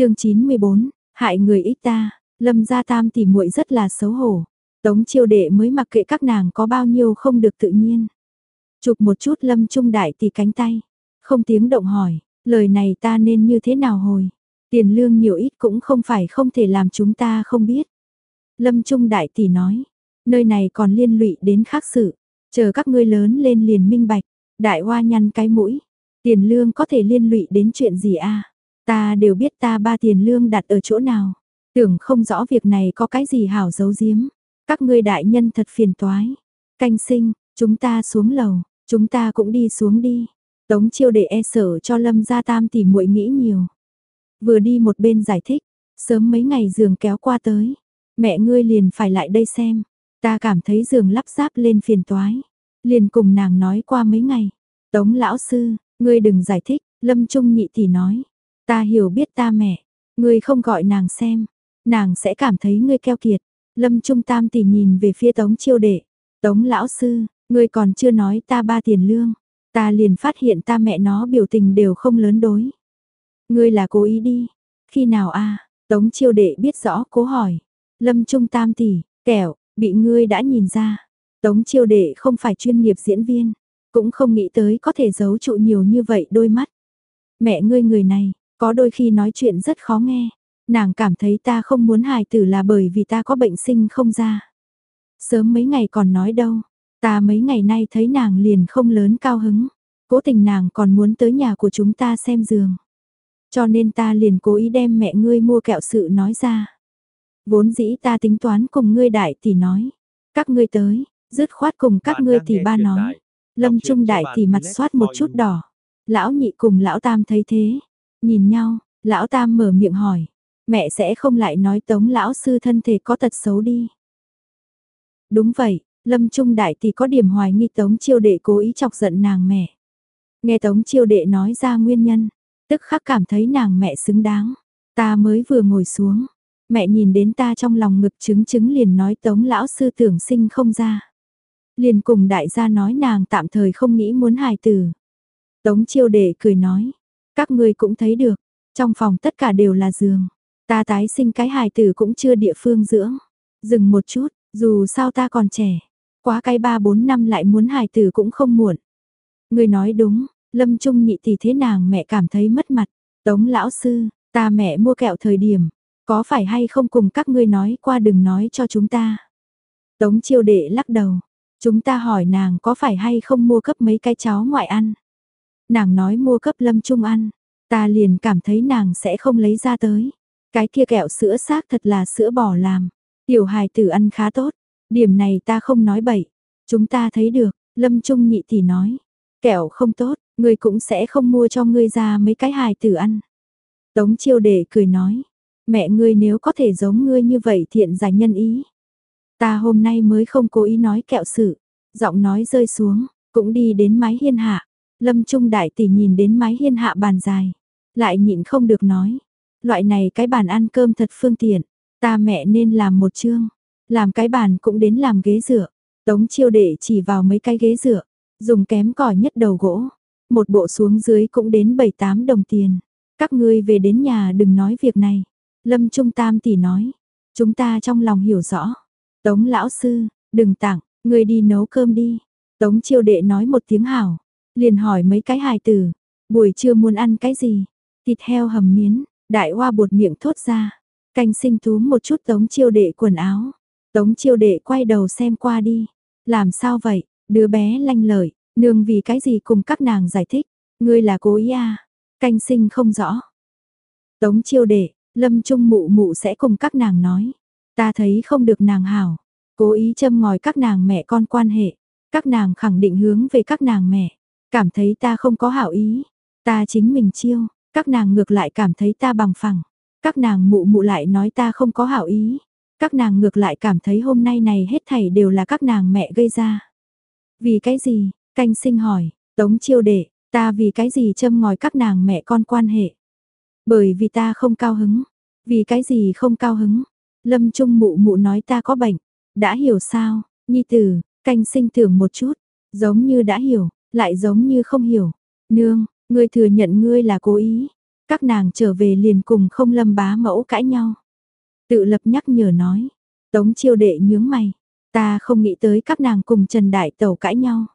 chương 94, hại người ít ta, lâm gia tam tỷ muội rất là xấu hổ. Tống chiêu đệ mới mặc kệ các nàng có bao nhiêu không được tự nhiên. Chụp một chút lâm trung đại tỷ cánh tay. Không tiếng động hỏi, lời này ta nên như thế nào hồi. Tiền lương nhiều ít cũng không phải không thể làm chúng ta không biết. Lâm trung đại tỷ nói, nơi này còn liên lụy đến khác sự. Chờ các ngươi lớn lên liền minh bạch. Đại hoa nhăn cái mũi. Tiền lương có thể liên lụy đến chuyện gì a Ta đều biết ta ba tiền lương đặt ở chỗ nào. Tưởng không rõ việc này có cái gì hảo giấu giếm. Các ngươi đại nhân thật phiền toái. Canh sinh, chúng ta xuống lầu, chúng ta cũng đi xuống đi. Tống chiêu để e sợ cho lâm gia tam tỷ muội nghĩ nhiều. Vừa đi một bên giải thích, sớm mấy ngày giường kéo qua tới. Mẹ ngươi liền phải lại đây xem. Ta cảm thấy giường lắp ráp lên phiền toái. Liền cùng nàng nói qua mấy ngày. Tống lão sư, ngươi đừng giải thích, lâm trung nhị tỷ nói. Ta hiểu biết ta mẹ, ngươi không gọi nàng xem. Nàng sẽ cảm thấy ngươi keo kiệt. Lâm Trung Tam tỷ nhìn về phía Tống Chiêu Đệ. Tống lão sư, ngươi còn chưa nói ta ba tiền lương. Ta liền phát hiện ta mẹ nó biểu tình đều không lớn đối. Ngươi là cố ý đi. Khi nào a? Tống Chiêu Đệ biết rõ cố hỏi. Lâm Trung Tam tỷ, kẻo, bị ngươi đã nhìn ra. Tống Chiêu Đệ không phải chuyên nghiệp diễn viên, cũng không nghĩ tới có thể giấu trụ nhiều như vậy đôi mắt. Mẹ ngươi người này, có đôi khi nói chuyện rất khó nghe. Nàng cảm thấy ta không muốn hài tử là bởi vì ta có bệnh sinh không ra. Sớm mấy ngày còn nói đâu, ta mấy ngày nay thấy nàng liền không lớn cao hứng. Cố tình nàng còn muốn tới nhà của chúng ta xem giường. Cho nên ta liền cố ý đem mẹ ngươi mua kẹo sự nói ra. Vốn dĩ ta tính toán cùng ngươi đại tỷ nói. Các ngươi tới, dứt khoát cùng các ngươi tỷ ba nói. Lâm Trung đại tỷ mặt soát một chút đỏ. Lão nhị cùng lão tam thấy thế. Nhìn nhau, lão tam mở miệng hỏi, Mẹ sẽ không lại nói tống lão sư thân thể có tật xấu đi. Đúng vậy, Lâm Trung Đại thì có điểm hoài nghi tống chiêu đệ cố ý chọc giận nàng mẹ. Nghe tống chiêu đệ nói ra nguyên nhân, tức khắc cảm thấy nàng mẹ xứng đáng. Ta mới vừa ngồi xuống, mẹ nhìn đến ta trong lòng ngực chứng chứng liền nói tống lão sư tưởng sinh không ra. Liền cùng đại gia nói nàng tạm thời không nghĩ muốn hài tử. Tống chiêu đệ cười nói, các ngươi cũng thấy được, trong phòng tất cả đều là giường. Ta tái sinh cái hài tử cũng chưa địa phương dưỡng. Dừng một chút, dù sao ta còn trẻ. Quá cái 3-4 năm lại muốn hài tử cũng không muộn. Người nói đúng, Lâm Trung nhị thì thế nàng mẹ cảm thấy mất mặt. Tống lão sư, ta mẹ mua kẹo thời điểm, có phải hay không cùng các ngươi nói qua đừng nói cho chúng ta. Tống chiêu đệ lắc đầu, chúng ta hỏi nàng có phải hay không mua cấp mấy cái cháu ngoại ăn. Nàng nói mua cấp lâm trung ăn, ta liền cảm thấy nàng sẽ không lấy ra tới. Cái kia kẹo sữa xác thật là sữa bò làm. Tiểu hài tử ăn khá tốt. Điểm này ta không nói bậy. Chúng ta thấy được, Lâm Trung nhị tỷ nói. Kẹo không tốt, người cũng sẽ không mua cho ngươi ra mấy cái hài tử ăn. Tống chiêu đệ cười nói. Mẹ ngươi nếu có thể giống ngươi như vậy thiện giải nhân ý. Ta hôm nay mới không cố ý nói kẹo sự. Giọng nói rơi xuống, cũng đi đến mái hiên hạ. Lâm Trung đại tỷ nhìn đến mái hiên hạ bàn dài. Lại nhịn không được nói. Loại này cái bàn ăn cơm thật phương tiện, ta mẹ nên làm một chương, làm cái bàn cũng đến làm ghế dựa. Tống chiêu đệ chỉ vào mấy cái ghế dựa, dùng kém cỏi nhất đầu gỗ, một bộ xuống dưới cũng đến 7-8 đồng tiền. Các ngươi về đến nhà đừng nói việc này. Lâm Trung Tam tỷ nói, chúng ta trong lòng hiểu rõ. Tống lão sư, đừng tặng, ngươi đi nấu cơm đi. Tống chiêu đệ nói một tiếng hảo, liền hỏi mấy cái hài tử, buổi trưa muốn ăn cái gì? Thịt heo hầm miến, Đại hoa buột miệng thốt ra, canh sinh thú một chút tống chiêu đệ quần áo. Tống chiêu đệ quay đầu xem qua đi. Làm sao vậy, đứa bé lanh lợi, nương vì cái gì cùng các nàng giải thích. Ngươi là cố ý à, canh sinh không rõ. Tống chiêu đệ, lâm trung mụ mụ sẽ cùng các nàng nói. Ta thấy không được nàng hảo, cố ý châm ngòi các nàng mẹ con quan hệ. Các nàng khẳng định hướng về các nàng mẹ, cảm thấy ta không có hảo ý. Ta chính mình chiêu, các nàng ngược lại cảm thấy ta bằng phẳng. Các nàng mụ mụ lại nói ta không có hảo ý. Các nàng ngược lại cảm thấy hôm nay này hết thảy đều là các nàng mẹ gây ra. Vì cái gì? Canh sinh hỏi, tống chiêu đệ, ta vì cái gì châm ngòi các nàng mẹ con quan hệ? Bởi vì ta không cao hứng. Vì cái gì không cao hứng? Lâm Trung mụ mụ nói ta có bệnh. Đã hiểu sao? Nhi tử, canh sinh tưởng một chút. Giống như đã hiểu, lại giống như không hiểu. Nương, Ngươi thừa nhận ngươi là cố ý. Các nàng trở về liền cùng không lâm bá mẫu cãi nhau. Tự lập nhắc nhở nói. Tống chiêu đệ nhướng mày. Ta không nghĩ tới các nàng cùng Trần Đại Tẩu cãi nhau.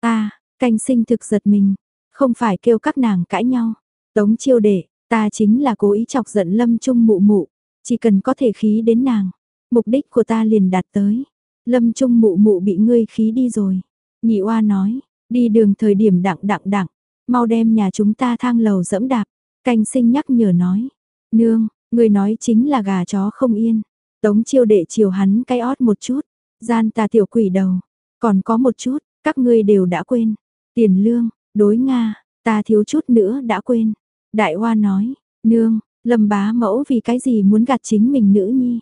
Ta, canh sinh thực giật mình. Không phải kêu các nàng cãi nhau. Tống chiêu đệ, ta chính là cố ý chọc giận lâm trung mụ mụ. Chỉ cần có thể khí đến nàng. Mục đích của ta liền đạt tới. Lâm trung mụ mụ bị ngươi khí đi rồi. Nhị oa nói, đi đường thời điểm đặng đặng đặng. Mau đem nhà chúng ta thang lầu dẫm đạp. Canh sinh nhắc nhở nói. Nương, người nói chính là gà chó không yên. Tống chiêu đệ chiều hắn cay ót một chút. Gian ta tiểu quỷ đầu. Còn có một chút, các ngươi đều đã quên. Tiền lương, đối Nga, ta thiếu chút nữa đã quên. Đại hoa nói, nương, lâm bá mẫu vì cái gì muốn gạt chính mình nữ nhi.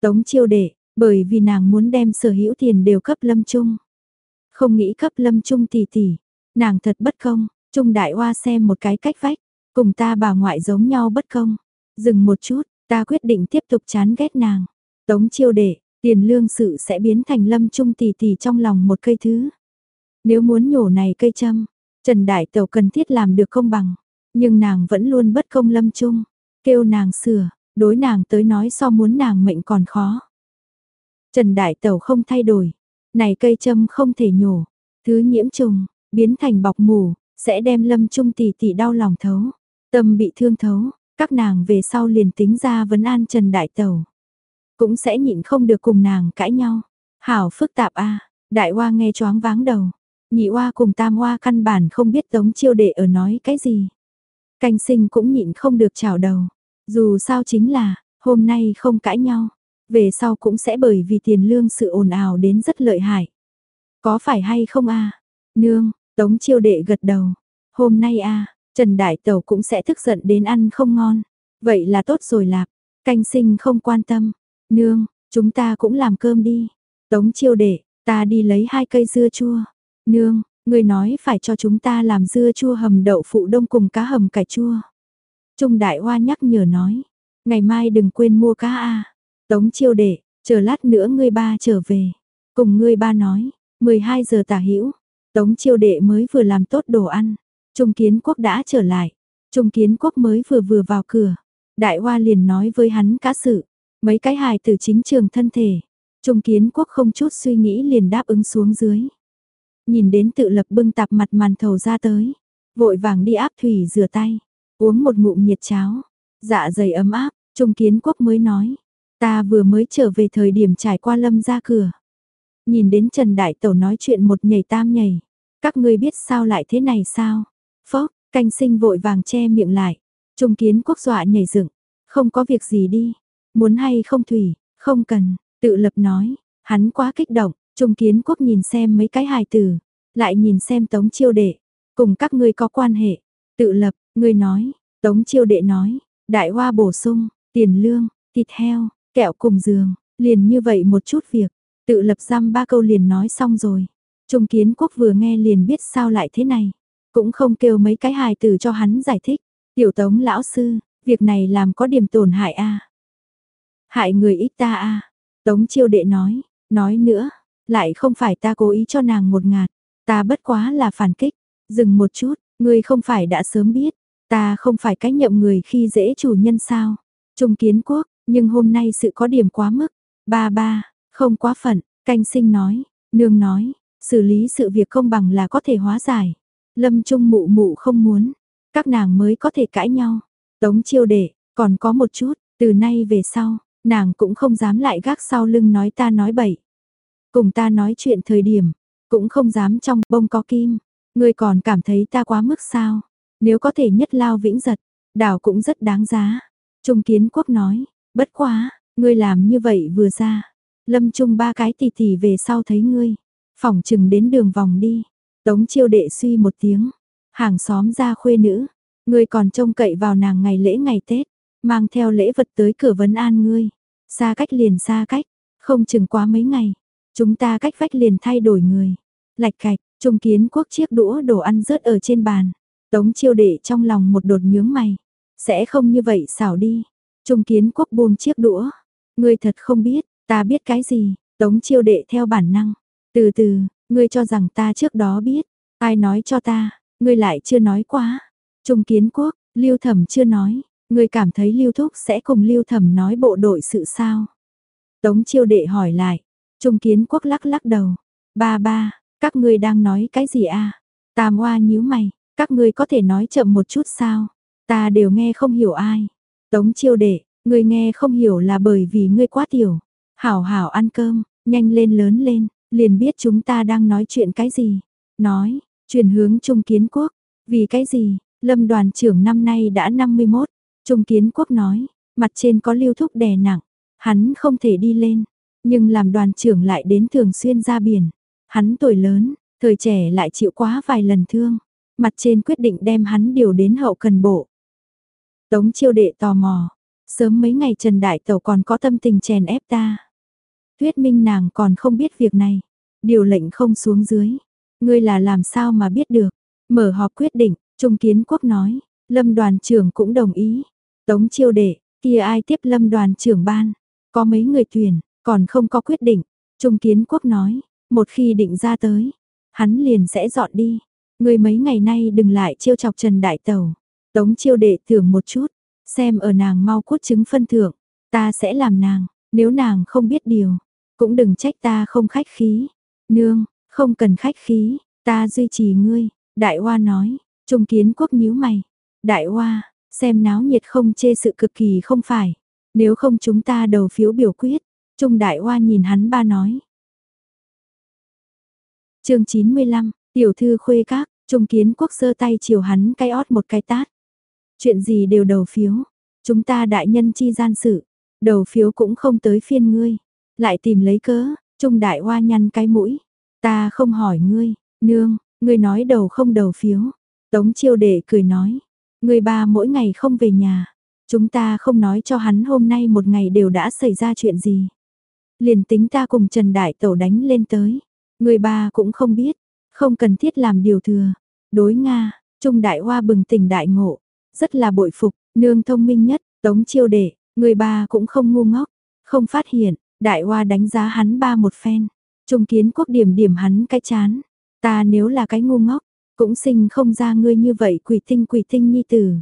Tống chiêu đệ, bởi vì nàng muốn đem sở hữu tiền đều cấp lâm trung. Không nghĩ cấp lâm trung tỷ tỷ, nàng thật bất công, trung đại hoa xem một cái cách vách, cùng ta bà ngoại giống nhau bất công. Dừng một chút, ta quyết định tiếp tục chán ghét nàng. Tống chiêu đệ, tiền lương sự sẽ biến thành lâm trung tỷ tỷ trong lòng một cây thứ. Nếu muốn nhổ này cây châm, Trần Đại Tẩu cần thiết làm được công bằng, nhưng nàng vẫn luôn bất công lâm trung, kêu nàng sửa, đối nàng tới nói so muốn nàng mệnh còn khó. Trần Đại Tẩu không thay đổi, này cây châm không thể nhổ, thứ nhiễm trùng, biến thành bọc mù, sẽ đem lâm trung tỷ tỷ đau lòng thấu, tâm bị thương thấu, các nàng về sau liền tính ra vấn an Trần Đại Tẩu. Cũng sẽ nhịn không được cùng nàng cãi nhau. Hảo phức tạp a đại hoa nghe choáng váng đầu. Nhị hoa cùng tam hoa căn bản không biết tống chiêu đệ ở nói cái gì. Canh sinh cũng nhịn không được chào đầu. Dù sao chính là, hôm nay không cãi nhau. Về sau cũng sẽ bởi vì tiền lương sự ồn ào đến rất lợi hại. Có phải hay không a Nương, tống chiêu đệ gật đầu. Hôm nay a Trần Đại Tẩu cũng sẽ thức giận đến ăn không ngon. Vậy là tốt rồi lạp. Canh sinh không quan tâm. Nương, chúng ta cũng làm cơm đi. Tống chiêu đệ, ta đi lấy hai cây dưa chua. Nương, người nói phải cho chúng ta làm dưa chua hầm đậu phụ đông cùng cá hầm cải chua. Trung đại hoa nhắc nhở nói, ngày mai đừng quên mua cá a. Tống chiêu đệ, chờ lát nữa ngươi ba trở về. Cùng ngươi ba nói, 12 giờ tả hữu Tống chiêu đệ mới vừa làm tốt đồ ăn. Trung kiến quốc đã trở lại. Trung kiến quốc mới vừa vừa vào cửa. Đại hoa liền nói với hắn cá sự. Mấy cái hài từ chính trường thân thể. Trung kiến quốc không chút suy nghĩ liền đáp ứng xuống dưới. Nhìn đến tự lập bưng tạp mặt màn thầu ra tới. Vội vàng đi áp thủy rửa tay. Uống một ngụm nhiệt cháo. Dạ dày ấm áp. Trung kiến quốc mới nói. Ta vừa mới trở về thời điểm trải qua lâm ra cửa. Nhìn đến Trần Đại Tẩu nói chuyện một nhảy tam nhảy. Các ngươi biết sao lại thế này sao? phó canh sinh vội vàng che miệng lại. Trung kiến quốc dọa nhảy dựng. Không có việc gì đi. Muốn hay không thủy, không cần, tự lập nói, hắn quá kích động, trung kiến quốc nhìn xem mấy cái hài tử, lại nhìn xem tống chiêu đệ, cùng các ngươi có quan hệ, tự lập, ngươi nói, tống chiêu đệ nói, đại hoa bổ sung, tiền lương, thịt heo, kẹo cùng giường, liền như vậy một chút việc, tự lập giam ba câu liền nói xong rồi. Trung kiến quốc vừa nghe liền biết sao lại thế này, cũng không kêu mấy cái hài từ cho hắn giải thích, tiểu tống lão sư, việc này làm có điểm tổn hại a Hại người ít ta a Tống chiêu đệ nói, nói nữa, lại không phải ta cố ý cho nàng một ngạt, ta bất quá là phản kích, dừng một chút, ngươi không phải đã sớm biết, ta không phải cái nhậm người khi dễ chủ nhân sao, trung kiến quốc, nhưng hôm nay sự có điểm quá mức, ba ba, không quá phận, canh sinh nói, nương nói, xử lý sự việc không bằng là có thể hóa giải, lâm trung mụ mụ không muốn, các nàng mới có thể cãi nhau, tống chiêu đệ, còn có một chút, từ nay về sau, Nàng cũng không dám lại gác sau lưng nói ta nói bậy. Cùng ta nói chuyện thời điểm, cũng không dám trong bông có kim. Ngươi còn cảm thấy ta quá mức sao? Nếu có thể nhất lao vĩnh giật, đảo cũng rất đáng giá. Trung kiến quốc nói, bất quá, ngươi làm như vậy vừa ra. Lâm trung ba cái tì tì về sau thấy ngươi. Phòng chừng đến đường vòng đi. Tống chiêu đệ suy một tiếng. Hàng xóm ra khuê nữ. Ngươi còn trông cậy vào nàng ngày lễ ngày Tết. Mang theo lễ vật tới cửa vấn an ngươi. Xa cách liền xa cách, không chừng quá mấy ngày, chúng ta cách vách liền thay đổi người. Lạch cạch, trung kiến quốc chiếc đũa đồ ăn rớt ở trên bàn. Tống chiêu đệ trong lòng một đột nhướng mày. Sẽ không như vậy xảo đi. Trung kiến quốc buông chiếc đũa. Ngươi thật không biết, ta biết cái gì. Tống chiêu đệ theo bản năng. Từ từ, ngươi cho rằng ta trước đó biết. Ai nói cho ta, ngươi lại chưa nói quá. Trung kiến quốc, Lưu Thẩm chưa nói, Ngươi cảm thấy Lưu Thúc sẽ cùng Lưu Thẩm nói bộ đội sự sao? Tống chiêu đệ hỏi lại, Trung Kiến Quốc lắc lắc đầu, ba ba, các ngươi đang nói cái gì? À? Tam Hoa nhíu mày, các ngươi có thể nói chậm một chút sao? Ta đều nghe không hiểu ai. Tống chiêu đệ, người nghe không hiểu là bởi vì ngươi quá tiểu. Hảo hảo ăn cơm, nhanh lên lớn lên, liền biết chúng ta đang nói chuyện cái gì. Nói, chuyển hướng Trung Kiến Quốc, vì cái gì, lâm đoàn trưởng năm nay đã 51. Trung Kiến Quốc nói, mặt trên có lưu thúc đè nặng, hắn không thể đi lên, nhưng làm đoàn trưởng lại đến thường xuyên ra biển. Hắn tuổi lớn, thời trẻ lại chịu quá vài lần thương, mặt trên quyết định đem hắn điều đến hậu cần bộ. Tống chiêu đệ tò mò, sớm mấy ngày Trần Đại Tẩu còn có tâm tình chèn ép ta. Tuyết minh nàng còn không biết việc này, điều lệnh không xuống dưới. Ngươi là làm sao mà biết được, mở họp quyết định, Trung Kiến Quốc nói, lâm đoàn trưởng cũng đồng ý. Tống chiêu đệ, kia ai tiếp lâm đoàn trưởng ban, có mấy người tuyển, còn không có quyết định. Trung Kiến Quốc nói, một khi định ra tới, hắn liền sẽ dọn đi. Người mấy ngày nay đừng lại chiêu chọc Trần Đại Tẩu. Tống chiêu đệ thưởng một chút, xem ở nàng mau cốt chứng phân thưởng, ta sẽ làm nàng, nếu nàng không biết điều, cũng đừng trách ta không khách khí. Nương, không cần khách khí, ta duy trì ngươi, đại hoa nói, trung kiến quốc nhíu mày. Đại hoa, xem náo nhiệt không chê sự cực kỳ không phải, nếu không chúng ta đầu phiếu biểu quyết, trung đại hoa nhìn hắn ba nói. chương 95, tiểu thư khuê các, trung kiến quốc sơ tay chiều hắn cay ót một cái tát. Chuyện gì đều đầu phiếu, chúng ta đại nhân chi gian sự, đầu phiếu cũng không tới phiên ngươi, lại tìm lấy cớ, trung đại hoa nhăn cái mũi, ta không hỏi ngươi, nương, ngươi nói đầu không đầu phiếu, tống chiêu đệ cười nói, ngươi ba mỗi ngày không về nhà, chúng ta không nói cho hắn hôm nay một ngày đều đã xảy ra chuyện gì. Liền tính ta cùng Trần Đại Tẩu đánh lên tới, người ba cũng không biết, không cần thiết làm điều thừa. Đối Nga, Trung Đại Hoa bừng tỉnh đại ngộ, rất là bội phục, nương thông minh nhất, tống chiêu đệ, người ba cũng không ngu ngốc, không phát hiện, đại hoa đánh giá hắn ba một phen, trung kiến quốc điểm điểm hắn cái chán, ta nếu là cái ngu ngốc, cũng sinh không ra ngươi như vậy quỷ tinh quỷ tinh nhi tử.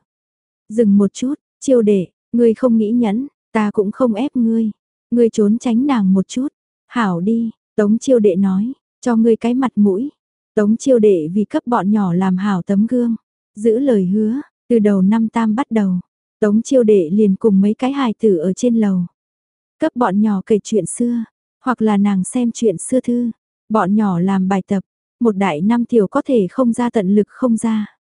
Dừng một chút, chiêu đệ, ngươi không nghĩ nhẫn, ta cũng không ép ngươi, ngươi trốn tránh nàng một chút, hảo đi, tống chiêu đệ nói, cho ngươi cái mặt mũi, tống chiêu đệ vì cấp bọn nhỏ làm hảo tấm gương, giữ lời hứa, từ đầu năm tam bắt đầu, Tống chiêu đệ liền cùng mấy cái hài tử ở trên lầu. Cấp bọn nhỏ kể chuyện xưa, hoặc là nàng xem chuyện xưa thư, bọn nhỏ làm bài tập, một đại năm tiểu có thể không ra tận lực không ra.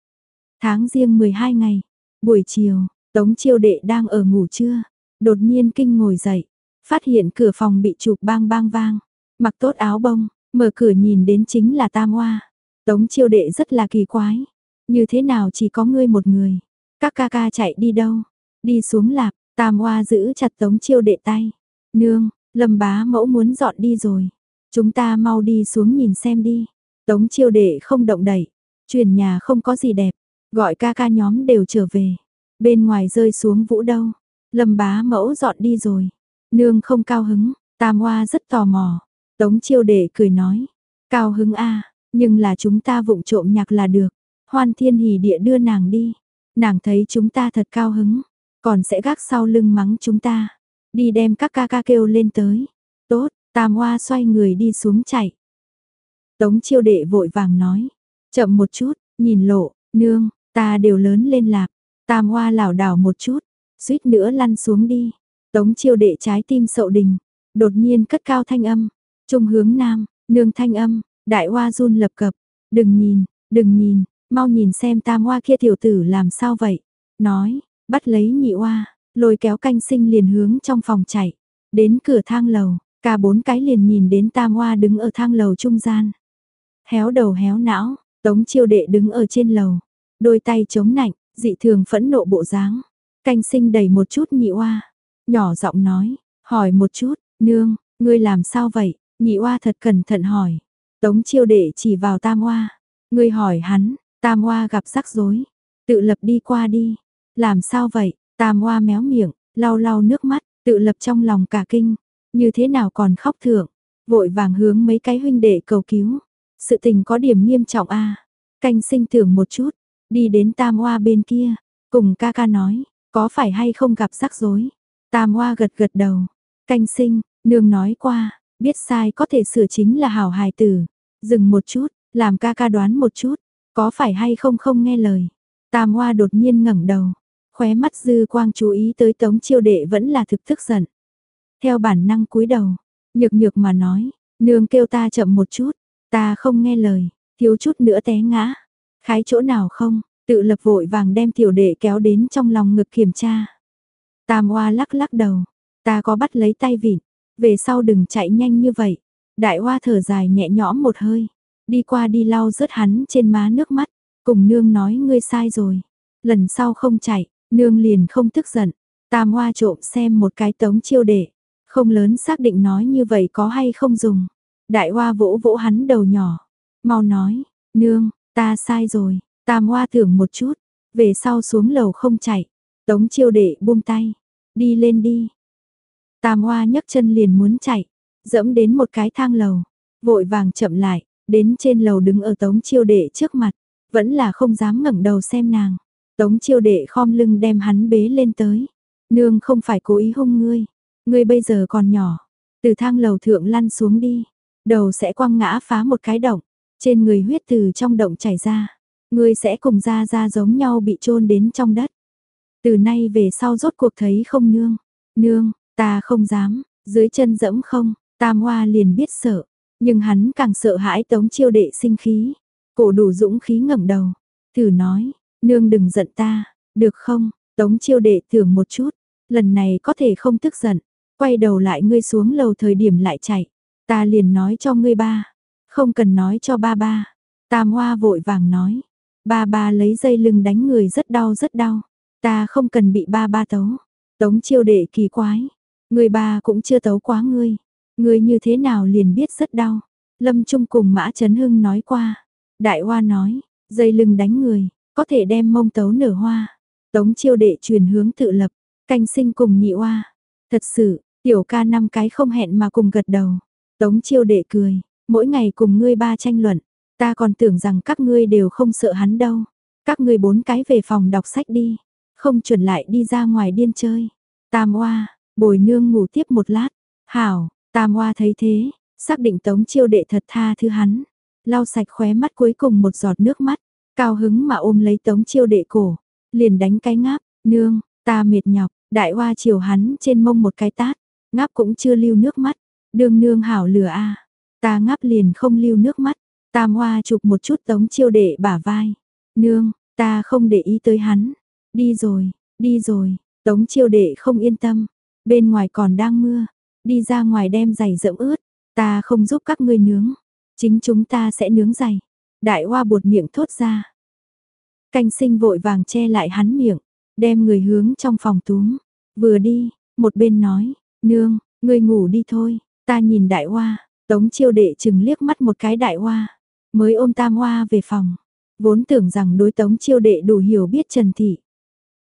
Tháng riêng 12 ngày, buổi chiều, Tống chiêu đệ đang ở ngủ trưa, đột nhiên kinh ngồi dậy, phát hiện cửa phòng bị chụp bang bang vang, mặc tốt áo bông, mở cửa nhìn đến chính là Tam Hoa. Tống chiêu đệ rất là kỳ quái, như thế nào chỉ có ngươi một người? Các ca ca chạy đi đâu? Đi xuống lạp, Tam Hoa giữ chặt Tống Chiêu đệ tay. Nương, Lâm bá mẫu muốn dọn đi rồi. Chúng ta mau đi xuống nhìn xem đi. Tống Chiêu đệ không động đẩy. Chuyển nhà không có gì đẹp. Gọi ca ca nhóm đều trở về. Bên ngoài rơi xuống vũ đâu. Lâm bá mẫu dọn đi rồi. Nương không cao hứng. Tam Hoa rất tò mò. Tống Chiêu đệ cười nói. Cao hứng a nhưng là chúng ta vụng trộm nhạc là được. Hoan thiên hỉ địa đưa nàng đi. Nàng thấy chúng ta thật cao hứng, còn sẽ gác sau lưng mắng chúng ta. Đi đem các ca ca kêu lên tới. Tốt, Tam Hoa xoay người đi xuống chạy. Tống chiêu đệ vội vàng nói. Chậm một chút, nhìn lộ, nương, ta đều lớn lên lạp. Tam Hoa lảo đảo một chút, suýt nữa lăn xuống đi. Tống chiêu đệ trái tim sậu đình, đột nhiên cất cao thanh âm. Trung hướng nam, nương thanh âm, đại hoa run lập cập. Đừng nhìn, đừng nhìn, mau nhìn xem tam hoa kia tiểu tử làm sao vậy. Nói, bắt lấy nhị hoa, lôi kéo canh sinh liền hướng trong phòng chạy. Đến cửa thang lầu, cả bốn cái liền nhìn đến tam hoa đứng ở thang lầu trung gian. Héo đầu héo não, tống chiêu đệ đứng ở trên lầu, đôi tay chống nạnh, dị thường phẫn nộ bộ dáng. Canh sinh đầy một chút nhị hoa, nhỏ giọng nói, hỏi một chút, nương, ngươi làm sao vậy? Nhị Hoa thật cẩn thận hỏi. Tống chiêu đệ chỉ vào tam Hoa Ngươi hỏi hắn, tam Hoa gặp rắc rối. Tự lập đi qua đi. Làm sao vậy? Tam Hoa méo miệng, lau lau nước mắt, tự lập trong lòng cả kinh. Như thế nào còn khóc thượng. Vội vàng hướng mấy cái huynh đệ cầu cứu. Sự tình có điểm nghiêm trọng a Canh sinh tưởng một chút. Đi đến tam Hoa bên kia. Cùng ca ca nói, có phải hay không gặp rắc rối? Tam Hoa gật gật đầu. Canh sinh, nương nói qua, biết sai có thể sửa chính là hảo hài tử. Dừng một chút, làm ca ca đoán một chút, có phải hay không không nghe lời. Tam Hoa đột nhiên ngẩng đầu, khóe mắt dư quang chú ý tới tống chiêu đệ vẫn là thực tức giận. Theo bản năng cúi đầu, nhược nhược mà nói, nương kêu ta chậm một chút, ta không nghe lời, thiếu chút nữa té ngã. Khái chỗ nào không, tự lập vội vàng đem tiểu đệ kéo đến trong lòng ngực kiểm tra. Tam Hoa lắc lắc đầu, ta có bắt lấy tay vịn, về sau đừng chạy nhanh như vậy. Đại Hoa thở dài nhẹ nhõm một hơi, đi qua đi lau rớt hắn trên má nước mắt, cùng nương nói ngươi sai rồi. Lần sau không chạy, nương liền không tức giận. Tam Hoa trộm xem một cái tống chiêu đệ, không lớn xác định nói như vậy có hay không dùng. Đại Hoa vỗ vỗ hắn đầu nhỏ, mau nói, nương, ta sai rồi. Tam Hoa thưởng một chút, về sau xuống lầu không chạy. Tống chiêu đệ buông tay, đi lên đi. Tam Hoa nhấc chân liền muốn chạy, dẫm đến một cái thang lầu, vội vàng chậm lại, đến trên lầu đứng ở tống chiêu đệ trước mặt, vẫn là không dám ngẩng đầu xem nàng. Tống chiêu đệ khom lưng đem hắn bế lên tới. Nương không phải cố ý hung ngươi, ngươi bây giờ còn nhỏ, từ thang lầu thượng lăn xuống đi, đầu sẽ quăng ngã phá một cái động, trên người huyết từ trong động chảy ra, ngươi sẽ cùng ra ra giống nhau bị chôn đến trong đất. Từ nay về sau rốt cuộc thấy không nương, nương, ta không dám, dưới chân dẫm không, tam hoa liền biết sợ, nhưng hắn càng sợ hãi tống chiêu đệ sinh khí, cổ đủ dũng khí ngẩng đầu, thử nói, nương đừng giận ta, được không, tống chiêu đệ tưởng một chút, lần này có thể không tức giận, quay đầu lại ngươi xuống lầu thời điểm lại chạy, ta liền nói cho ngươi ba, không cần nói cho ba ba, tam hoa vội vàng nói, ba ba lấy dây lưng đánh người rất đau rất đau. Ta không cần bị ba ba tấu. Tống chiêu đệ kỳ quái. Người ba cũng chưa tấu quá ngươi người như thế nào liền biết rất đau. Lâm Trung cùng Mã Trấn Hưng nói qua. Đại Hoa nói, dây lưng đánh người, có thể đem mông tấu nở hoa. Tống chiêu đệ truyền hướng tự lập, canh sinh cùng nhị hoa. Thật sự, tiểu ca năm cái không hẹn mà cùng gật đầu. Tống chiêu đệ cười, mỗi ngày cùng ngươi ba tranh luận. Ta còn tưởng rằng các ngươi đều không sợ hắn đâu. Các ngươi bốn cái về phòng đọc sách đi không chuẩn lại đi ra ngoài điên chơi. Tam Oa, bồi nương ngủ tiếp một lát. Hảo, Tam Oa thấy thế, xác định tống chiêu đệ thật tha thứ hắn. Lau sạch khóe mắt cuối cùng một giọt nước mắt, cao hứng mà ôm lấy tống chiêu đệ cổ, liền đánh cái ngáp, nương, ta mệt nhọc, đại hoa chiều hắn trên mông một cái tát, ngáp cũng chưa lưu nước mắt, đương nương hảo lừa a ta ngáp liền không lưu nước mắt, tam hoa chụp một chút tống chiêu đệ bả vai, nương, ta không để ý tới hắn, Đi rồi, đi rồi, tống chiêu đệ không yên tâm, bên ngoài còn đang mưa, đi ra ngoài đem giày rậm ướt, ta không giúp các ngươi nướng, chính chúng ta sẽ nướng giày. Đại hoa buột miệng thốt ra. Canh sinh vội vàng che lại hắn miệng, đem người hướng trong phòng túm, vừa đi, một bên nói, nương, ngươi ngủ đi thôi, ta nhìn đại hoa, tống chiêu đệ chừng liếc mắt một cái đại hoa, mới ôm tam hoa về phòng, vốn tưởng rằng đối tống chiêu đệ đủ hiểu biết Trần Thị,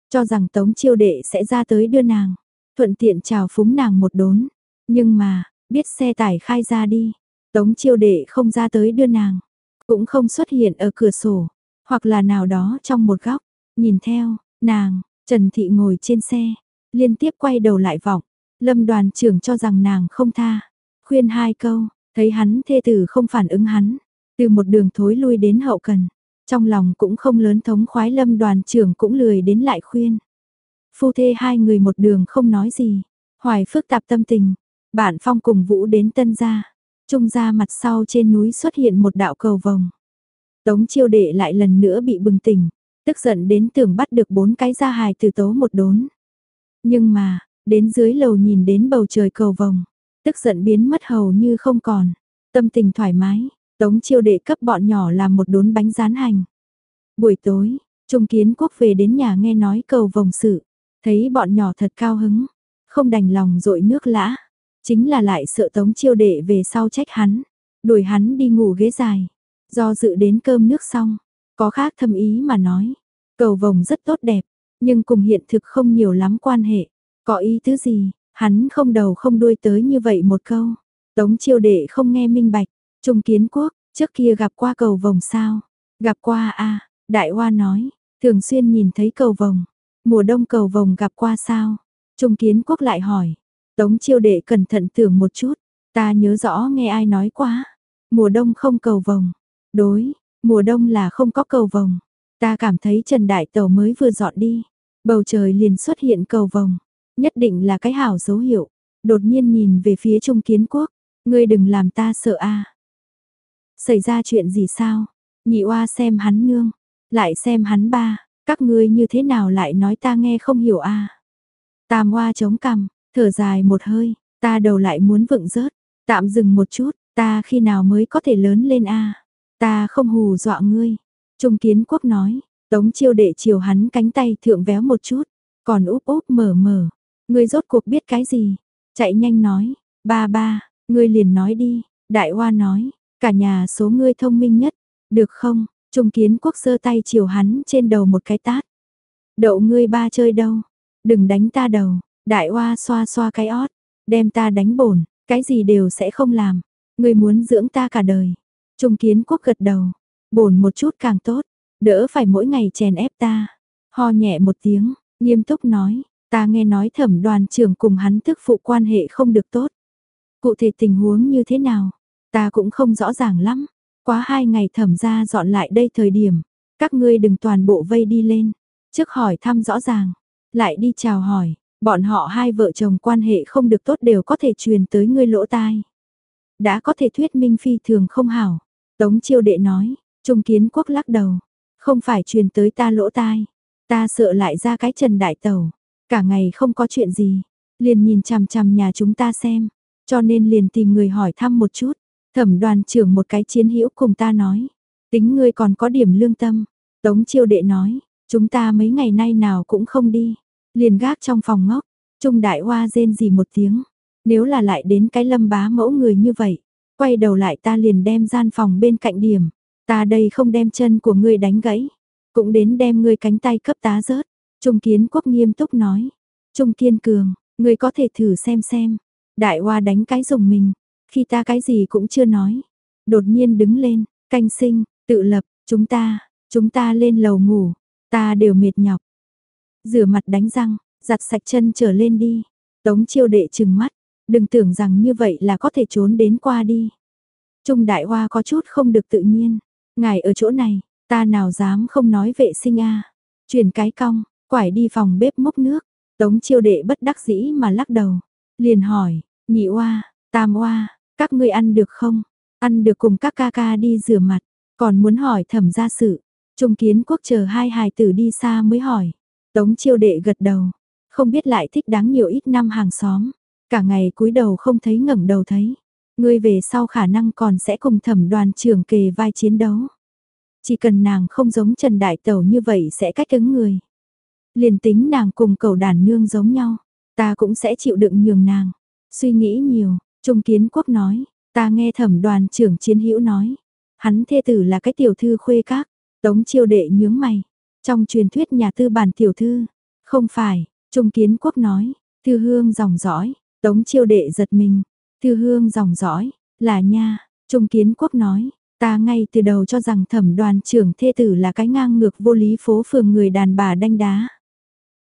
cho rằng Tống Chiêu Đệ sẽ ra tới đưa nàng, thuận tiện chào phúng nàng một đốn. Nhưng mà, biết xe tải khai ra đi, Tống Chiêu Đệ không ra tới đưa nàng, cũng không xuất hiện ở cửa sổ, hoặc là nào đó trong một góc, nhìn theo, nàng, Trần Thị ngồi trên xe, liên tiếp quay đầu lại vọng, lâm đoàn trưởng cho rằng nàng không tha, khuyên hai câu, thấy hắn thê tử không phản ứng hắn, từ một đường thối lui đến hậu cần, trong lòng cũng không lớn thống khoái lâm đoàn trưởng cũng lười đến lại khuyên. Phu thê hai người một đường không nói gì. Hoài phức tạp tâm tình. Bản phong cùng vũ đến tân gia. Trung gia mặt sau trên núi xuất hiện một đạo cầu vồng. Tống chiêu đệ lại lần nữa bị bừng tỉnh. Tức giận đến tưởng bắt được bốn cái gia hài từ tố một đốn. Nhưng mà, đến dưới lầu nhìn đến bầu trời cầu vồng. Tức giận biến mất hầu như không còn. Tâm tình thoải mái, Tống chiêu đệ cấp bọn nhỏ làm một đốn bánh rán hành. Buổi tối, Trung Kiến Quốc về đến nhà nghe nói cầu vòng sự, thấy bọn nhỏ thật cao hứng, không đành lòng dội nước lã, chính là lại sợ Tống chiêu đệ về sau trách hắn, đuổi hắn đi ngủ ghế dài, do dự đến cơm nước xong, có khác thâm ý mà nói, cầu vòng rất tốt đẹp, nhưng cùng hiện thực không nhiều lắm quan hệ, có ý tứ gì, hắn không đầu không đuôi tới như vậy một câu, Tống chiêu đệ không nghe minh bạch, Trung kiến quốc, trước kia gặp qua cầu vồng sao? Gặp qua a Đại Hoa nói, thường xuyên nhìn thấy cầu vồng, Mùa đông cầu vồng gặp qua sao? Trung kiến quốc lại hỏi. Tống chiêu đệ cẩn thận tưởng một chút. Ta nhớ rõ nghe ai nói quá. Mùa đông không cầu vồng. Đối, mùa đông là không có cầu vồng. Ta cảm thấy Trần Đại Tàu mới vừa dọn đi. Bầu trời liền xuất hiện cầu vồng. Nhất định là cái hảo dấu hiệu. Đột nhiên nhìn về phía Trung Kiến Quốc. Ngươi đừng làm ta sợ a. Xảy ra chuyện gì sao? Nhị oa xem hắn nương. Lại xem hắn ba. Các ngươi như thế nào lại nói ta nghe không hiểu a? Tam oa chống cằm, thở dài một hơi. Ta đầu lại muốn vựng rớt. Tạm dừng một chút. Ta khi nào mới có thể lớn lên a? Ta không hù dọa ngươi. Trung Kiến Quốc nói. Tống chiêu đệ chiều hắn cánh tay thượng véo một chút. Còn úp úp mở mở. Ngươi rốt cuộc biết cái gì? Chạy nhanh nói. Ba ba, ngươi liền nói đi. Đại Hoa nói. Cả nhà số ngươi thông minh nhất. Được không? Trung Kiến Quốc giơ tay chiều hắn trên đầu một cái tát. Đậu ngươi ba chơi đâu? Đừng đánh ta đầu. Đại Hoa xoa xoa cái ót. Đem ta đánh bổn. Cái gì đều sẽ không làm. Ngươi muốn dưỡng ta cả đời. Trung Kiến Quốc gật đầu. Bổn một chút càng tốt. Đỡ phải mỗi ngày chèn ép ta. Ho nhẹ một tiếng, nghiêm túc nói, ta nghe nói thẩm đoàn trưởng cùng hắn tức phụ quan hệ không được tốt. Cụ thể tình huống như thế nào, ta cũng không rõ ràng lắm. Quá hai ngày thẩm ra dọn lại đây thời điểm, các ngươi đừng toàn bộ vây đi lên. Trước hỏi thăm rõ ràng, lại đi chào hỏi, bọn họ hai vợ chồng quan hệ không được tốt đều có thể truyền tới ngươi lỗ tai. Đã có thể thuyết minh phi thường không hảo. Tống chiêu đệ nói, Trung kiến quốc lắc đầu, không phải truyền tới ta lỗ tai. Ta sợ lại ra cái trần đại tàu. Cả ngày không có chuyện gì. Liền nhìn chằm chằm nhà chúng ta xem. Cho nên liền tìm người hỏi thăm một chút. Thẩm đoàn trưởng một cái chiến hữu cùng ta nói. Tính ngươi còn có điểm lương tâm. Tống chiêu đệ nói. Chúng ta mấy ngày nay nào cũng không đi. Liền gác trong phòng ngốc. Trung đại hoa rên gì một tiếng. Nếu là lại đến cái lâm bá mẫu người như vậy. Quay đầu lại ta liền đem gian phòng bên cạnh điểm. Ta đây không đem chân của ngươi đánh gãy, cũng đến đem ngươi cánh tay cấp tá rớt. Trung kiến quốc nghiêm túc nói. Trung kiên cường, ngươi có thể thử xem xem. Đại hoa đánh cái dùng mình, khi ta cái gì cũng chưa nói. Đột nhiên đứng lên, canh sinh, tự lập, chúng ta, chúng ta lên lầu ngủ, ta đều mệt nhọc. Rửa mặt đánh răng, giặt sạch chân trở lên đi. Tống chiêu đệ trừng mắt, đừng tưởng rằng như vậy là có thể trốn đến qua đi. Trung đại hoa có chút không được tự nhiên. Ngài ở chỗ này, ta nào dám không nói vệ sinh à? a Chuyển cái cong, quải đi phòng bếp múc nước. Tống chiêu đệ bất đắc dĩ mà lắc đầu. Liền hỏi, nhị oa, tam oa, các ngươi ăn được không? Ăn được cùng các ca ca đi rửa mặt. Còn muốn hỏi thẩm gia sự. Trung kiến quốc chờ hai hài tử đi xa mới hỏi. Tống chiêu đệ gật đầu. Không biết lại thích đáng nhiều ít năm hàng xóm. Cả ngày cúi đầu không thấy ngẩng đầu thấy. Ngươi về sau khả năng còn sẽ cùng thẩm đoàn trưởng kề vai chiến đấu. Chỉ cần nàng không giống Trần Đại Tẩu như vậy sẽ cách ứng người. Liền tính nàng cùng cầu đàn nương giống nhau, ta cũng sẽ chịu đựng nhường nàng. Suy nghĩ nhiều, Trung Kiến Quốc nói, ta nghe thẩm đoàn trưởng chiến hữu nói. Hắn thê tử là cái tiểu thư khuê các, tống chiêu đệ nhướng mày. Trong truyền thuyết nhà tư bản tiểu thư, không phải, Trung Kiến Quốc nói, thư hương dòng dõi, tống chiêu đệ giật mình, Thư hương dòng dõi, là nha, Trung Kiến Quốc nói, ta ngay từ đầu cho rằng thẩm đoàn trưởng thê tử là cái ngang ngược vô lý phố phường người đàn bà đanh đá.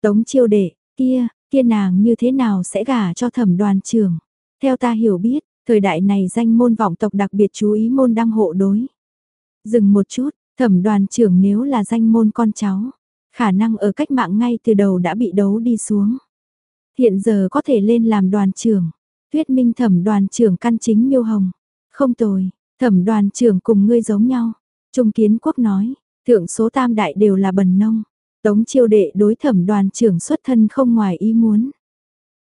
Tống chiêu đệ, kia, kia nàng như thế nào sẽ gả cho thẩm đoàn trưởng? Theo ta hiểu biết, thời đại này danh môn vọng tộc đặc biệt chú ý môn đăng hộ đối. Dừng một chút, thẩm đoàn trưởng nếu là danh môn con cháu, khả năng ở cách mạng ngay từ đầu đã bị đấu đi xuống. Hiện giờ có thể lên làm đoàn trưởng, Tuyết minh thẩm đoàn trưởng căn chính miêu hồng. Không tồi, thẩm đoàn trưởng cùng ngươi giống nhau. Trung kiến quốc nói, thượng số tam đại đều là bần nông. Tống chiêu đệ đối thẩm đoàn trưởng xuất thân không ngoài ý muốn.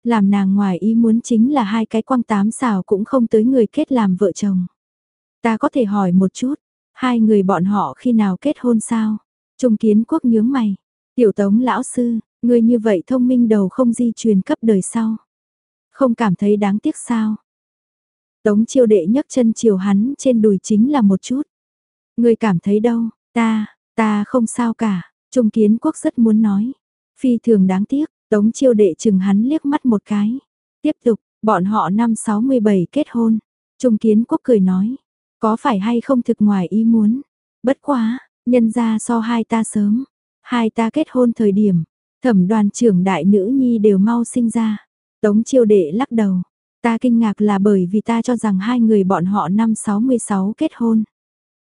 Làm nàng ngoài ý muốn chính là hai cái quang tám xào cũng không tới người kết làm vợ chồng. Ta có thể hỏi một chút, hai người bọn họ khi nào kết hôn sao? Trung kiến quốc nhướng mày. Tiểu tống lão sư, người như vậy thông minh đầu không di truyền cấp đời sau. Không cảm thấy đáng tiếc sao? Tống chiêu đệ nhấc chân chiều hắn trên đùi chính là một chút. Người cảm thấy đâu, ta, ta không sao cả, Trung Kiến Quốc rất muốn nói. Phi thường đáng tiếc, Tống chiêu đệ chừng hắn liếc mắt một cái. Tiếp tục, bọn họ năm 67 kết hôn. Trung Kiến Quốc cười nói, có phải hay không thực ngoài ý muốn. Bất quá, nhân ra so hai ta sớm. Hai ta kết hôn thời điểm, Thẩm đoàn trưởng đại nữ nhi đều mau sinh ra. Tống chiêu đệ lắc đầu. Ta kinh ngạc là bởi vì ta cho rằng hai người bọn họ năm 66 kết hôn.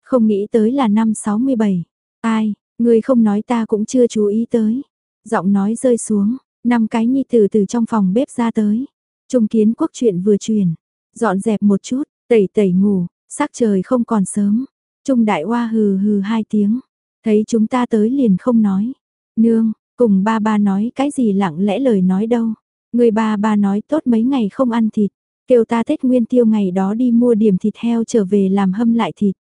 Không nghĩ tới là năm 67. Ai, người không nói ta cũng chưa chú ý tới. Giọng nói rơi xuống, năm cái nhi tử từ trong phòng bếp ra tới. Trung kiến quốc chuyện vừa truyền, dọn dẹp một chút, tẩy tẩy ngủ, sắc trời không còn sớm. Trung đại hoa hừ hừ hai tiếng, thấy chúng ta tới liền không nói. Nương, cùng ba ba nói cái gì lặng lẽ lời nói đâu. Người ba ba nói tốt mấy ngày không ăn thịt, kêu ta Tết Nguyên Tiêu ngày đó đi mua điểm thịt heo trở về làm hâm lại thịt.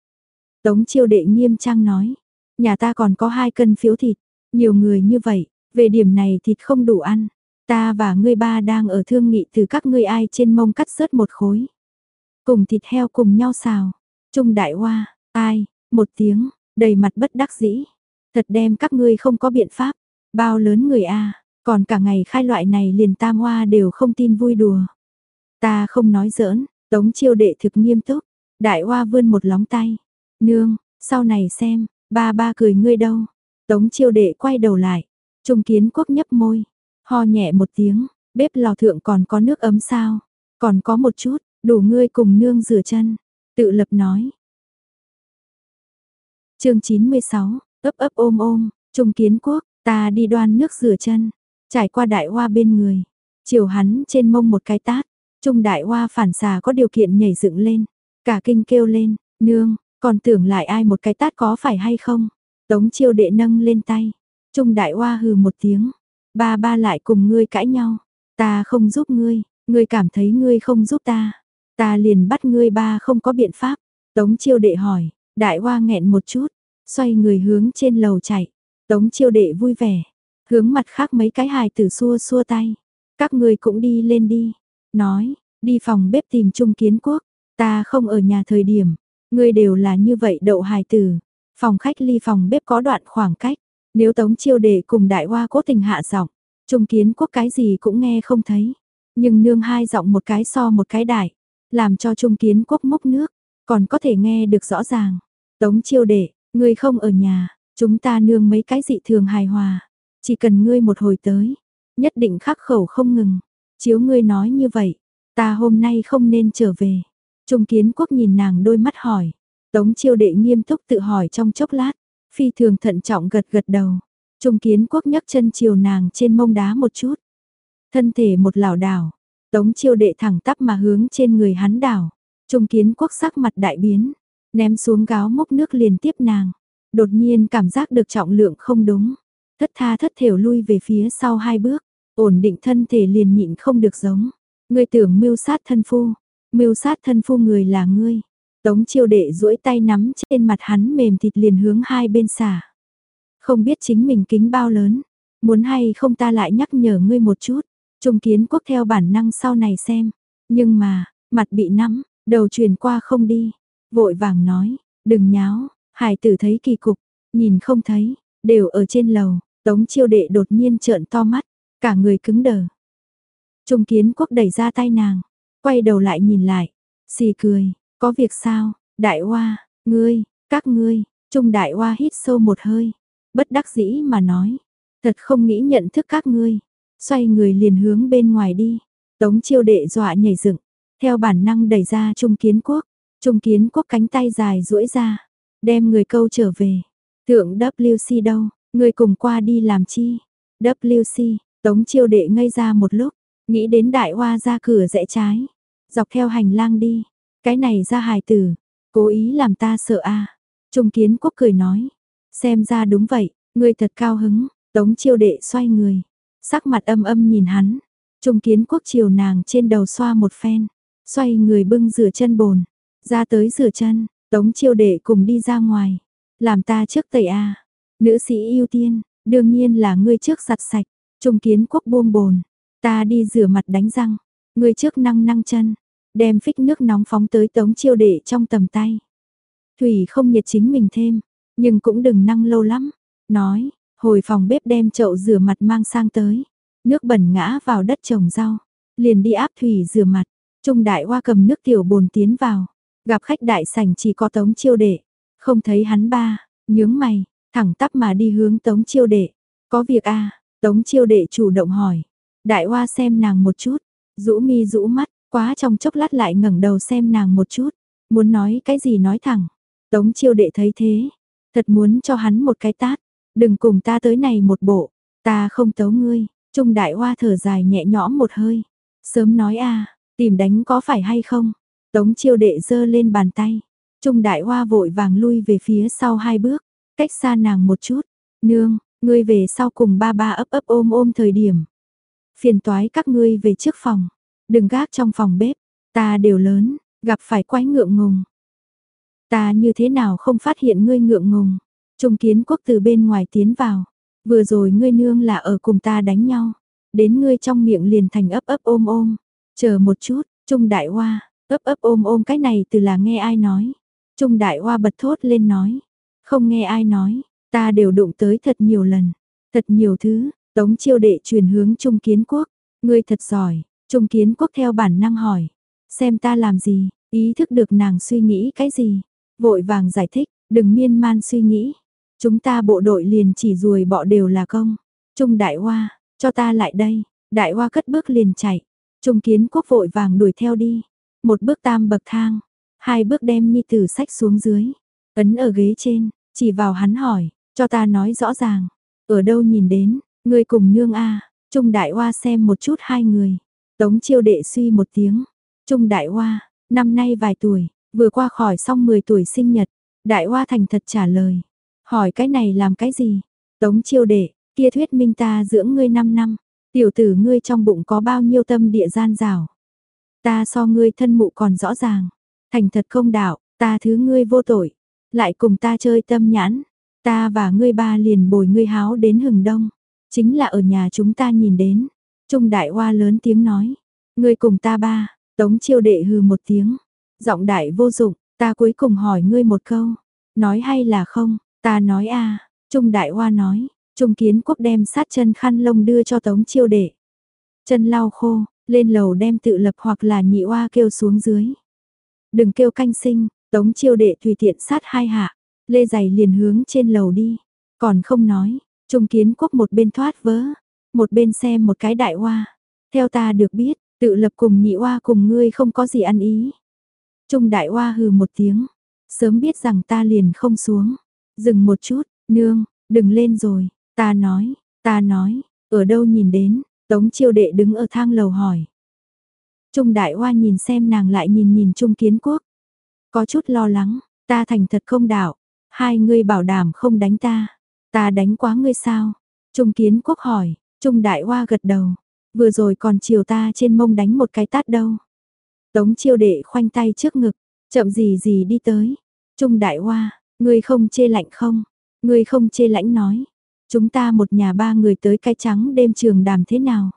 Tống chiêu đệ nghiêm trang nói, nhà ta còn có hai cân phiếu thịt, nhiều người như vậy, về điểm này thịt không đủ ăn. Ta và ngươi ba đang ở thương nghị từ các ngươi ai trên mông cắt rớt một khối. Cùng thịt heo cùng nhau xào. Trung đại hoa, ai, một tiếng, đầy mặt bất đắc dĩ. Thật đem các ngươi không có biện pháp. Bao lớn người a còn cả ngày khai loại này liền tam hoa đều không tin vui đùa. Ta không nói giỡn, tống chiêu đệ thực nghiêm túc. Đại hoa vươn một lóng tay. Nương, sau này xem, ba ba cười ngươi đâu. Tống chiêu đệ quay đầu lại. Trung kiến quốc nhấp môi. Ho nhẹ một tiếng, bếp lò thượng còn có nước ấm sao? Còn có một chút, đủ ngươi cùng nương rửa chân. Tự lập nói. chương 96, ấp ấp ôm ôm, Trung kiến quốc, ta đi đoan nước rửa chân. Trải qua đại hoa bên người. Chiều hắn trên mông một cái tát. Trung đại hoa phản xà có điều kiện nhảy dựng lên. Cả kinh kêu lên, nương, còn tưởng lại ai một cái tát có phải hay không? Tống chiêu đệ nâng lên tay. Trung đại hoa hừ một tiếng. Ba ba lại cùng ngươi cãi nhau. Ta không giúp ngươi, ngươi cảm thấy ngươi không giúp ta. Ta liền bắt ngươi ba không có biện pháp. Tống chiêu đệ hỏi, đại hoa nghẹn một chút, xoay người hướng trên lầu chạy. Tống chiêu đệ vui vẻ, hướng mặt khác mấy cái hài tử xua xua tay. Các ngươi cũng đi lên đi. Nói, đi phòng bếp tìm Trung Kiến Quốc. Ta không ở nhà thời điểm, ngươi đều là như vậy đậu hài tử. Phòng khách ly phòng bếp có đoạn khoảng cách. Nếu Tống Chiêu Đệ cùng Đại Hoa cố tình hạ giọng, Trung Kiến Quốc cái gì cũng nghe không thấy, nhưng nương hai giọng một cái so một cái đại, làm cho Trung Kiến Quốc mốc nước, còn có thể nghe được rõ ràng. Tống Chiêu Đệ, ngươi không ở nhà, chúng ta nương mấy cái dị thường hài hòa, chỉ cần ngươi một hồi tới, nhất định khắc khẩu không ngừng. Chiếu ngươi nói như vậy, ta hôm nay không nên trở về. Trung Kiến Quốc nhìn nàng đôi mắt hỏi. Tống Chiêu Đệ nghiêm túc tự hỏi trong chốc lát, Phi thường thận trọng gật gật đầu. Trung kiến quốc nhấc chân chiều nàng trên mông đá một chút. Thân thể một lảo đảo, tống chiêu đệ thẳng tắp mà hướng trên người hắn đảo. Trung kiến quốc sắc mặt đại biến, ném xuống gáo mốc nước liền tiếp nàng. Đột nhiên cảm giác được trọng lượng không đúng. Thất tha thất thểu lui về phía sau hai bước, ổn định thân thể liền nhịn không được giống. Ngươi tưởng mưu sát thân phu, mưu sát thân phu người là ngươi. Tống chiêu đệ duỗi tay nắm trên mặt hắn mềm thịt liền hướng hai bên xả. Không biết chính mình kính bao lớn, muốn hay không ta lại nhắc nhở ngươi một chút. Trung kiến quốc theo bản năng sau này xem, nhưng mà, mặt bị nắm, đầu truyền qua không đi. Vội vàng nói, đừng nháo, hải tử thấy kỳ cục, nhìn không thấy, đều ở trên lầu, tống chiêu đệ đột nhiên trợn to mắt, cả người cứng đờ. Trung kiến quốc đẩy ra tay nàng, quay đầu lại nhìn lại, xì cười, có việc sao, đại hoa, ngươi, các ngươi, trung đại hoa hít sâu một hơi, bất đắc dĩ mà nói, thật không nghĩ nhận thức các ngươi, xoay người liền hướng bên ngoài đi, tống chiêu đệ dọa nhảy dựng, theo bản năng đẩy ra trung kiến quốc, trung kiến quốc cánh tay dài duỗi ra, đem người câu trở về, thượng WC đâu, người cùng qua đi làm chi, WC, tống chiêu đệ ngây ra một lúc, nghĩ đến đại hoa ra cửa rẽ trái, dọc theo hành lang đi, cái này ra hài tử, cố ý làm ta sợ a. Trung Kiến Quốc cười nói, xem ra đúng vậy, ngươi thật cao hứng, Tống Chiêu Đệ xoay người, sắc mặt âm âm nhìn hắn. Trung Kiến Quốc chiều nàng trên đầu xoa một phen, xoay người bưng rửa chân bồn, ra tới rửa chân, Tống Chiêu Đệ cùng đi ra ngoài, làm ta trước tẩy a. Nữ sĩ ưu tiên, đương nhiên là ngươi trước giặt sạch. Trung Kiến Quốc buông bồn, ta đi rửa mặt đánh răng, ngươi trước năng năng chân, đem phích nước nóng phóng tới tống chiêu đệ trong tầm tay. Thủy không nhiệt chính mình thêm, nhưng cũng đừng năng lâu lắm. Nói, hồi phòng bếp đem chậu rửa mặt mang sang tới. Nước bẩn ngã vào đất trồng rau. Liền đi áp thủy rửa mặt. Trung đại hoa cầm nước tiểu bồn tiến vào. Gặp khách đại sảnh chỉ có tống chiêu đệ. Không thấy hắn ba, nhướng mày, thẳng tắp mà đi hướng tống chiêu đệ. Có việc a à, Tống chiêu đệ chủ động hỏi. Đại hoa xem nàng một chút, rũ mi rũ mắt, quá trong chốc lát lại ngẩng đầu xem nàng một chút, muốn nói cái gì nói thẳng. Tống chiêu đệ thấy thế, thật muốn cho hắn một cái tát, đừng cùng ta tới này một bộ, ta không tấu ngươi, trung đại hoa thở dài nhẹ nhõm một hơi, sớm nói a tìm đánh có phải hay không, tống chiêu đệ giơ lên bàn tay, trung đại hoa vội vàng lui về phía sau hai bước, cách xa nàng một chút, nương, ngươi về sau cùng ba ba ấp ấp ôm ôm thời điểm. Phiền toái các ngươi về trước phòng, đừng gác trong phòng bếp, ta đều lớn, gặp phải quái ngượng ngùng. Ta như thế nào không phát hiện ngươi ngượng ngùng, trung kiến quốc từ bên ngoài tiến vào, vừa rồi ngươi nương là ở cùng ta đánh nhau, đến ngươi trong miệng liền thành ấp ấp ôm ôm, chờ một chút, trung đại hoa, ấp ấp ôm ôm cái này từ là nghe ai nói. Trung đại hoa bật thốt lên nói, không nghe ai nói, Ta đều đụng tới thật nhiều lần, thật nhiều thứ, tống chiêu đệ truyền hướng Trung Kiến Quốc, ngươi thật giỏi, Trung Kiến Quốc theo bản năng hỏi, xem ta làm gì, ý thức được nàng suy nghĩ cái gì, vội vàng giải thích, đừng miên man suy nghĩ, chúng ta bộ đội liền chỉ ruồi bọ đều là công, Trung Đại Hoa, cho ta lại đây, Đại Hoa cất bước liền chạy, Trung Kiến Quốc vội vàng đuổi theo đi, một bước tam bậc thang, hai bước đem nhi tử sách xuống dưới, ấn ở ghế trên, chỉ vào hắn hỏi, cho ta nói rõ ràng, ở đâu nhìn đến, ngươi cùng nương a Trung Đại Hoa xem một chút hai người. Tống chiêu đệ suy một tiếng. Trung Đại Hoa, năm nay vài tuổi, vừa qua khỏi xong 10 tuổi sinh nhật. Đại Hoa thành thật trả lời. Hỏi cái này làm cái gì? Tống chiêu đệ, kia thuyết minh ta dưỡng ngươi 5 năm. Tiểu tử ngươi trong bụng có bao nhiêu tâm địa gian rào. Ta so ngươi thân mụ còn rõ ràng. Thành thật không đạo, ta thứ ngươi vô tội. Lại cùng ta chơi tâm nhãn. Ta và ngươi ba liền bồi ngươi háo đến hừng đông, chính là ở nhà chúng ta nhìn đến. Trung đại hoa lớn tiếng nói, ngươi cùng ta ba, tống chiêu đệ hừ một tiếng, giọng đại vô dụng, ta cuối cùng hỏi ngươi một câu, nói hay là không, ta nói a Trung đại hoa nói, Trung kiến quốc đem sát chân khăn lông đưa cho tống chiêu đệ. Chân lau khô, lên lầu đem tự lập hoặc là nhị hoa kêu xuống dưới. Đừng kêu canh sinh, tống chiêu đệ tùy tiện sát hai hạ, Lê giày liền hướng trên lầu đi, còn không nói, Trung Kiến Quốc một bên thoát vớ, một bên xem một cái đại hoa. Theo ta được biết, tự lập cùng nhị hoa cùng ngươi không có gì ăn ý. Trung đại hoa hừ một tiếng, sớm biết rằng ta liền không xuống. Dừng một chút, nương, đừng lên rồi, ta nói, ta nói, ở đâu nhìn đến, tống chiêu đệ đứng ở thang lầu hỏi. Trung đại hoa nhìn xem nàng lại nhìn nhìn Trung Kiến Quốc. Có chút lo lắng, ta thành thật không đạo, Hai ngươi bảo đảm không đánh ta. Ta đánh quá ngươi sao? Trung kiến quốc hỏi, Trung đại hoa gật đầu. Vừa rồi còn chiều ta trên mông đánh một cái tát đâu. Tống chiêu đệ khoanh tay trước ngực, chậm gì gì đi tới. Trung đại hoa, ngươi không chê lạnh không? Ngươi không chê lãnh nói. Chúng ta một nhà ba người tới cái trắng đêm trường đàm thế nào?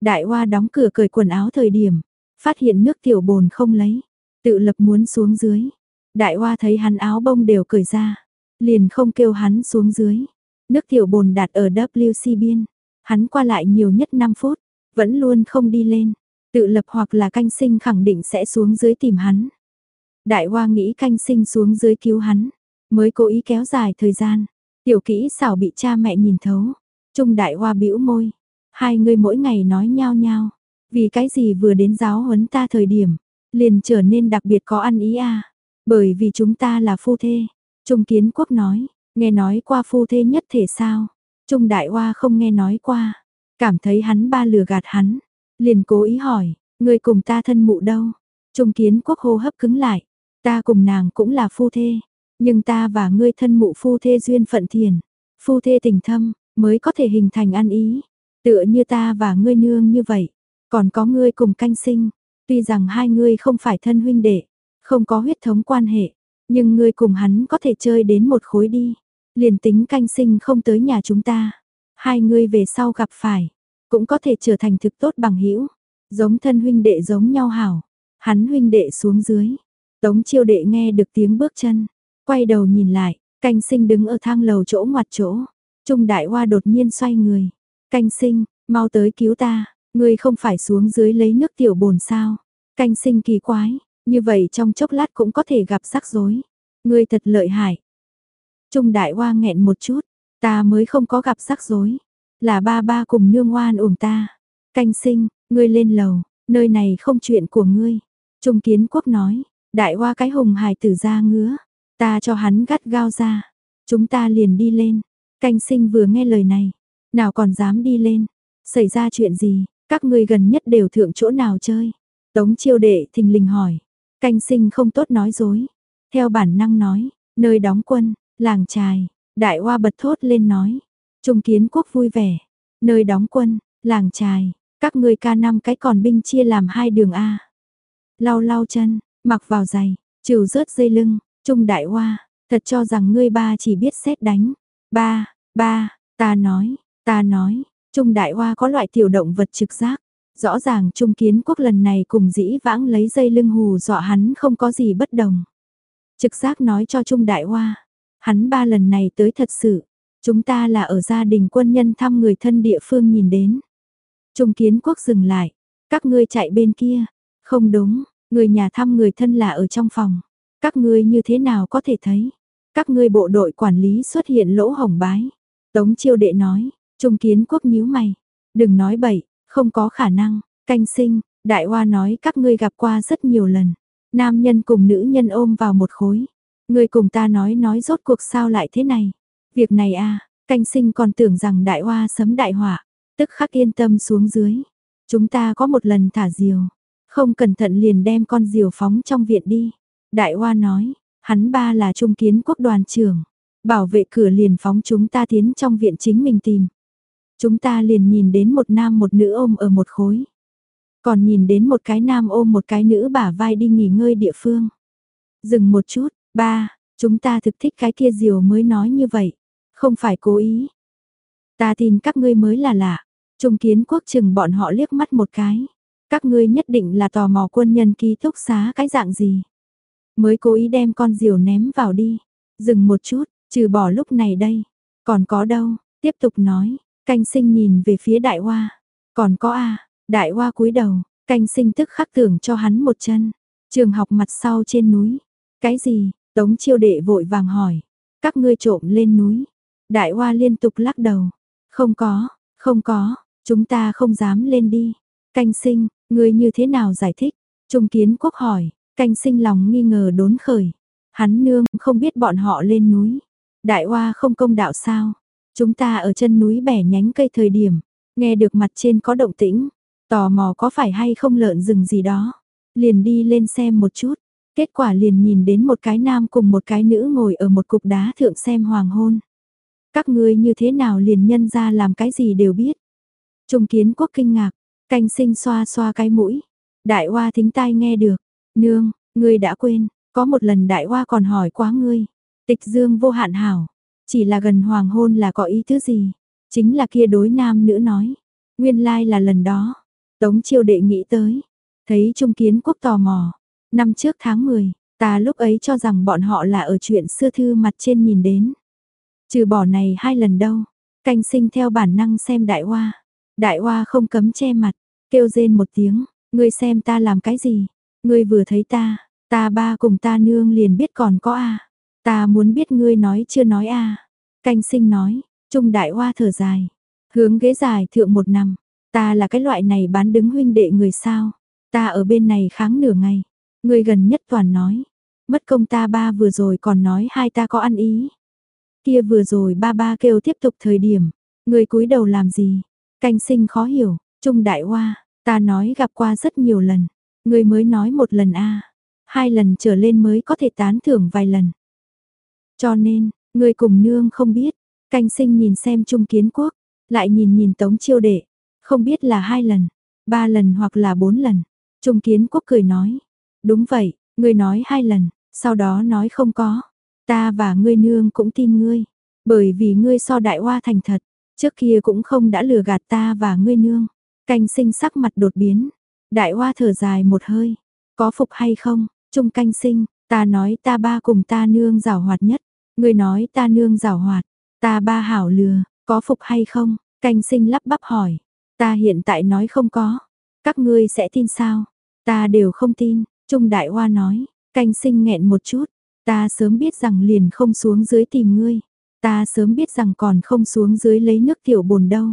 Đại hoa đóng cửa cởi quần áo thời điểm, phát hiện nước tiểu bồn không lấy, tự lập muốn xuống dưới. Đại hoa thấy hắn áo bông đều cởi ra, liền không kêu hắn xuống dưới. Nước tiểu bồn đặt ở WC biên, hắn qua lại nhiều nhất 5 phút, vẫn luôn không đi lên. Tự lập hoặc là canh sinh khẳng định sẽ xuống dưới tìm hắn. Đại hoa nghĩ canh sinh xuống dưới cứu hắn, mới cố ý kéo dài thời gian. Tiểu kỹ xảo bị cha mẹ nhìn thấu. Trung đại hoa bĩu môi. Hai người mỗi ngày nói nhau nhau. Vì cái gì vừa đến giáo huấn ta thời điểm, liền trở nên đặc biệt có ăn ý à. Bởi vì chúng ta là phu thê. Trung Kiến Quốc nói, nghe nói qua phu thê nhất thể sao. Trung Đại Hoa không nghe nói qua. Cảm thấy hắn ba lừa gạt hắn. Liền cố ý hỏi, người cùng ta thân mụ đâu? Trung Kiến Quốc hô hấp cứng lại. Ta cùng nàng cũng là phu thê. Nhưng ta và ngươi thân mụ phu thê duyên phận thiền. Phu thê tình thâm, mới có thể hình thành ăn ý. Tựa như ta và ngươi nương như vậy. Còn có ngươi cùng canh sinh. Tuy rằng hai ngươi không phải thân huynh đệ, không có huyết thống quan hệ, nhưng ngươi cùng hắn có thể chơi đến một khối đi. Liền tính canh sinh không tới nhà chúng ta. Hai ngươi về sau gặp phải, cũng có thể trở thành thực tốt bằng hữu Giống thân huynh đệ giống nhau hảo. Hắn huynh đệ xuống dưới. Tống chiêu đệ nghe được tiếng bước chân. Quay đầu nhìn lại, canh sinh đứng ở thang lầu chỗ ngoặt chỗ. Trung đại hoa đột nhiên xoay người. Canh sinh, mau tới cứu ta, ngươi không phải xuống dưới lấy nước tiểu bồn sao. Canh sinh kỳ quái, như vậy trong chốc lát cũng có thể gặp rắc rối. Ngươi thật lợi hại. Trung đại hoa nghẹn một chút, ta mới không có gặp rắc rối. là ba ba cùng nương oan uổng ta. Canh sinh, ngươi lên lầu, nơi này không chuyện của ngươi. Trung kiến quốc nói, đại hoa cái hùng hài tử ra ngứa, ta cho hắn gắt gao ra. Chúng ta liền đi lên. Canh sinh vừa nghe lời này, nào còn dám đi lên. Xảy ra chuyện gì, các ngươi gần nhất đều thượng chỗ nào chơi. Tống chiêu đệ thình lình hỏi. Canh sinh không tốt nói dối. Theo bản năng nói, nơi đóng quân, làng trài, đại hoa bật thốt lên nói. Trung kiến quốc vui vẻ. Nơi đóng quân, làng trài, các ngươi ca năm cái còn binh chia làm hai đường A. Lau lau chân, mặc vào giày, trừ rớt dây lưng, trung đại hoa, thật cho rằng ngươi ba chỉ biết xét đánh. Ba, ba, ta nói, ta nói, trung đại hoa có loại tiểu động vật trực giác. Rõ ràng Trung Kiến Quốc lần này cùng dĩ vãng lấy dây lưng hù dọa hắn không có gì bất đồng. Trực giác nói cho Trung Đại Hoa, hắn ba lần này tới thật sự, chúng ta là ở gia đình quân nhân thăm người thân địa phương nhìn đến. Trung Kiến Quốc dừng lại, các ngươi chạy bên kia, không đúng, người nhà thăm người thân là ở trong phòng, các ngươi như thế nào có thể thấy, các ngươi bộ đội quản lý xuất hiện lỗ hổng bái. Tống chiêu đệ nói, Trung Kiến Quốc nhíu mày, đừng nói bậy, không có khả năng, canh sinh, đại hoa nói các ngươi gặp qua rất nhiều lần. Nam nhân cùng nữ nhân ôm vào một khối. Ngươi cùng ta nói nói rốt cuộc sao lại thế này. Việc này a à, canh sinh còn tưởng rằng đại hoa sấm đại hỏa tức khắc yên tâm xuống dưới. Chúng ta có một lần thả diều, không cẩn thận liền đem con diều phóng trong viện đi. Đại hoa nói, hắn ba là trung kiến quốc đoàn trưởng, bảo vệ cửa liền phóng chúng ta tiến trong viện chính mình tìm. Chúng ta liền nhìn đến một nam một nữ ôm ở một khối. Còn nhìn đến một cái nam ôm một cái nữ bả vai đi nghỉ ngơi địa phương. Dừng một chút, ba, chúng ta thực thích cái kia diều mới nói như vậy. Không phải cố ý. Ta tin các ngươi mới là lạ. Trung kiến quốc chừng bọn họ liếc mắt một cái. Các ngươi nhất định là tò mò quân nhân ký túc xá cái dạng gì. Mới cố ý đem con diều ném vào đi. Dừng một chút, trừ bỏ lúc này đây. Còn có đâu, tiếp tục nói. Canh sinh nhìn về phía đại hoa. Còn có a đại hoa cúi đầu, canh sinh tức khắc tưởng cho hắn một chân. Trường học mặt sau trên núi. Cái gì? Tống chiêu đệ vội vàng hỏi. Các ngươi trộm lên núi. Đại hoa liên tục lắc đầu. Không có, không có, chúng ta không dám lên đi. Canh sinh, ngươi như thế nào giải thích? Trung kiến quốc hỏi, canh sinh lòng nghi ngờ đốn khởi. Hắn nương không biết bọn họ lên núi. Đại hoa không công đạo sao? Chúng ta ở chân núi bẻ nhánh cây thời điểm, nghe được mặt trên có động tĩnh, tò mò có phải hay không lợn rừng gì đó. Liền đi lên xem một chút, kết quả liền nhìn đến một cái nam cùng một cái nữ ngồi ở một cục đá thượng xem hoàng hôn. Các ngươi như thế nào liền nhân ra làm cái gì đều biết. Trung kiến quốc kinh ngạc, canh sinh xoa xoa cái mũi. Đại hoa thính tai nghe được. Nương, ngươi đã quên, có một lần đại hoa còn hỏi quá ngươi. Tịch dương vô hạn hảo, chỉ là gần hoàng hôn là có ý thứ gì? Chính là kia đối nam nữ nói. Nguyên lai like là lần đó. Tống chiêu đệ nghĩ tới. Thấy Trung Kiến Quốc tò mò. Năm trước tháng 10, ta lúc ấy cho rằng bọn họ là ở chuyện xưa thư mặt trên nhìn đến. Trừ bỏ này hai lần đâu. Canh sinh theo bản năng xem đại hoa. Đại hoa không cấm che mặt. Kêu rên một tiếng. Ngươi xem ta làm cái gì? Ngươi vừa thấy ta. Ta ba cùng ta nương liền biết còn có a Ta muốn biết ngươi nói chưa nói a à. Canh sinh nói, trung đại hoa thở dài. Hướng ghế dài thượng một năm. Ta là cái loại này bán đứng huynh đệ người sao. Ta ở bên này kháng nửa ngày. Ngươi gần nhất toàn nói. Mất công ta ba vừa rồi còn nói hai ta có ăn ý. Kia vừa rồi ba ba kêu tiếp tục thời điểm. Ngươi cúi đầu làm gì? Canh sinh khó hiểu. Trung đại hoa, ta nói gặp qua rất nhiều lần. Ngươi mới nói một lần a Hai lần trở lên mới có thể tán thưởng vài lần. Cho nên, người cùng nương không biết, canh sinh nhìn xem Trung Kiến Quốc, lại nhìn nhìn Tống Chiêu Đệ, không biết là hai lần, ba lần hoặc là bốn lần. Trung Kiến Quốc cười nói, đúng vậy, ngươi nói hai lần, sau đó nói không có. Ta và ngươi nương cũng tin ngươi, bởi vì ngươi so đại hoa thành thật, trước kia cũng không đã lừa gạt ta và ngươi nương. Canh sinh sắc mặt đột biến, đại hoa thở dài một hơi, có phục hay không, trung canh sinh, ta nói ta ba cùng ta nương rào hoạt nhất, Ngươi nói ta nương rào hoạt, ta ba hảo lừa, có phục hay không? Canh sinh lắp bắp hỏi. Ta hiện tại nói không có. Các ngươi sẽ tin sao? Ta đều không tin. Trung Đại Hoa nói. Canh sinh nghẹn một chút. Ta sớm biết rằng liền không xuống dưới tìm ngươi. Ta sớm biết rằng còn không xuống dưới lấy nước tiểu bồn đâu.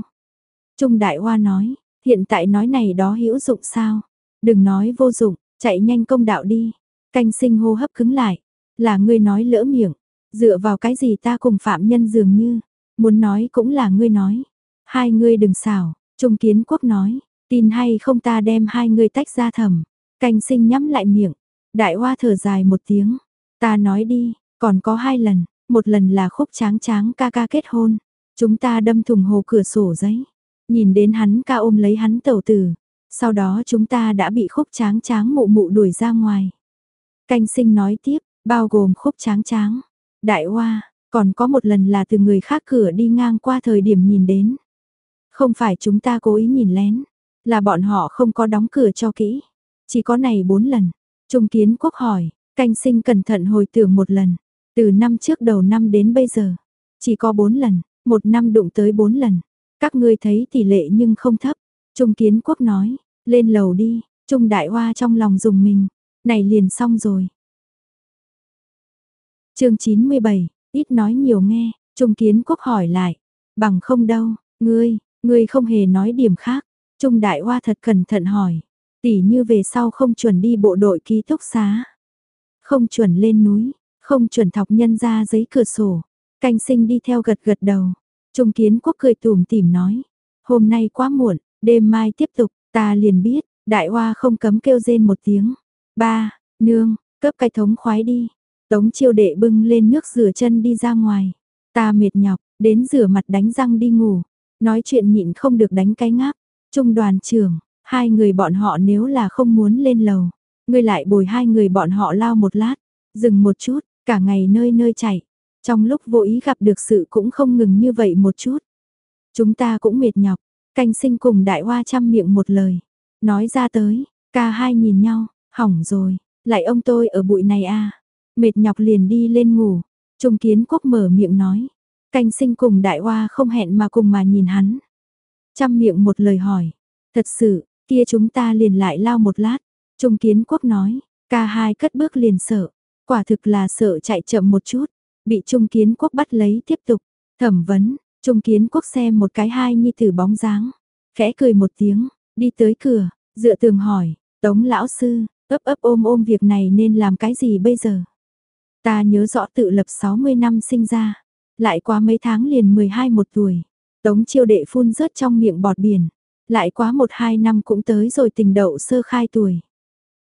Trung Đại Hoa nói, hiện tại nói này đó hữu dụng sao? Đừng nói vô dụng, chạy nhanh công đạo đi. Canh sinh hô hấp cứng lại, là ngươi nói lỡ miệng, dựa vào cái gì ta cùng phạm nhân dường như, muốn nói cũng là ngươi nói. Hai ngươi đừng xảo, Trung Kiến Quốc nói, tin hay không ta đem hai ngươi tách ra thầm. Canh sinh nhắm lại miệng, đại hoa thở dài một tiếng, ta nói đi, còn có hai lần, một lần là khúc tráng tráng ca ca kết hôn, chúng ta đâm thùng hồ cửa sổ giấy, nhìn đến hắn ca ôm lấy hắn tẩu tử, sau đó chúng ta đã bị khúc tráng tráng mụ mụ đuổi ra ngoài. Canh sinh nói tiếp, bao gồm khúc tráng tráng, đại hoa, còn có một lần là từ người khác cửa đi ngang qua thời điểm nhìn đến. Không phải chúng ta cố ý nhìn lén, là bọn họ không có đóng cửa cho kỹ. Chỉ có này bốn lần. Trung kiến quốc hỏi, canh sinh cẩn thận hồi tưởng một lần. Từ năm trước đầu năm đến bây giờ. Chỉ có bốn lần, một năm đụng tới bốn lần. Các ngươi thấy tỷ lệ nhưng không thấp. Trung kiến quốc nói, lên lầu đi. Trung đại hoa trong lòng dùng mình. Này liền xong rồi. chương 97, ít nói nhiều nghe. Trung kiến quốc hỏi lại. Bằng không đâu, ngươi, ngươi không hề nói điểm khác. Trung đại hoa thật cẩn thận hỏi. Tỷ như về sau không chuẩn đi bộ đội ký túc xá. Không chuẩn lên núi, không chuẩn thọc nhân ra giấy cửa sổ. Canh sinh đi theo gật gật đầu. Trung kiến quốc cười tủm tỉm nói. Hôm nay quá muộn, đêm mai tiếp tục, ta liền biết, đại hoa không cấm kêu rên một tiếng. Ba, nương, cấp cái thống khoái đi. Tống chiêu đệ bưng lên nước rửa chân đi ra ngoài. Ta mệt nhọc, đến rửa mặt đánh răng đi ngủ. Nói chuyện nhịn không được đánh cái ngáp. Trung đoàn trưởng, hai người bọn họ nếu là không muốn lên lầu, ngươi lại bồi hai người bọn họ lao một lát, dừng một chút, cả ngày nơi nơi chạy. Trong lúc vô ý gặp được sự cũng không ngừng như vậy một chút. Chúng ta cũng mệt nhọc, canh sinh cùng đại hoa chăm miệng một lời. Nói ra tới, ca hai nhìn nhau, hỏng rồi, lại ông tôi ở bụi này à. Mệt nhọc liền đi lên ngủ, trung kiến quốc mở miệng nói. Canh sinh cùng đại hoa không hẹn mà cùng mà nhìn hắn. Chăm miệng một lời hỏi, thật sự, kia chúng ta liền lại lao một lát. Trung kiến quốc nói, ca hai cất bước liền sợ, quả thực là sợ chạy chậm một chút, bị trung kiến quốc bắt lấy tiếp tục, thẩm vấn, trung kiến quốc xem một cái hai nhi tử bóng dáng, khẽ cười một tiếng, đi tới cửa, dựa tường hỏi, tống lão sư, ấp ấp ôm ôm việc này nên làm cái gì bây giờ? Ta nhớ rõ tự lập 60 năm sinh ra, lại qua mấy tháng liền 12 một tuổi, tống chiêu đệ phun rớt trong miệng bọt biển, lại quá một hai năm cũng tới rồi tình đậu sơ khai tuổi.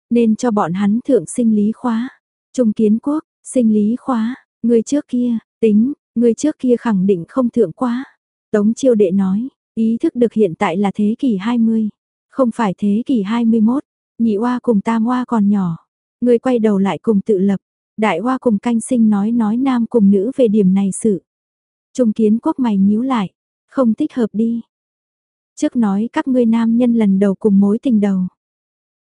Nên cho bọn hắn thượng sinh lý khóa. Trung kiến quốc, sinh lý khóa, người trước kia, tính, người trước kia khẳng định không thượng quá. Tống chiêu đệ nói, ý thức được hiện tại là thế kỷ 20, không phải thế kỷ 21, nhị oa cùng tam oa còn nhỏ. Người quay đầu lại cùng tự lập, đại oa cùng canh sinh nói nói nam cùng nữ về điểm này sự. Trung kiến quốc mày nhíu lại, không thích hợp đi, Trước nói các ngươi nam nhân lần đầu cùng mối tình đầu.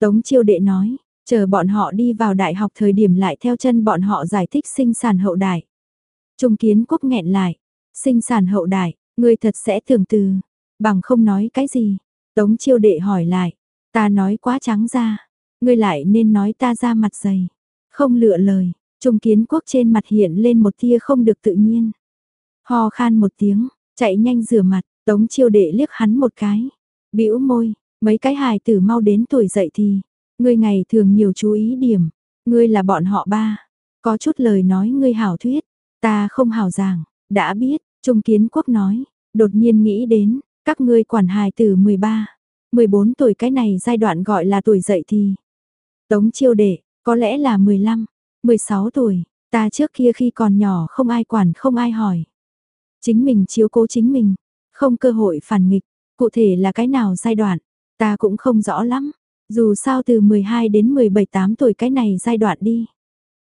Tống chiêu đệ nói, chờ bọn họ đi vào đại học thời điểm lại theo chân bọn họ giải thích sinh sản hậu đại. Trung kiến quốc nghẹn lại, sinh sản hậu đại, ngươi thật sẽ thường từ, bằng không nói cái gì. Tống chiêu đệ hỏi lại, ta nói quá trắng ra, ngươi lại nên nói ta ra mặt dày. Không lựa lời, trung kiến quốc trên mặt hiện lên một tia không được tự nhiên. Ho khan một tiếng, chạy nhanh rửa mặt, Tống chiêu đệ liếc hắn một cái, bĩu môi, mấy cái hài tử mau đến tuổi dậy thì, ngươi ngày thường nhiều chú ý điểm, ngươi là bọn họ ba, có chút lời nói ngươi hảo thuyết, ta không hảo giảng, đã biết, Trung Kiến Quốc nói, đột nhiên nghĩ đến, các ngươi quản hài từ 13, 14 tuổi cái này giai đoạn gọi là tuổi dậy thì. Tống chiêu đệ, có lẽ là 15, 16 tuổi, ta trước kia khi còn nhỏ không ai quản không ai hỏi. Chính mình chiếu cố chính mình, không cơ hội phản nghịch, cụ thể là cái nào giai đoạn, ta cũng không rõ lắm. Dù sao từ 12 đến 17-8 tuổi cái này giai đoạn đi.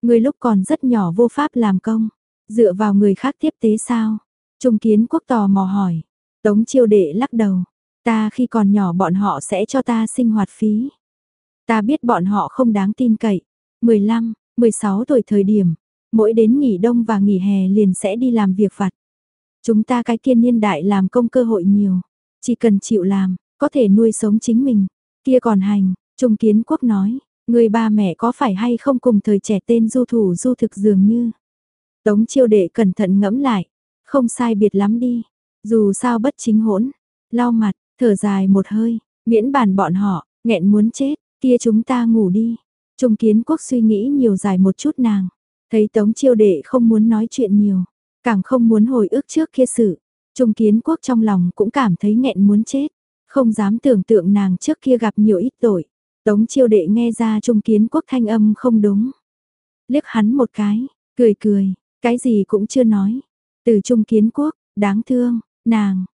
Người lúc còn rất nhỏ vô pháp làm công, dựa vào người khác tiếp tế sao? Trung kiến quốc tò mò hỏi. Tống chiêu đệ lắc đầu. Ta khi còn nhỏ bọn họ sẽ cho ta sinh hoạt phí. Ta biết bọn họ không đáng tin cậy. 15, 16 tuổi thời điểm, mỗi đến nghỉ đông và nghỉ hè liền sẽ đi làm việc vặt. Chúng ta cái kiên niên đại làm công cơ hội nhiều, chỉ cần chịu làm, có thể nuôi sống chính mình. Kia còn hành, Trung Kiến Quốc nói, người ba mẹ có phải hay không cùng thời trẻ tên du thủ du thực dường như. Tống chiêu đệ cẩn thận ngẫm lại, không sai biệt lắm đi, dù sao bất chính hỗn, lau mặt, thở dài một hơi, miễn bàn bọn họ, nghẹn muốn chết, kia chúng ta ngủ đi. Trung kiến quốc suy nghĩ nhiều dài một chút nàng, thấy tống chiêu đệ không muốn nói chuyện nhiều, càng không muốn hồi ức trước kia sự. Trung kiến quốc trong lòng cũng cảm thấy nghẹn muốn chết, không dám tưởng tượng nàng trước kia gặp nhiều ít tội. Tống chiêu đệ nghe ra trung kiến quốc thanh âm không đúng. Liếc hắn một cái, cười cười, cái gì cũng chưa nói. Từ trung kiến quốc, đáng thương, nàng.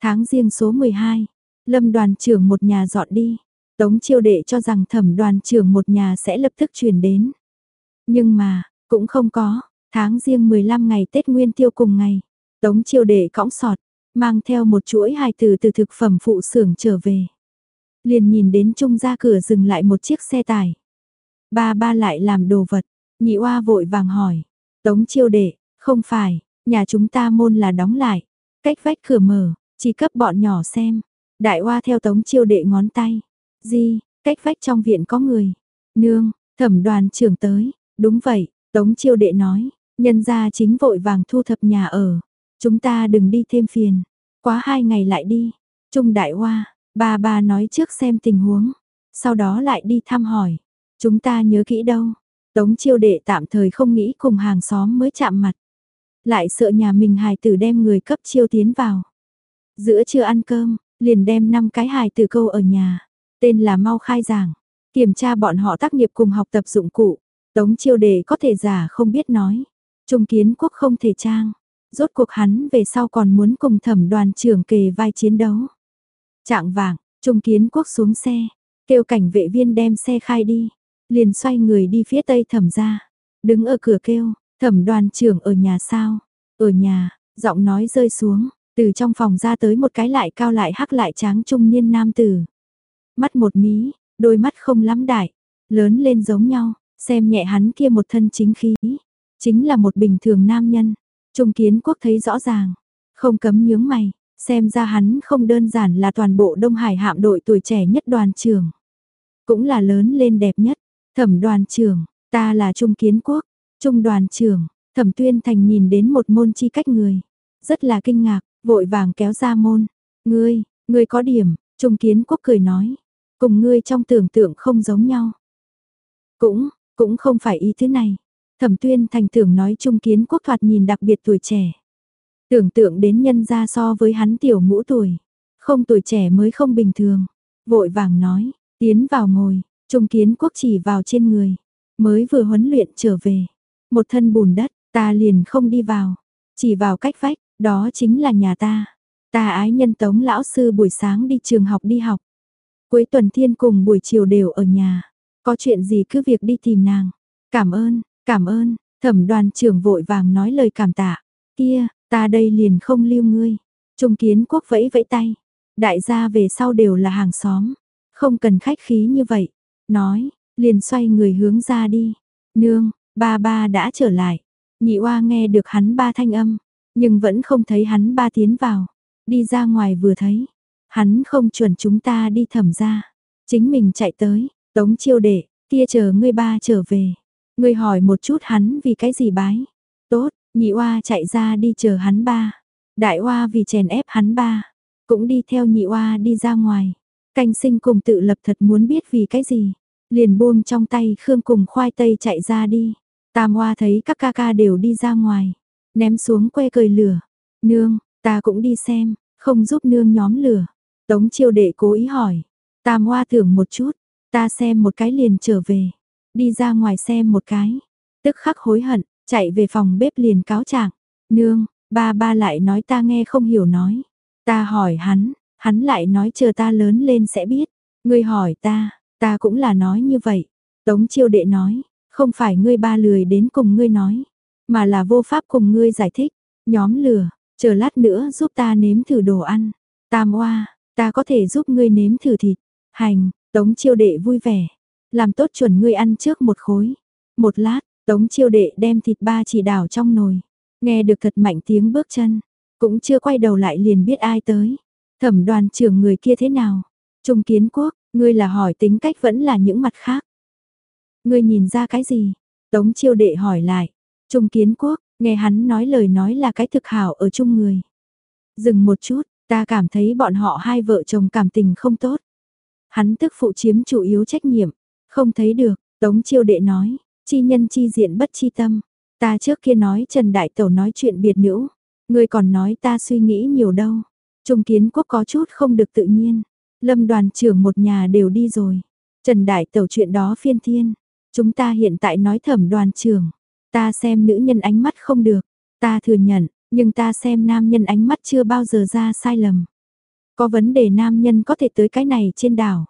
Tháng riêng số 12, lâm đoàn trưởng một nhà dọn đi. Tống chiêu đệ cho rằng thẩm đoàn trưởng một nhà sẽ lập tức chuyển đến. Nhưng mà, cũng không có, tháng riêng 15 ngày Tết Nguyên tiêu cùng ngày. Tống chiêu đệ cõng sọt, mang theo một chuỗi hài từ từ thực phẩm phụ xưởng trở về. Liền nhìn đến trung ra cửa dừng lại một chiếc xe tải. Ba ba lại làm đồ vật, nhị oa vội vàng hỏi. Tống chiêu đệ, không phải, nhà chúng ta môn là đóng lại. Cách vách cửa mở, chỉ cấp bọn nhỏ xem. Đại oa theo tống chiêu đệ ngón tay. Di, cách vách trong viện có người. Nương, thẩm đoàn trưởng tới. Đúng vậy, tống chiêu đệ nói. Nhân gia chính vội vàng thu thập nhà ở. Chúng ta đừng đi thêm phiền. Quá hai ngày lại đi. Trung đại hoa, ba ba nói trước xem tình huống. Sau đó lại đi thăm hỏi. Chúng ta nhớ kỹ đâu. Tống chiêu đệ tạm thời không nghĩ cùng hàng xóm mới chạm mặt. Lại sợ nhà mình hài tử đem người cấp chiêu tiến vào. Giữa chưa ăn cơm, liền đem năm cái hài tử câu ở nhà. Tên là mau khai giảng. Kiểm tra bọn họ tác nghiệp cùng học tập dụng cụ. Tống chiêu đệ có thể giả không biết nói. Trung kiến quốc không thể trang. Rốt cuộc hắn về sau còn muốn cùng thẩm đoàn trưởng kề vai chiến đấu. Trạng vàng, Trung Kiến Quốc xuống xe, kêu cảnh vệ viên đem xe khai đi, liền xoay người đi phía tây thẩm ra, đứng ở cửa kêu, thẩm đoàn trưởng ở nhà sao, ở nhà, giọng nói rơi xuống, từ trong phòng ra tới một cái lại cao lại hắc lại tráng trung niên nam tử. Mắt một mí, đôi mắt không lắm đại, lớn lên giống nhau, xem nhẹ hắn kia một thân chính khí, chính là một bình thường nam nhân, Trung kiến quốc thấy rõ ràng, không cấm nhướng mày, xem ra hắn không đơn giản là toàn bộ Đông Hải hạm đội tuổi trẻ nhất đoàn trưởng. Cũng là lớn lên đẹp nhất, thẩm đoàn trưởng, ta là Trung kiến quốc, Trung đoàn trưởng, thẩm tuyên thành nhìn đến một môn chi cách người. Rất là kinh ngạc, vội vàng kéo ra môn. Ngươi, ngươi có điểm, Trung kiến quốc cười nói. Cùng ngươi trong tưởng tượng không giống nhau. Cũng, cũng không phải ý thứ này. Thẩm tuyên thành tưởng nói trung kiến quốc thoạt nhìn đặc biệt tuổi trẻ. Tưởng tượng đến nhân gia so với hắn tiểu ngũ tuổi. Không tuổi trẻ mới không bình thường. Vội vàng nói, tiến vào ngồi, trung kiến quốc chỉ vào trên người. Mới vừa huấn luyện trở về. Một thân bùn đất, ta liền không đi vào. Chỉ vào cách vách, đó chính là nhà ta. Ta ái nhân tống lão sư buổi sáng đi trường học đi học. Cuối tuần thiên cùng buổi chiều đều ở nhà. Có chuyện gì cứ việc đi tìm nàng. Cảm ơn, Cảm ơn, thẩm đoàn trưởng vội vàng nói lời cảm tạ. Kia, ta đây liền không lưu ngươi. Trung kiến quốc vẫy vẫy tay. Đại gia về sau đều là hàng xóm. Không cần khách khí như vậy. Nói, liền xoay người hướng ra đi. Nương, ba ba đã trở lại. Nhị oa nghe được hắn ba thanh âm. Nhưng vẫn không thấy hắn ba tiến vào. Đi ra ngoài vừa thấy. Hắn không chuẩn chúng ta đi thẩm ra. Chính mình chạy tới. Tống chiêu đệ, kia chờ ngươi ba trở về. Người hỏi một chút hắn vì cái gì bái. Tốt, nhị oa chạy ra đi chờ hắn ba. Đại oa vì chèn ép hắn ba. Cũng đi theo nhị oa đi ra ngoài. Canh sinh cùng tự lập thật muốn biết vì cái gì. Liền buông trong tay Khương cùng khoai tây chạy ra đi. Tam oa thấy các ca ca đều đi ra ngoài. Ném xuống que cười lửa. Nương, ta cũng đi xem, không giúp nương nhóm lửa. Tống chiêu đệ cố ý hỏi. Tam oa thưởng một chút, ta xem một cái liền trở về. Đi ra ngoài xem một cái. Tức khắc hối hận, chạy về phòng bếp liền cáo trạng. Nương, ba ba lại nói ta nghe không hiểu nói. Ta hỏi hắn, hắn lại nói chờ ta lớn lên sẽ biết. Ngươi hỏi ta, ta cũng là nói như vậy. Tống chiêu đệ nói, không phải ngươi ba lười đến cùng ngươi nói, mà là vô pháp cùng ngươi giải thích. Nhóm lừa, chờ lát nữa giúp ta nếm thử đồ ăn. Tam oa, ta có thể giúp ngươi nếm thử thịt. Hành, tống chiêu đệ vui vẻ. Làm tốt chuẩn ngươi ăn trước một khối. Một lát, tống chiêu đệ đem thịt ba chỉ đảo trong nồi. Nghe được thật mạnh tiếng bước chân. Cũng chưa quay đầu lại liền biết ai tới. Thẩm đoàn trưởng người kia thế nào? Trung kiến quốc, ngươi là hỏi tính cách vẫn là những mặt khác. Ngươi nhìn ra cái gì? Tống chiêu đệ hỏi lại. Trung kiến quốc, nghe hắn nói lời nói là cái thực hảo ở chung người. Dừng một chút, Ta cảm thấy bọn họ hai vợ chồng cảm tình không tốt. Hắn tức phụ chiếm chủ yếu trách nhiệm. Không thấy được, Tống chiêu đệ nói, chi nhân chi diện bất chi tâm. Ta trước kia nói Trần Đại Tẩu nói chuyện biệt nữ. Ngươi còn nói ta suy nghĩ nhiều đâu. Trung kiến quốc có chút không được tự nhiên. Lâm đoàn trưởng một nhà đều đi rồi. Trần Đại Tẩu chuyện đó phiên thiên. Chúng ta hiện tại nói thẩm đoàn trưởng. Ta xem nữ nhân ánh mắt không được. Ta thừa nhận, nhưng ta xem nam nhân ánh mắt chưa bao giờ ra sai lầm. Có vấn đề nam nhân có thể tới cái này trên đảo.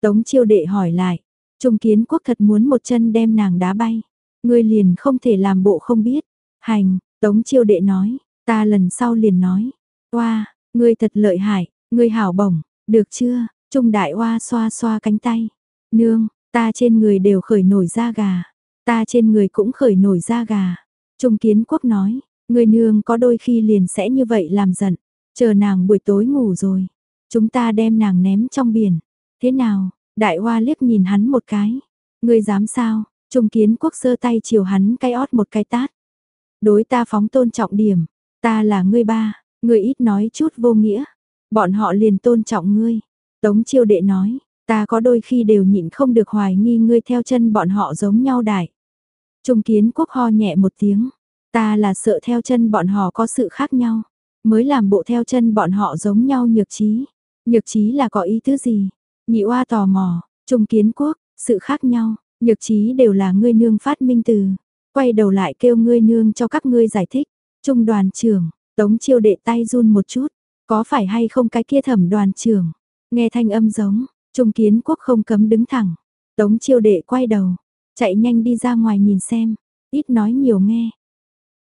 Tống chiêu đệ hỏi lại. Trung kiến quốc thật muốn một chân đem nàng đá bay. Ngươi liền không thể làm bộ không biết. Hành, Tống chiêu đệ nói. Ta lần sau liền nói. Oa, ngươi thật lợi hại, ngươi hảo bổng, được chưa? Trung đại oa xoa xoa cánh tay. Nương, ta trên người đều khởi nổi da gà. Ta trên người cũng khởi nổi da gà. Trung kiến quốc nói, người nương có đôi khi liền sẽ như vậy làm giận. Chờ nàng buổi tối ngủ rồi. Chúng ta đem nàng ném trong biển. Thế nào? Đại hoa liếc nhìn hắn một cái. Ngươi dám sao? Trung kiến quốc sơ tay chiều hắn cay ót một cái tát. Đối ta phóng tôn trọng điểm. Ta là ngươi ba. Ngươi ít nói chút vô nghĩa. Bọn họ liền tôn trọng ngươi. Tống chiêu đệ nói. Ta có đôi khi đều nhịn không được hoài nghi ngươi theo chân bọn họ giống nhau đại. Trung kiến quốc ho nhẹ một tiếng. Ta là sợ theo chân bọn họ có sự khác nhau. Mới làm bộ theo chân bọn họ giống nhau nhược trí. Nhược trí là có ý thứ gì? Nhị oa tò mò, trung kiến quốc, sự khác nhau, nhược trí đều là ngươi nương phát minh từ. Quay đầu lại kêu ngươi nương cho các ngươi giải thích. Trung đoàn trưởng, tống chiêu đệ tay run một chút. Có phải hay không cái kia thẩm đoàn trưởng? Nghe thanh âm giống, trung kiến quốc không cấm đứng thẳng. Tống chiêu đệ quay đầu, chạy nhanh đi ra ngoài nhìn xem, ít nói nhiều nghe.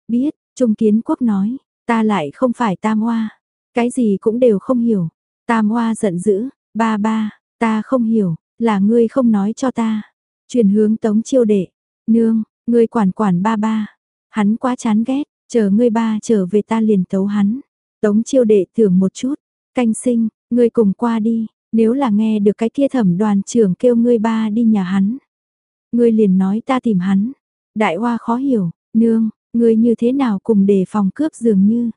Biết, trung kiến quốc nói, ta lại không phải tam hoa, cái gì cũng đều không hiểu. Tam hoa giận dữ, ba ba, ta không hiểu, là ngươi không nói cho ta. chuyển hướng tống chiêu đệ, nương, ngươi quản quản ba ba. Hắn quá chán ghét, chờ ngươi ba trở về ta liền tấu hắn. Tống chiêu đệ thưởng một chút, canh sinh, ngươi cùng qua đi, nếu là nghe được cái kia thẩm đoàn trưởng kêu ngươi ba đi nhà hắn. Ngươi liền nói ta tìm hắn. Đại hoa khó hiểu, nương, ngươi như thế nào cùng đề phòng cướp dường như.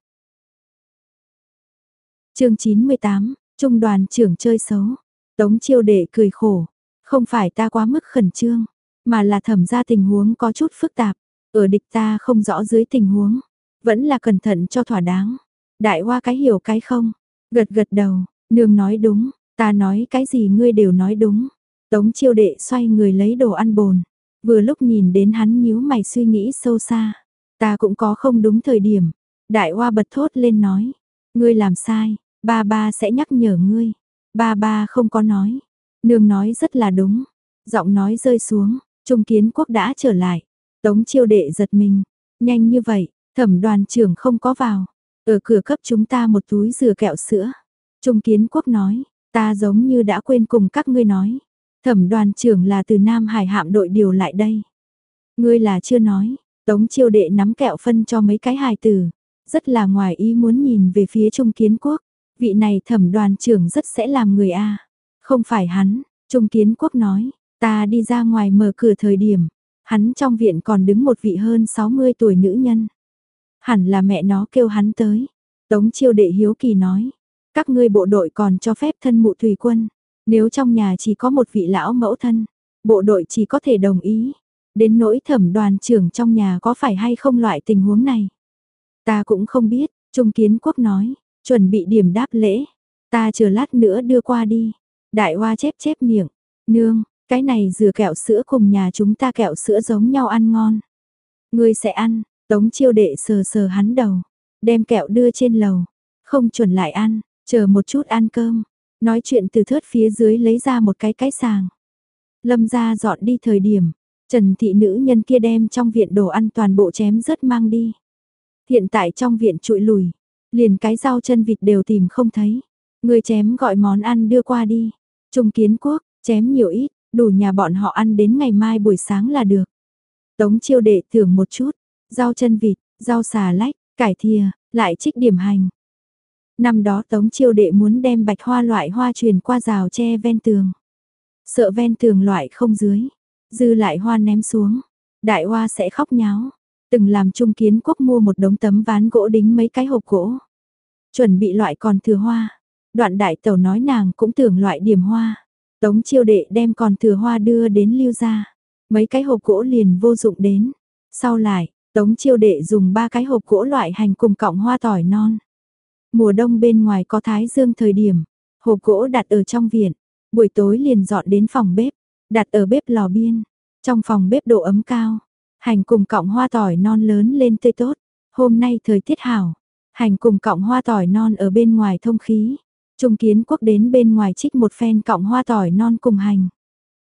chương 98, Trung đoàn trưởng chơi xấu. Tống chiêu đệ cười khổ. Không phải ta quá mức khẩn trương, mà là thẩm ra tình huống có chút phức tạp. Ở địch ta không rõ dưới tình huống. Vẫn là cẩn thận cho thỏa đáng. Đại hoa cái hiểu cái không. Gật gật đầu, nương nói đúng. Ta nói cái gì ngươi đều nói đúng. Tống chiêu đệ xoay người lấy đồ ăn bồn. Vừa lúc nhìn đến hắn nhíu mày suy nghĩ sâu xa. Ta cũng có không đúng thời điểm. Đại hoa bật thốt lên nói. Ngươi làm sai, ba ba sẽ nhắc nhở ngươi. Ba ba không có nói. Nương nói rất là đúng. Giọng nói rơi xuống, Trung Kiến Quốc đã trở lại. Tống chiêu đệ giật mình. Nhanh như vậy, thẩm đoàn trưởng không có vào. Ở cửa cấp chúng ta một túi dừa kẹo sữa. Trung Kiến Quốc nói, ta giống như đã quên cùng các ngươi nói. Thẩm đoàn trưởng là từ Nam Hải hạm đội điều lại đây. Ngươi là chưa nói, Tống chiêu đệ nắm kẹo phân cho mấy cái hài tử. Rất là ngoài ý muốn nhìn về phía Trung Kiến Quốc. Vị này thẩm đoàn trưởng rất sẽ làm người A. Không phải hắn, Trung Kiến Quốc nói, ta đi ra ngoài mở cửa thời điểm. Hắn trong viện còn đứng một vị hơn 60 tuổi nữ nhân. Hẳn là mẹ nó kêu hắn tới. Tống chiêu đệ hiếu kỳ nói. Các ngươi bộ đội còn cho phép thân mụ thủy quân. Nếu trong nhà chỉ có một vị lão mẫu thân, bộ đội chỉ có thể đồng ý. Đến nỗi thẩm đoàn trưởng trong nhà có phải hay không loại tình huống này. Ta cũng không biết, Trung Kiến Quốc nói, chuẩn bị điểm đáp lễ. Ta chờ lát nữa đưa qua đi. Đại hoa chép chép miệng. Nương, cái này dừa kẹo sữa cùng nhà chúng ta kẹo sữa giống nhau ăn ngon. Ngươi sẽ ăn, tống chiêu đệ sờ sờ hắn đầu. Đem kẹo đưa trên lầu. Không chuẩn lại ăn, chờ một chút ăn cơm. Nói chuyện từ thớt phía dưới lấy ra một cái cái sàng. Lâm ra dọn đi thời điểm, Trần thị nữ nhân kia đem trong viện đồ ăn toàn bộ chém rất mang đi. Hiện tại trong viện trụi lùi, liền cái rau chân vịt đều tìm không thấy. Người chém gọi món ăn đưa qua đi. Trung kiến quốc, chém nhiều ít, đủ nhà bọn họ ăn đến ngày mai buổi sáng là được. Tống chiêu đệ thưởng một chút, rau chân vịt, rau xà lách, cải thìa, lại trích điểm hành. Năm đó Tống chiêu đệ muốn đem bạch hoa loại hoa truyền qua rào tre ven tường. Sợ ven tường loại không dưới, dư lại hoa ném xuống, đại hoa sẽ khóc nháo. Từng làm trung kiến quốc mua một đống tấm ván gỗ đính mấy cái hộp gỗ. chuẩn bị loại còn thừa hoa. Đoạn đại tẩu nói nàng cũng tưởng loại điểm hoa. Tống chiêu đệ đem còn thừa hoa đưa đến lưu ra. Mấy cái hộp gỗ liền vô dụng đến. Sau lại, tống chiêu đệ dùng ba cái hộp gỗ loại hành cùng cọng hoa tỏi non. Mùa đông bên ngoài có thái dương thời điểm, hộp gỗ đặt ở trong viện, buổi tối liền dọn đến phòng bếp, đặt ở bếp lò biên. Trong phòng bếp độ ấm cao, hành cùng cọng hoa tỏi non lớn lên tươi tốt. Hôm nay thời tiết hảo, hành cùng cọng hoa tỏi non ở bên ngoài thông khí. Trung kiến quốc đến bên ngoài trích một phen cọng hoa tỏi non cùng hành.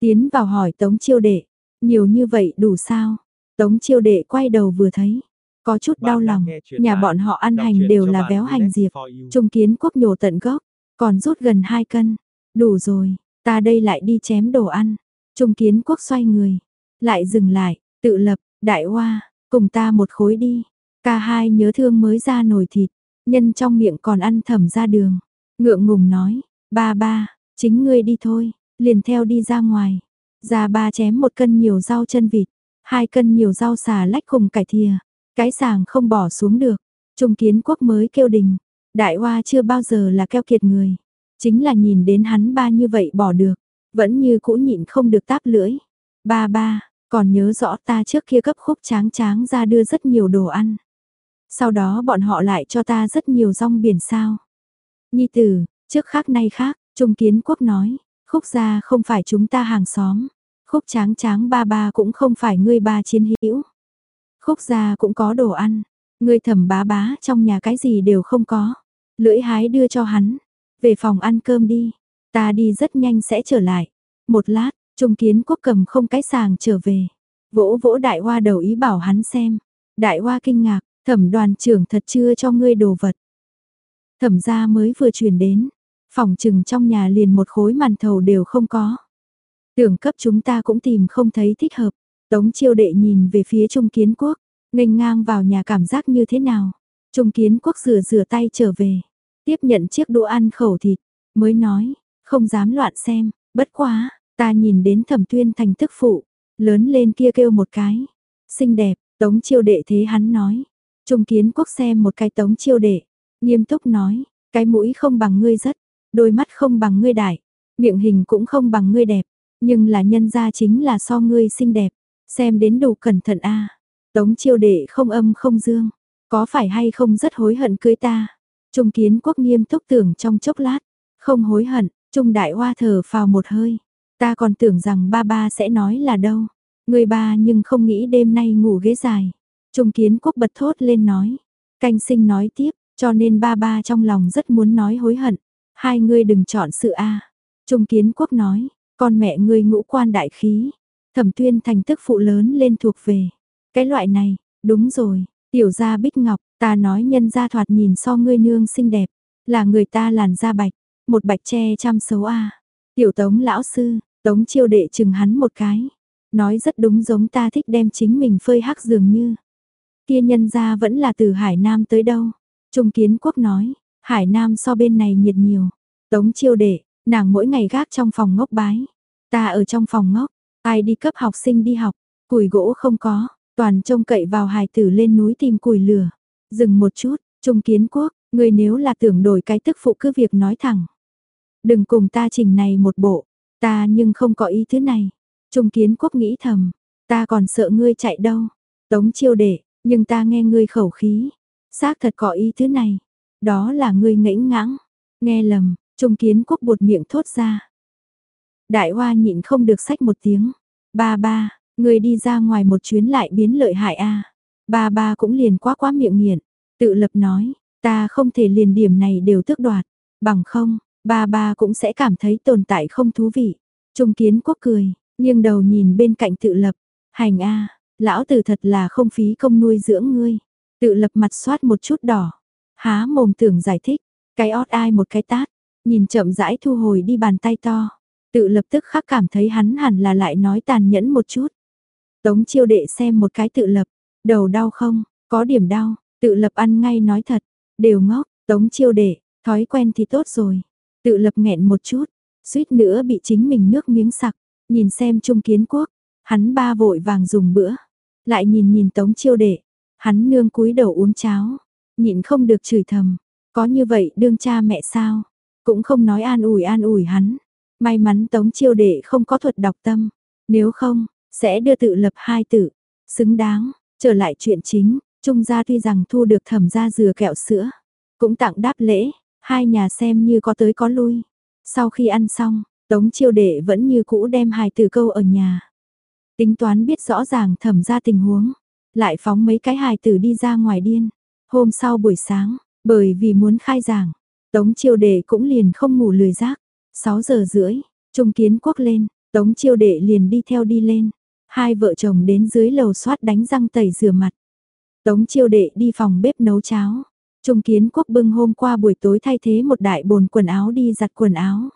Tiến vào hỏi tống chiêu đệ, nhiều như vậy đủ sao? Tống chiêu đệ quay đầu vừa thấy, có chút đau lòng, nhà bọn họ ăn hành đều là béo hành diệp. Trung kiến quốc nhổ tận gốc, còn rút gần 2 cân. Đủ rồi, ta đây lại đi chém đồ ăn. Trung kiến quốc xoay người, lại dừng lại, tự lập, đại hoa, cùng ta một khối đi. Ca hai nhớ thương mới ra nồi thịt, nhân trong miệng còn ăn thầm ra đường. Ngượng ngùng nói, ba ba, chính ngươi đi thôi, liền theo đi ra ngoài. Ra ba chém một cân nhiều rau chân vịt, hai cân nhiều rau xà lách cùng cải thìa. Cái sàng không bỏ xuống được. Trung kiến quốc mới kêu đình. Đại hoa chưa bao giờ là keo kiệt người. Chính là nhìn đến hắn ba như vậy bỏ được. Vẫn như cũ nhịn không được táp lưỡi. Ba ba, còn nhớ rõ ta trước kia cấp khúc tráng tráng ra đưa rất nhiều đồ ăn. Sau đó bọn họ lại cho ta rất nhiều rong biển sao. Nhi tử, trước khác nay khác, Trung Kiến Quốc nói, khúc gia không phải chúng ta hàng xóm. Khúc tráng tráng ba ba cũng không phải ngươi ba chiến hữu. Khúc gia cũng có đồ ăn, ngươi thẩm bá bá trong nhà cái gì đều không có. Lưỡi hái đưa cho hắn, về phòng ăn cơm đi, ta đi rất nhanh sẽ trở lại. Một lát, Trung Kiến Quốc cầm không cái sàng trở về, vỗ vỗ đại hoa đầu ý bảo hắn xem. Đại hoa kinh ngạc, thẩm đoàn trưởng thật chưa cho ngươi đồ vật. Thẩm gia mới vừa truyền đến, phòng trừng trong nhà liền một khối màn thầu đều không có. Tưởng cấp chúng ta cũng tìm không thấy thích hợp. Tống chiêu đệ nhìn về phía Trung Kiến Quốc, nghênh ngang vào nhà cảm giác như thế nào. Trung Kiến Quốc rửa rửa tay trở về, tiếp nhận chiếc đũa ăn khẩu thịt, mới nói, không dám loạn xem, bất quá, ta nhìn đến thẩm tuyên thành tức phụ, lớn lên kia kêu một cái, xinh đẹp, tống chiêu đệ thế hắn nói. Trung Kiến Quốc xem một cái tống chiêu đệ, nghiêm túc nói, cái mũi không bằng ngươi rất, đôi mắt không bằng ngươi đại, miệng hình cũng không bằng ngươi đẹp, nhưng là nhân gia chính là so ngươi xinh đẹp. Xem đến đủ cẩn thận a. Tống chiêu đệ không âm không dương, có phải hay không rất hối hận cưới ta? Trung kiến quốc nghiêm túc tưởng trong chốc lát, không hối hận, Trung đại hoa thở phào một hơi. Ta còn tưởng rằng ba ba sẽ nói là đâu. Người ba nhưng không nghĩ đêm nay ngủ ghế dài. Trung kiến quốc bật thốt lên nói. Canh sinh nói tiếp, cho nên ba ba trong lòng rất muốn nói hối hận. Hai ngươi đừng chọn sự A. Trung kiến quốc nói, con mẹ ngươi ngũ quan đại khí, Thẩm tuyên thành tức phụ lớn lên thuộc về. Cái loại này, đúng rồi, tiểu gia bích ngọc, ta nói nhân gia thoạt nhìn so ngươi nương xinh đẹp, là người ta làn da bạch, một bạch tre chăm xấu a. Tiểu tống lão sư, tống chiêu đệ chừng hắn một cái. Nói rất đúng giống ta thích đem chính mình phơi hắc dường như. Kia nhân gia vẫn là từ Hải Nam tới đâu. Trung kiến quốc nói, Hải Nam so bên này nhiệt nhiều. Tống chiêu đệ, nàng mỗi ngày gác trong phòng ngốc bái. Ta ở trong phòng ngốc, Ai đi cấp học sinh đi học, củi gỗ không có, toàn trông cậy vào hài tử lên núi tìm củi lửa. Dừng một chút, Trung Kiến Quốc, người nếu là tưởng đổi cái tức phụ cứ việc nói thẳng. Đừng cùng ta trình này một bộ, ta nhưng không có ý thứ này. Trung Kiến Quốc nghĩ thầm, ta còn sợ ngươi chạy đâu. Tống chiêu đệ, nhưng ta nghe ngươi khẩu khí. Xác thật có ý thứ này. Đó là ngươi ngẫnh ngãng. Nghe lầm, Trung Kiến Quốc buột miệng thốt ra. Đại hoa nhịn không được sách một tiếng. Ba ba, ngươi đi ra ngoài một chuyến lại biến lợi hại a. Ba ba cũng liền quá quá miệng nghiện. Tự lập nói, ta không thể liền điểm này đều tước đoạt. Bằng không, ba ba cũng sẽ cảm thấy tồn tại không thú vị. Trung kiến quốc cười, nghiêng đầu nhìn bên cạnh tự lập. Hành a, lão tử thật là không phí công nuôi dưỡng ngươi. Tự lập mặt soát một chút đỏ. Há mồm tưởng giải thích, cái ót ai một cái tát. Nhìn chậm rãi thu hồi đi bàn tay to. Tự lập tức khắc cảm thấy hắn hẳn là lại nói tàn nhẫn một chút. Tống chiêu đệ xem một cái tự lập, đầu đau không, có điểm đau, tự lập ăn ngay nói thật, đều ngốc, tống chiêu đệ, thói quen thì tốt rồi. Tự lập nghẹn một chút, suýt nữa bị chính mình nước miếng sặc, nhìn xem trung kiến quốc, hắn ba vội vàng dùng bữa, lại nhìn nhìn tống chiêu đệ, hắn nương cúi đầu uống cháo, nhịn không được chửi thầm, Có như vậy đương cha mẹ sao? Cũng không nói an ủi an ủi hắn. May mắn Tống Chiêu Đệ không có thuật đọc tâm. Nếu không, sẽ đưa tự lập hai tử, Xứng đáng, trở lại chuyện chính, Trung gia tuy rằng thu được thẩm gia dừa kẹo sữa. Cũng tặng đáp lễ, hai nhà xem như có tới có lui. Sau khi ăn xong, Tống Chiêu Đệ vẫn như cũ đem hài tử câu ở nhà. Tính toán biết rõ ràng thẩm ra tình huống, lại phóng mấy cái hài tử đi ra ngoài điên. Hôm sau buổi sáng, bởi vì muốn khai giảng, Tống Chiêu Đệ cũng liền không ngủ lười giác. 6 giờ rưỡi, Trung Kiến Quốc lên, Tống Chiêu Đệ liền đi theo đi lên. Hai vợ chồng đến dưới lầu soát đánh răng tẩy rửa mặt. Tống Chiêu Đệ đi phòng bếp nấu cháo. Trung Kiến Quốc bưng hôm qua buổi tối thay thế một đại bồn quần áo đi giặt quần áo.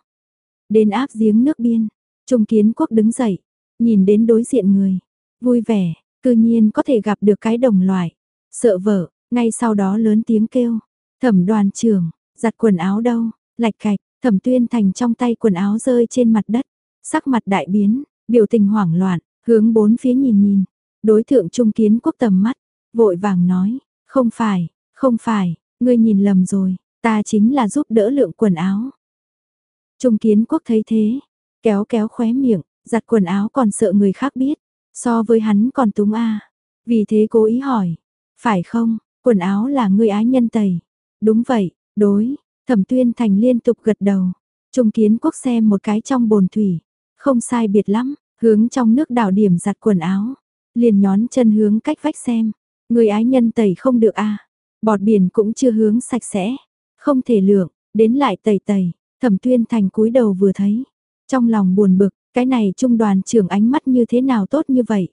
Đến áp giếng nước biên, Trung Kiến Quốc đứng dậy, nhìn đến đối diện người, vui vẻ, cư nhiên có thể gặp được cái đồng loại. Sợ vợ, ngay sau đó lớn tiếng kêu, thẩm đoàn trưởng, giặt quần áo đâu, lạch cạch, thẩm tuyên thành trong tay quần áo rơi trên mặt đất, sắc mặt đại biến, biểu tình hoảng loạn, hướng bốn phía nhìn nhìn, đối thượng trung kiến quốc tầm mắt, vội vàng nói, không phải, không phải, ngươi nhìn lầm rồi, ta chính là giúp đỡ lượng quần áo. Trung kiến quốc thấy thế, kéo kéo khóe miệng, giặt quần áo còn sợ người khác biết, so với hắn còn túng a. Vì thế cố ý hỏi, phải không, quần áo là ngươi ái nhân tẩy. Đúng vậy, đối, thẩm tuyên thành liên tục gật đầu. Trung kiến quốc xem một cái trong bồn thủy, không sai biệt lắm, hướng trong nước đảo điểm giặt quần áo. Liền nhón chân hướng cách vách xem, người ái nhân tẩy không được a Bọt biển cũng chưa hướng sạch sẽ, không thể lượng, đến lại tẩy tẩy, thẩm tuyên thành cúi đầu vừa thấy. Trong lòng buồn bực, cái này trung đoàn trưởng ánh mắt như thế nào tốt như vậy.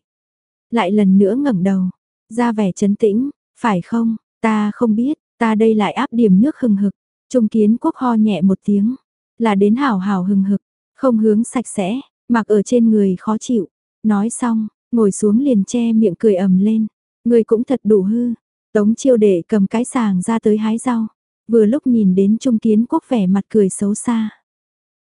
Lại lần nữa ngẩng đầu, ra vẻ chấn tĩnh, phải không, ta không biết, ta đây lại áp điểm nước hừng hực. Trung kiến quốc ho nhẹ một tiếng, là đến hảo hảo hừng hực, không hướng sạch sẽ, mặc ở trên người khó chịu. Nói xong, ngồi xuống liền che miệng cười ầm lên. Người cũng thật đủ hư, Tống chiêu đệ cầm cái sàng ra tới hái rau, vừa lúc nhìn đến Trung Kiến Quốc vẻ mặt cười xấu xa.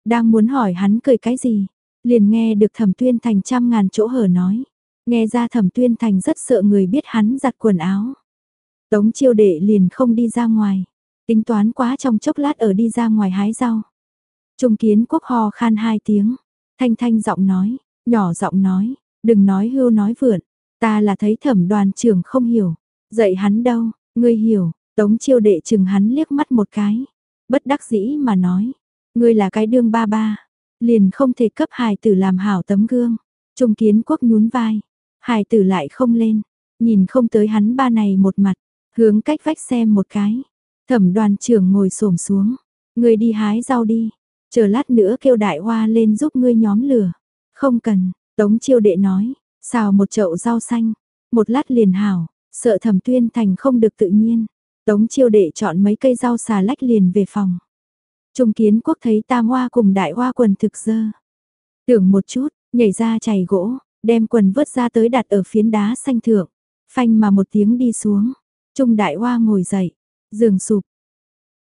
Đang muốn hỏi hắn cười cái gì, liền nghe được Thẩm Tuyên Thành trăm ngàn chỗ hở nói. Nghe ra Thẩm Tuyên Thành rất sợ người biết hắn giặt quần áo. Tống chiêu đệ liền không đi ra ngoài, tính toán quá trong chốc lát ở đi ra ngoài hái rau. Trung Kiến Quốc hò khan hai tiếng, thanh thanh giọng nói, nhỏ giọng nói, đừng nói hưu nói vượn, ta là thấy thẩm đoàn trưởng không hiểu, Dạy hắn đâu, ngươi hiểu, tống chiêu đệ chừng hắn liếc mắt một cái. Bất đắc dĩ mà nói, ngươi là cái đương ba ba, liền không thể cấp hài tử làm hảo tấm gương. Trung kiến quốc nhún vai, hài tử lại không lên, nhìn không tới hắn ba này một mặt, hướng cách vách xem một cái. Thẩm đoàn trưởng ngồi xổm xuống, ngươi đi hái rau đi, chờ lát nữa kêu đại hoa lên giúp ngươi nhóm lửa. Không cần, tống chiêu đệ nói, xào một chậu rau xanh, một lát liền hảo, Sợ thẩm tuyên thành không được tự nhiên. Tống chiêu đệ chọn mấy cây rau xà lách liền về phòng. Trung kiến quốc thấy tam hoa cùng đại hoa quần thực dơ. Tưởng một chút, nhảy ra chày gỗ, đem quần vớt ra tới đặt ở phiến đá xanh thượng. Phanh mà một tiếng đi xuống. Trung đại hoa ngồi dậy, giường sụp.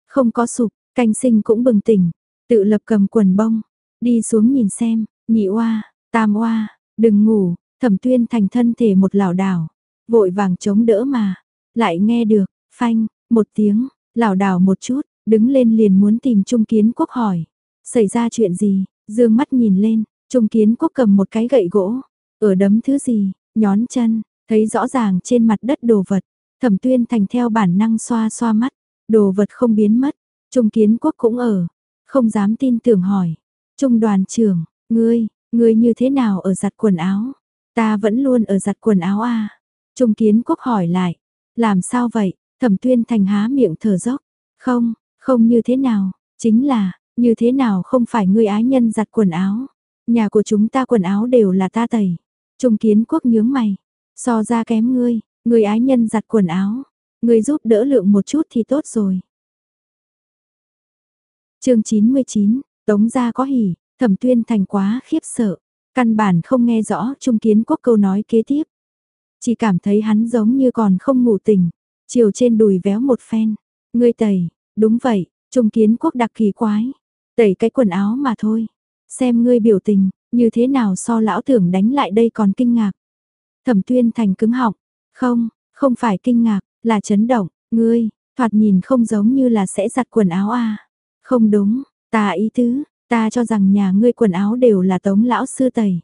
Không có sụp, canh sinh cũng bừng tỉnh, tự lập cầm quần bông, đi xuống nhìn xem, nhị oa, tam oa, đừng ngủ, thẩm tuyên thành thân thể một lảo đảo, vội vàng chống đỡ mà, lại nghe được, phanh, một tiếng, lảo đảo một chút, đứng lên liền muốn tìm Trung Kiến Quốc hỏi, xảy ra chuyện gì, dương mắt nhìn lên, Trung Kiến Quốc cầm một cái gậy gỗ, ở đấm thứ gì, nhón chân, thấy rõ ràng trên mặt đất đồ vật, thẩm tuyên thành theo bản năng xoa xoa mắt, đồ vật không biến mất, Trung Kiến Quốc cũng ở, không dám tin tưởng hỏi, Trung đoàn trưởng, ngươi, ngươi như thế nào ở giặt quần áo, ta vẫn luôn ở giặt quần áo à. Trung kiến quốc hỏi lại, làm sao vậy, thẩm tuyên thành há miệng thở dốc, không, không như thế nào, chính là, như thế nào không phải ngươi ái nhân giặt quần áo, nhà của chúng ta quần áo đều là ta tẩy. Trung kiến quốc nhướng mày, so ra kém ngươi, ngươi ái nhân giặt quần áo, ngươi giúp đỡ lượng một chút thì tốt rồi. chương 99, Tống gia có hỉ, thẩm tuyên thành quá khiếp sợ, căn bản không nghe rõ Trung kiến quốc câu nói kế tiếp, chỉ cảm thấy hắn giống như còn không ngủ tỉnh, chiều trên đùi véo một phen. Ngươi tẩy, đúng vậy, trung kiến quốc đặc kỳ quái. Tẩy cái quần áo mà thôi. Xem ngươi biểu tình, như thế nào so lão tưởng đánh lại đây còn kinh ngạc. Thẩm tuyên thành cứng họng. Không, không phải kinh ngạc, là chấn động. Ngươi, Thoạt nhìn không giống như là sẽ giặt quần áo à. Không đúng, ta ý tứ, ta cho rằng nhà ngươi quần áo đều là tống lão sư tẩy.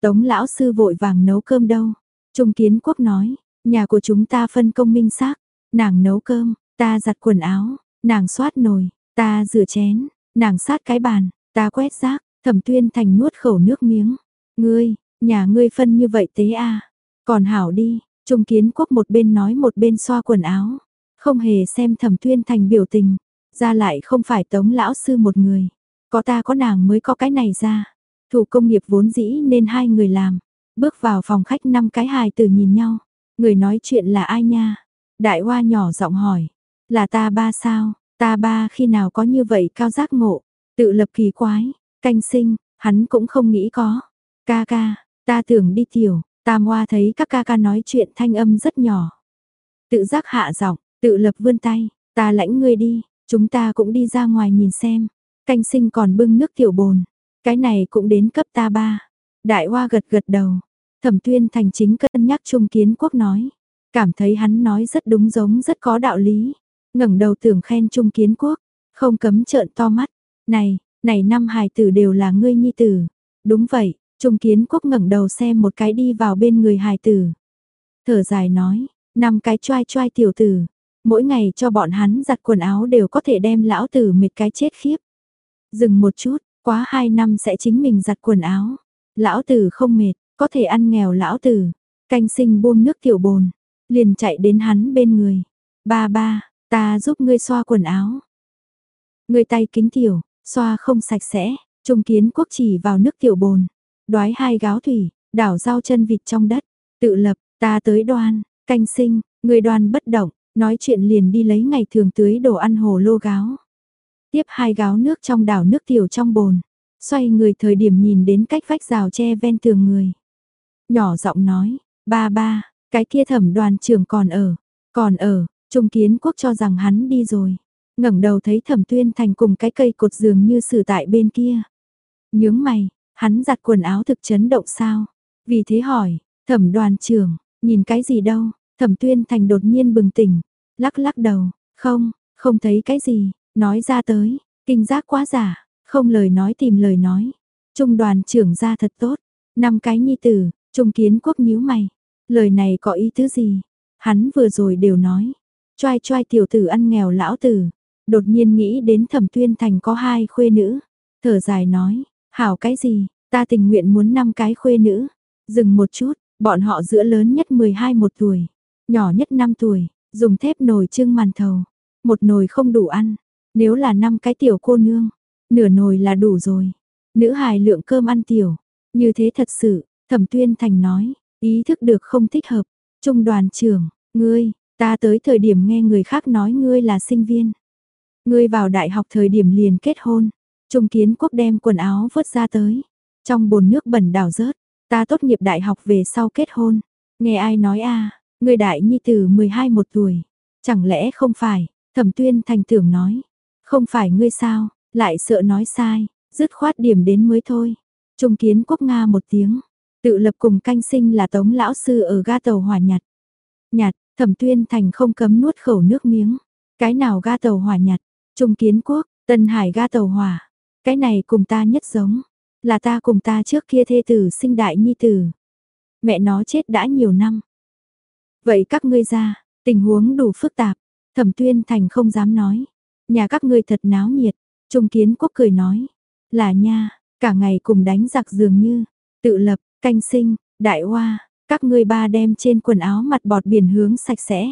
Tống lão sư vội vàng nấu cơm đâu. Trung kiến quốc nói, nhà của chúng ta phân công minh xác, nàng nấu cơm, ta giặt quần áo, nàng xoát nồi, ta rửa chén, nàng sát cái bàn, ta quét rác, thẩm tuyên thành nuốt khẩu nước miếng. Ngươi, nhà ngươi phân như vậy tế à, còn hảo đi, trung kiến quốc một bên nói một bên xoa quần áo, không hề xem thẩm tuyên thành biểu tình, ra lại không phải tống lão sư một người, có ta có nàng mới có cái này ra. Thủ công nghiệp vốn dĩ nên hai người làm, bước vào phòng khách năm cái hài tử nhìn nhau, người nói chuyện là ai nha? Đại hoa nhỏ giọng hỏi, là ta ba sao, ta ba khi nào có như vậy cao giác ngộ, tự lập kỳ quái, canh sinh, hắn cũng không nghĩ có. Ca ca, ta tưởng đi tiểu, tam hoa thấy các ca ca nói chuyện thanh âm rất nhỏ. Tự giác hạ giọng, tự lập vươn tay, ta lãnh ngươi đi, chúng ta cũng đi ra ngoài nhìn xem. Canh sinh còn bưng nước tiểu bồn, cái này cũng đến cấp ta ba. Đại hoa gật gật đầu, thẩm tuyên thành chính cân nhắc trung kiến quốc nói. Cảm thấy hắn nói rất đúng giống rất có đạo lý. ngẩng đầu tưởng khen trung kiến quốc, không cấm trợn to mắt. Này, này năm hài tử đều là ngươi nhi tử. Đúng vậy, trung kiến quốc ngẩng đầu xem một cái đi vào bên người hài tử. Thở dài nói, năm cái choai choai tiểu tử. Mỗi ngày cho bọn hắn giặt quần áo đều có thể đem lão tử mệt cái chết khiếp. Dừng một chút, quá hai năm sẽ chính mình giặt quần áo. Lão tử không mệt, có thể ăn nghèo lão tử. Canh sinh buông nước tiểu bồn, liền chạy đến hắn bên người. Ba ba, ta giúp ngươi xoa quần áo. Người tay kính tiểu, xoa không sạch sẽ, trung kiến quốc chỉ vào nước tiểu bồn. Đoái hai gáo thủy, đảo rau chân vịt trong đất. Tự lập, ta tới đoan, canh sinh, người đoan bất động, nói chuyện liền đi lấy ngày thường tưới đồ ăn hồ lô gáo. Tiếp hai gáo nước trong đảo nước tiểu trong bồn. Xoay người thời điểm nhìn đến cách vách rào tre ven tường người. Nhỏ giọng nói, ba ba, cái kia thẩm đoàn trưởng còn ở, còn ở, trung kiến quốc cho rằng hắn đi rồi. ngẩng đầu thấy thẩm tuyên thành cùng cái cây cột giường như sử tại bên kia. Nhướng mày, hắn giặt quần áo thực chấn động sao? Vì thế hỏi, thẩm đoàn trưởng, nhìn cái gì đâu? Thẩm tuyên thành đột nhiên bừng tỉnh, lắc lắc đầu, không, không thấy cái gì, nói ra tới, kinh giác quá giả, không lời nói tìm lời nói. Trung đoàn trưởng ra thật tốt, năm cái nhi tử, trung kiến quốc nhíu mày, lời này có ý tứ gì? Hắn vừa rồi đều nói, choai choai tiểu tử ăn nghèo lão tử, đột nhiên nghĩ đến thẩm tuyên thành có hai khuê nữ, thở dài nói, hảo cái gì, ta tình nguyện muốn năm cái khuê nữ, dừng một chút, bọn họ giữa lớn nhất 12 một tuổi, nhỏ nhất 5 tuổi, dùng thép nồi trưng màn thầu, một nồi không đủ ăn, nếu là năm cái tiểu cô nương, nửa nồi là đủ rồi. Nữ hài lượng cơm ăn tiểu, như thế thật sự, Thẩm Tuyên Thành nói, ý thức được không thích hợp. Trung đoàn trưởng, ngươi, ta tới thời điểm nghe người khác nói ngươi là sinh viên. Ngươi vào đại học thời điểm liền kết hôn. Trung kiến quốc đem quần áo vớt ra tới. Trong bồn nước bẩn đảo rớt, ta tốt nghiệp đại học về sau kết hôn. Nghe ai nói à, a ngươi đại nhi tử 12 một tuổi. Chẳng lẽ không phải, thẩm tuyên thành tưởng nói. Không phải ngươi sao, lại sợ nói sai, dứt khoát điểm đến mới thôi. Trung kiến quốc Nga một tiếng, tự lập cùng canh sinh là tống lão sư ở ga tàu hỏa nhặt. Nhặt, thẩm tuyên thành không cấm nuốt khẩu nước miếng. Cái nào ga tàu hỏa nhặt, Trung kiến quốc, Tân Hải ga tàu hỏa. Cái này cùng ta nhất giống, là ta cùng ta trước kia thê tử sinh đại nhi tử. Mẹ nó chết đã nhiều năm. Vậy các ngươi ra, tình huống đủ phức tạp, thẩm tuyên thành không dám nói. Nhà các ngươi thật náo nhiệt, Trung Kiến Quốc cười nói, là nha, cả ngày cùng đánh giặc dường như, tự lập, canh sinh, đại hoa, các ngươi ba đem trên quần áo mặt bọt biển hướng sạch sẽ.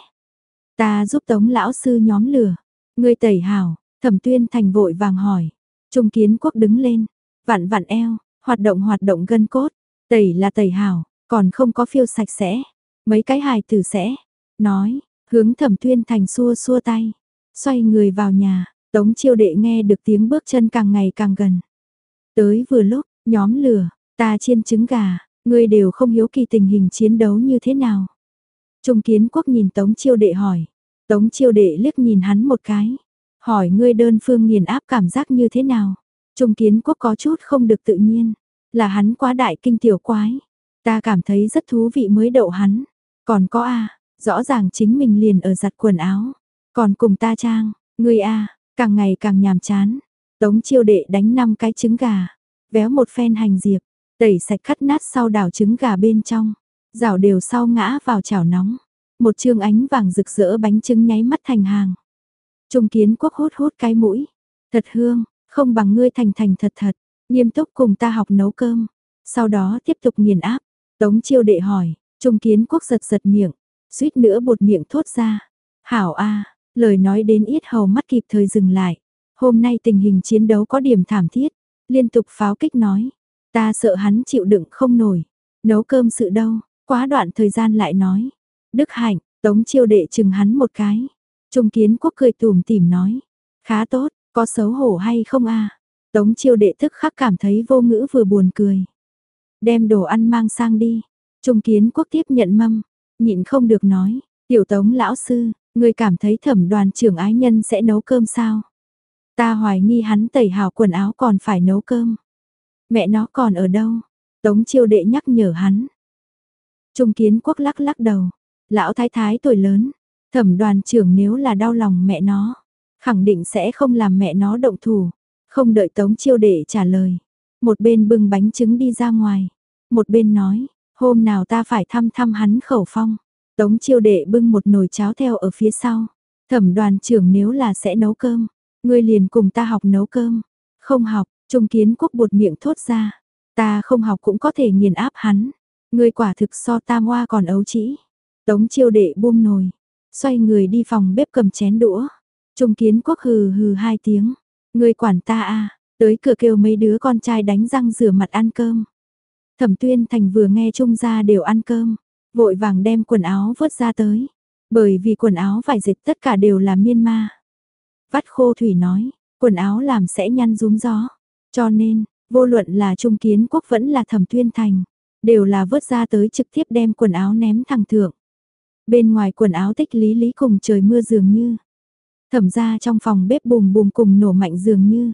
Ta giúp tống lão sư nhóm lửa, ngươi tẩy hảo, thẩm tuyên thành vội vàng hỏi, Trung Kiến Quốc đứng lên, vặn vặn eo, hoạt động hoạt động gân cốt, tẩy là tẩy hảo, còn không có phiêu sạch sẽ, mấy cái hài tử sẽ, nói, hướng thẩm tuyên thành xua xua tay, xoay người vào nhà, Tống chiêu đệ nghe được tiếng bước chân càng ngày càng gần. Tới vừa lúc, nhóm lửa, ta chiên trứng gà, ngươi đều không hiếu kỳ tình hình chiến đấu như thế nào. Trung kiến quốc nhìn Tống chiêu đệ hỏi. Tống chiêu đệ liếc nhìn hắn một cái. Hỏi ngươi đơn phương nghiền áp cảm giác như thế nào. Trung kiến quốc có chút không được tự nhiên. Là hắn quá đại kinh tiểu quái. Ta cảm thấy rất thú vị mới đậu hắn. Còn có a rõ ràng chính mình liền ở giặt quần áo. còn cùng ta trang, ngươi a, càng ngày càng nhàm chán. Tống chiêu đệ đánh năm cái trứng gà, véo một phen hành diệp, tẩy sạch cắt nát sau đảo trứng gà bên trong, rảo đều sau ngã vào chảo nóng. Một chương ánh vàng rực rỡ bánh trứng nháy mắt thành hàng. Trung kiến quốc hốt hốt cái mũi, thật hương, không bằng ngươi thành thành thật thật, nghiêm túc cùng ta học nấu cơm. Sau đó tiếp tục nghiền áp, tống chiêu đệ hỏi, trung kiến quốc giật giật miệng, suýt nữa bột miệng thốt ra. Hảo a lời nói đến ít hầu mắt kịp thời dừng lại. Hôm nay tình hình chiến đấu có điểm thảm thiết, liên tục pháo kích nói. Ta sợ hắn chịu đựng không nổi. Nấu cơm sự đâu, quá đoạn thời gian lại nói. Đức Hạnh, tống chiêu đệ chừng hắn một cái. Trung kiến quốc cười tùm tìm nói. Khá tốt, có xấu hổ hay không a Tống chiêu đệ thức khắc cảm thấy vô ngữ vừa buồn cười. Đem đồ ăn mang sang đi. Trung kiến quốc tiếp nhận mâm. Nhịn không được nói. Tiểu tống lão sư, người cảm thấy thẩm đoàn trưởng ái nhân sẽ nấu cơm sao? Ta hoài nghi hắn tẩy hào quần áo còn phải nấu cơm. Mẹ nó còn ở đâu? Tống chiêu đệ nhắc nhở hắn. Trung kiến quốc lắc lắc đầu. Lão thái thái tuổi lớn. Thẩm đoàn trưởng nếu là đau lòng mẹ nó. Khẳng định sẽ không làm mẹ nó động thủ. Không đợi tống chiêu đệ trả lời. Một bên bưng bánh trứng đi ra ngoài. Một bên nói. Hôm nào ta phải thăm thăm hắn khẩu phong. Tống chiêu đệ bưng một nồi cháo theo ở phía sau. Thẩm đoàn trưởng nếu là sẽ nấu cơm. Ngươi liền cùng ta học nấu cơm. Không học, Trung Kiến Quốc buột miệng thốt ra. Ta không học cũng có thể nghiền áp hắn. Ngươi quả thực so tam hoa còn ấu trĩ. Tống chiêu đệ buông nồi. Xoay người đi phòng bếp cầm chén đũa. Trung Kiến Quốc hừ hừ hai tiếng. Ngươi quản ta à, tới cửa kêu mấy đứa con trai đánh răng rửa mặt ăn cơm. Thẩm Tuyên Thành vừa nghe Trung ra đều ăn cơm, vội vàng đem quần áo vớt ra tới. Bởi vì quần áo vải dệt tất cả đều là miên ma. Vắt khô thủy nói, quần áo làm sẽ nhăn rúm gió. Cho nên, vô luận là Trung Kiến Quốc vẫn là Thẩm Tuyên Thành, đều là vớt ra tới trực tiếp đem quần áo ném thẳng thượng. Bên ngoài quần áo tích lý lý cùng trời mưa dường như. Thẩm ra trong phòng bếp bùm bùm cùng nổ mạnh dường như.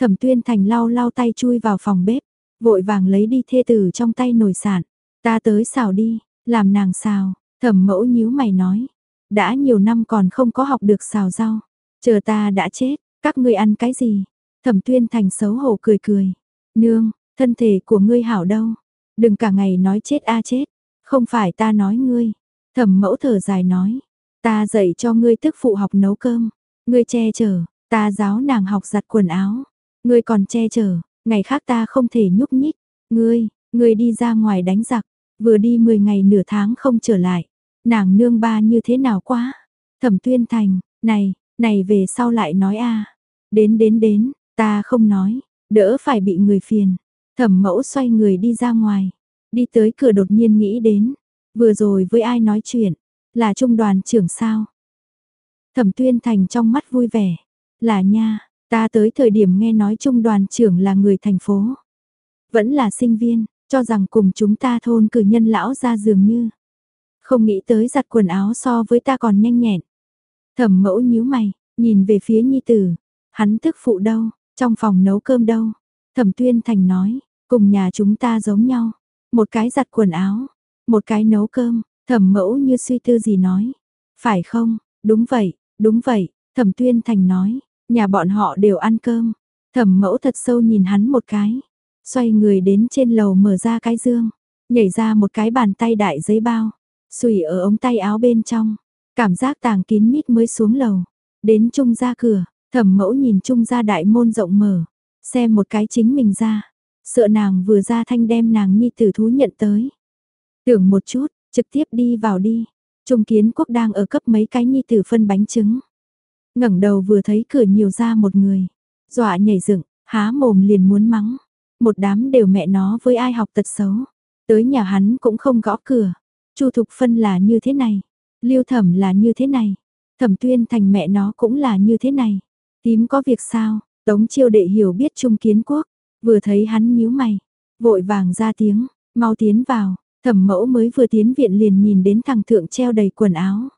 Thẩm Tuyên Thành lau lau tay chui vào phòng bếp, vội vàng lấy đi thê tử trong tay nồi sản. Ta tới xào đi, làm nàng xào, thẩm mẫu nhíu mày nói. Đã nhiều năm còn không có học được xào rau. Chờ ta đã chết, các ngươi ăn cái gì? Thẩm tuyên thành xấu hổ cười cười. Nương, thân thể của ngươi hảo đâu? Đừng cả ngày nói chết a chết. Không phải ta nói ngươi. Thẩm mẫu thở dài nói. Ta dạy cho ngươi tức phụ học nấu cơm. Ngươi che chở, ta giáo nàng học giặt quần áo. Ngươi còn che chở, ngày khác ta không thể nhúc nhích. Ngươi, ngươi đi ra ngoài đánh giặc. Vừa đi 10 ngày nửa tháng không trở lại. Nàng nương ba như thế nào quá? Thẩm tuyên thành, này, này về sau lại nói a Đến đến đến, ta không nói, đỡ phải bị người phiền. Thẩm mẫu xoay người đi ra ngoài. Đi tới cửa đột nhiên nghĩ đến. Vừa rồi với ai nói chuyện? Là trung đoàn trưởng sao? Thẩm tuyên thành trong mắt vui vẻ. Là nha, ta tới thời điểm nghe nói trung đoàn trưởng là người thành phố. Vẫn là sinh viên, cho rằng cùng chúng ta thôn cử nhân lão ra dường như. Không nghĩ tới giặt quần áo so với ta còn nhanh nhẹn. Thẩm mẫu nhíu mày, nhìn về phía nhi tử. Hắn tức phụ đâu, trong phòng nấu cơm đâu. Thẩm tuyên thành nói, cùng nhà chúng ta giống nhau. Một cái giặt quần áo, một cái nấu cơm. Thẩm mẫu như suy tư gì nói. Phải không, đúng vậy, đúng vậy. Thẩm tuyên thành nói, nhà bọn họ đều ăn cơm. Thẩm mẫu thật sâu nhìn hắn một cái. Xoay người đến trên lầu mở ra cái dương. Nhảy ra một cái bàn tay đại giấy bao. Xùy ở ống tay áo bên trong. Cảm giác tàng kín mít mới xuống lầu. Đến trung ra cửa, thẩm mẫu nhìn chung ra đại môn rộng mở. Xem một cái chính mình ra. Sợ nàng vừa ra thanh đem nàng nhi tử thú nhận tới. Tưởng một chút, trực tiếp đi vào đi. Trung kiến quốc đang ở cấp mấy cái nhi tử phân bánh trứng. ngẩng đầu vừa thấy cửa nhiều ra một người. Dọa nhảy dựng, há mồm liền muốn mắng. Một đám đều mẹ nó với ai học tật xấu. Tới nhà hắn cũng không gõ cửa. Chu Thục Phân là như thế này. Lưu thẩm là như thế này. Thẩm tuyên thành mẹ nó cũng là như thế này. Tím có việc sao? Tống chiêu đệ hiểu biết trung kiến quốc. Vừa thấy hắn nhíu mày. Vội vàng ra tiếng. Mau tiến vào. Thẩm mẫu mới vừa tiến viện liền nhìn đến thằng thượng treo đầy quần áo.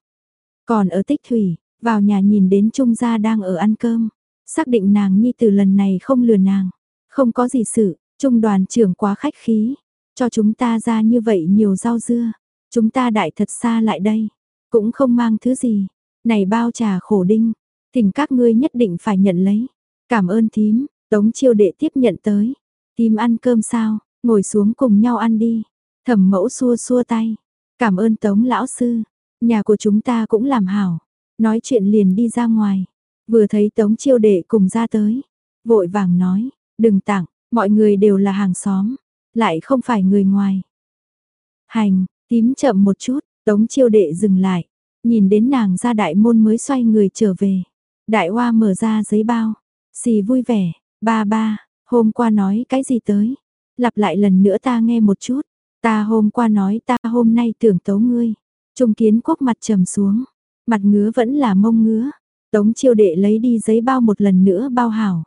Còn ở tích thủy, vào nhà nhìn đến trung gia đang ở ăn cơm. Xác định nàng nhi từ lần này không lừa nàng. Không có gì sự, trung đoàn trưởng quá khách khí. Cho chúng ta ra như vậy nhiều rau dưa. Chúng ta đại thật xa lại đây. Cũng không mang thứ gì. Này bao trà khổ đinh, thỉnh các ngươi nhất định phải nhận lấy. Cảm ơn thím, Tống chiêu đệ tiếp nhận tới. Thím ăn cơm sao, ngồi xuống cùng nhau ăn đi. Thẩm mẫu xua xua tay. Cảm ơn Tống lão sư, nhà của chúng ta cũng làm hảo. Nói chuyện liền đi ra ngoài. Vừa thấy Tống chiêu đệ cùng ra tới. Vội vàng nói, đừng tặng, mọi người đều là hàng xóm. Lại không phải người ngoài. Hành, tím chậm một chút, Tống chiêu đệ dừng lại. Nhìn đến nàng ra đại môn mới xoay người trở về. Đại hoa mở ra giấy bao. Xì vui vẻ, ba ba, hôm qua nói cái gì tới. Lặp lại lần nữa ta nghe một chút. Ta hôm qua nói ta hôm nay tưởng tấu ngươi. Trung kiến quốc mặt trầm xuống. Mặt ngứa vẫn là mông ngứa. Tống chiêu đệ lấy đi giấy bao một lần nữa bao hảo.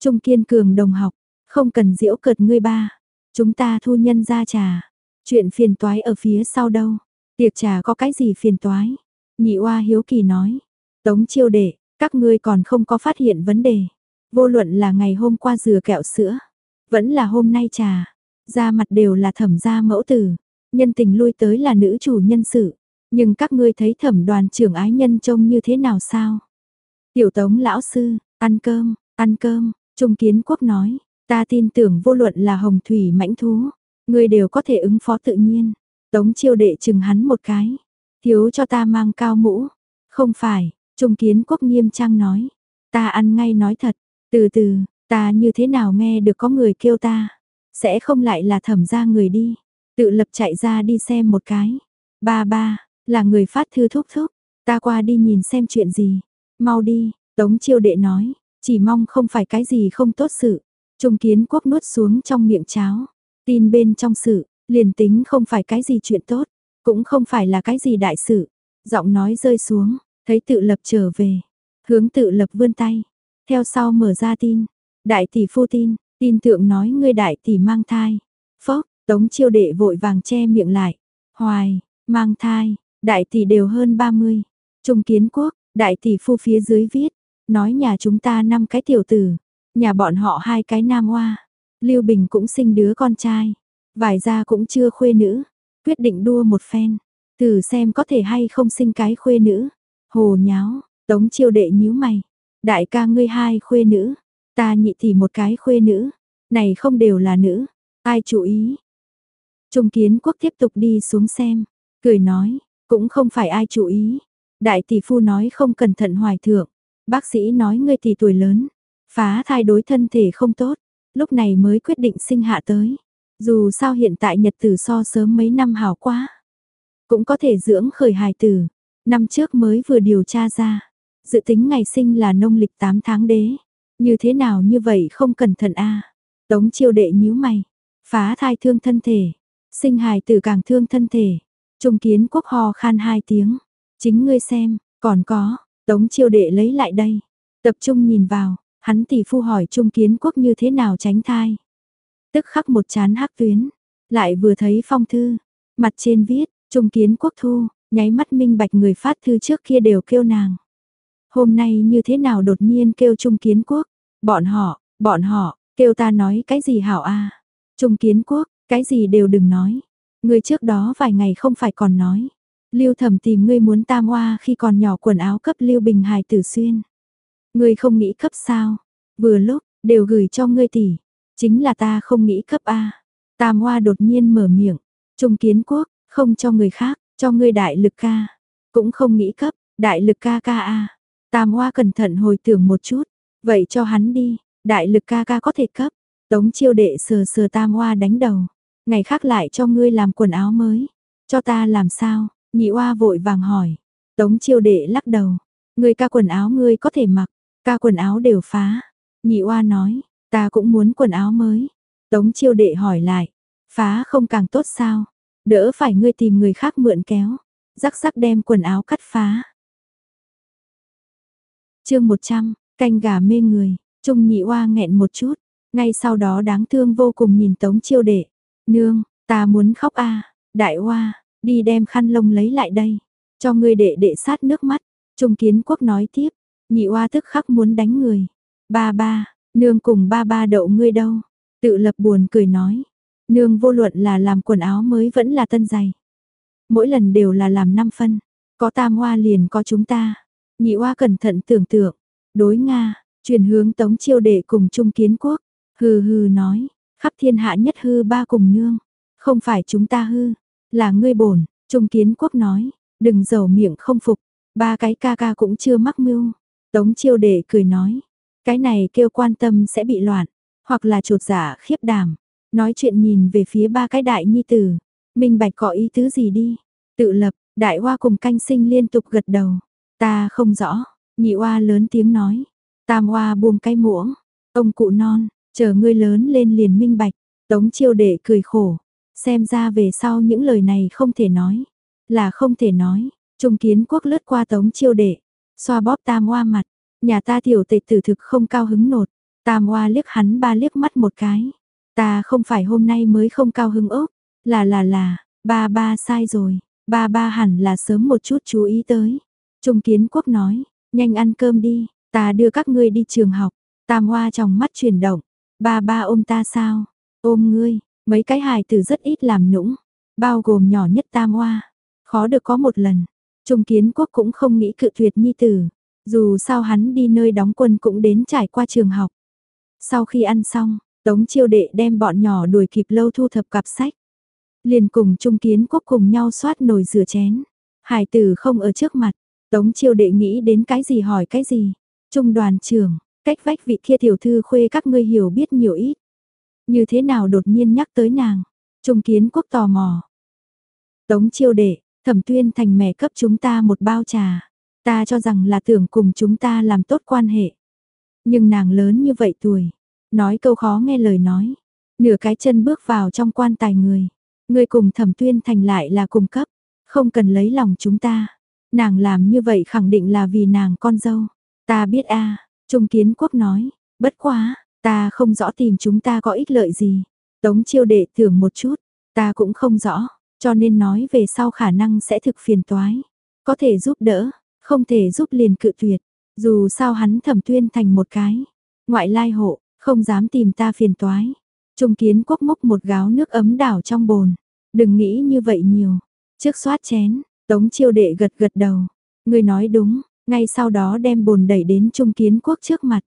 Trung kiên cường đồng học, không cần diễu cợt ngươi ba. Chúng ta thu nhân ra trà. Chuyện phiền toái ở phía sau đâu. Tiệc trà có cái gì phiền toái? Nhị oa hiếu kỳ nói. Tống chiêu đệ, các ngươi còn không có phát hiện vấn đề. Vô luận là ngày hôm qua dừa kẹo sữa. Vẫn là hôm nay trà. Da mặt đều là thẩm gia mẫu tử. Nhân tình lui tới là nữ chủ nhân sự. Nhưng các ngươi thấy thẩm đoàn trưởng ái nhân trông như thế nào sao? Tiểu tống lão sư, ăn cơm, ăn cơm, Trung Kiến Quốc nói, ta tin tưởng vô luận là hồng thủy mãnh thú, ngươi đều có thể ứng phó tự nhiên. Tống chiêu đệ chừng hắn một cái, thiếu cho ta mang cao mũ. Không phải, Trung Kiến Quốc nghiêm trang nói, ta ăn ngay nói thật, từ từ, ta như thế nào nghe được có người kêu ta, sẽ không lại là thẩm ra người đi, tự lập chạy ra đi xem một cái. Ba ba, là người phát thư thúc thúc, ta qua đi nhìn xem chuyện gì, mau đi, Tống chiêu đệ nói, chỉ mong không phải cái gì không tốt sự. Trung kiến quốc nuốt xuống trong miệng cháo. Tin bên trong sự, liền tính không phải cái gì chuyện tốt, cũng không phải là cái gì đại sự. Giọng nói rơi xuống, thấy tự lập trở về. Hướng tự lập vươn tay. Theo sau mở ra tin. Đại tỷ phu tin, tin tượng nói ngươi đại tỷ mang thai. Phốc, tống chiêu đệ vội vàng che miệng lại. Hoài, mang thai, đại tỷ đều hơn 30. Trung kiến quốc, đại tỷ phu phía dưới viết, nói nhà chúng ta năm cái tiểu tử, nhà bọn họ hai cái nam hoa, Lưu Bình cũng sinh đứa con trai, vài gia cũng chưa khuê nữ, quyết định đua một phen, thử xem có thể hay không sinh cái khuê nữ. Hồ nháo, Tống Chiêu đệ nhíu mày, đại ca ngươi hai khuê nữ, ta nhị thì một cái khuê nữ, này không đều là nữ, ai chú ý. Trung Kiến Quốc tiếp tục đi xuống xem, cười nói, cũng không phải ai chú ý. Đại tỷ phu nói không cẩn thận hoài thượng, Bác sĩ nói ngươi tỷ tuổi lớn, phá thai đối thân thể không tốt, lúc này mới quyết định sinh hạ tới. Dù sao hiện tại nhật tử so sớm mấy năm hảo quá. Cũng có thể dưỡng khởi hài tử. Năm trước mới vừa điều tra ra. Dự tính ngày sinh là nông lịch 8 tháng đế. Như thế nào như vậy không cẩn thận a Tống chiêu đệ nhíu mày. Phá thai thương thân thể. Sinh hài tử càng thương thân thể. Trung kiến quốc hò khan hai tiếng. Chính ngươi xem, còn có, Tống chiêu đệ lấy lại đây, tập trung nhìn vào, hắn tỷ phu hỏi Trung Kiến Quốc như thế nào tránh thai. Tức khắc một chán hắc tuyến, lại vừa thấy phong thư, mặt trên viết, Trung Kiến Quốc thu, nháy mắt minh bạch người phát thư trước kia đều kêu nàng. Hôm nay như thế nào đột nhiên kêu Trung Kiến Quốc, bọn họ, bọn họ, kêu ta nói cái gì hảo a Trung Kiến Quốc, cái gì đều đừng nói. Người trước đó vài ngày không phải còn nói. Lưu Thẩm tìm ngươi muốn tam hoa khi còn nhỏ quần áo cấp Lưu Bình hài tử xuyên. Ngươi không nghĩ cấp sao? Vừa lúc, đều gửi cho ngươi tỷ. Chính là ta không nghĩ cấp a. Tam hoa đột nhiên mở miệng, Trung Kiến Quốc, không cho người khác, cho ngươi đại lực ca. Cũng không nghĩ cấp, đại lực ca ca a. Tam hoa cẩn thận hồi tưởng một chút, vậy cho hắn đi, đại lực ca ca có thể cấp. Tống chiêu đệ sờ sờ tam hoa đánh đầu, ngày khác lại cho ngươi làm quần áo mới. Cho ta làm sao? Nhị oa vội vàng hỏi. Tống chiêu đệ lắc đầu. Người ca quần áo ngươi có thể mặc. Ca quần áo đều phá. Nhị oa nói. Ta cũng muốn quần áo mới. Tống chiêu đệ hỏi lại. Phá không càng tốt sao? Đỡ phải ngươi tìm người khác mượn kéo. Rắc rắc đem quần áo cắt phá. chương 100, canh gà mê người. Trung nhị oa nghẹn một chút. Ngay sau đó đáng thương vô cùng nhìn tống chiêu đệ. Nương, ta muốn khóc a Đại oa Đi đem khăn lông lấy lại đây, cho ngươi đệ đệ sát nước mắt. Trung kiến quốc nói tiếp, nhị oa tức khắc muốn đánh người. Ba ba, nương cùng ba ba đậu ngươi đâu. Tự lập buồn cười nói, nương vô luận là làm quần áo mới vẫn là tân giày. Mỗi lần đều là làm năm phân, Có tam hoa liền có chúng ta. Nhị hoa cẩn thận tưởng tượng. Đối Nga, truyền hướng tống chiêu đệ cùng trung kiến quốc. Hừ hừ nói, khắp thiên hạ nhất hư ba cùng nương. Không phải chúng ta hư, là ngươi bổn, trung kiến quốc nói, đừng dầu miệng không phục. Ba cái ca ca cũng chưa mắc mưu. Tống chiêu đệ cười nói, cái này kêu quan tâm sẽ bị loạn, hoặc là trột giả khiếp đảm. Nói chuyện nhìn về phía ba cái đại nhi tử, minh bạch có ý tứ gì đi. Tự lập, đại hoa cùng canh sinh liên tục gật đầu. Ta không rõ, nhị hoa lớn tiếng nói. Tam hoa buông cái muỗng, ông cụ non, chờ ngươi lớn lên liền minh bạch. Tống chiêu đệ cười khổ, xem ra về sau những lời này không thể nói. Là không thể nói, trung kiến quốc lướt qua tống chiêu đệ, xoa bóp tam hoa mặt. Nhà ta tiểu tệ tử thực không cao hứng nột. Tam hoa liếc hắn ba liếc mắt một cái. Ta không phải hôm nay mới không cao hứng ốc. Là là là, ba ba sai rồi. Ba ba hẳn là sớm một chút chú ý tới. Trung kiến quốc nói, nhanh ăn cơm đi, ta đưa các ngươi đi trường học. Tam hoa trong mắt chuyển động. Ba ba ôm ta sao? Ôm ngươi, mấy cái hài tử rất ít làm nũng. Bao gồm nhỏ nhất tam hoa. Khó được có một lần. Trung kiến quốc cũng không nghĩ cự tuyệt nhi tử. Dù sao hắn đi nơi đóng quân cũng đến trải qua trường học. Sau khi ăn xong, Tống chiêu đệ đem bọn nhỏ đuổi kịp lâu thu thập cặp sách. Liền cùng Trung Kiến Quốc cùng nhau xoát nồi rửa chén. Hải tử không ở trước mặt, Tống chiêu đệ nghĩ đến cái gì hỏi cái gì. Trung đoàn trưởng, cách vách vị kia tiểu thư khuê các ngươi hiểu biết nhiều ít. Như thế nào đột nhiên nhắc tới nàng. Trung Kiến Quốc tò mò. Tống chiêu đệ, thẩm tuyên thành mẹ cấp chúng ta một bao trà. Ta cho rằng là tưởng cùng chúng ta làm tốt quan hệ. Nhưng nàng lớn như vậy tuổi, nói câu khó nghe lời nói, nửa cái chân bước vào trong quan tài người. Người cùng thẩm tuyên thành lại là cùng cấp, không cần lấy lòng chúng ta. Nàng làm như vậy khẳng định là vì nàng con dâu. Ta biết a Trung Kiến Quốc nói, bất quá, ta không rõ tìm chúng ta có ích lợi gì. Tống chiêu đệ tưởng một chút, ta cũng không rõ, cho nên nói về sau khả năng sẽ thực phiền toái. Có thể giúp đỡ, không thể giúp liền cự tuyệt, dù sao hắn thẩm tuyên thành một cái. Ngoại lai hộ, không dám tìm ta phiền toái. Trung kiến quốc múc một gáo nước ấm đảo trong bồn. Đừng nghĩ như vậy nhiều. Trước xoát chén, tống chiêu đệ gật gật đầu. Người nói đúng, ngay sau đó đem bồn đẩy đến trung kiến quốc trước mặt.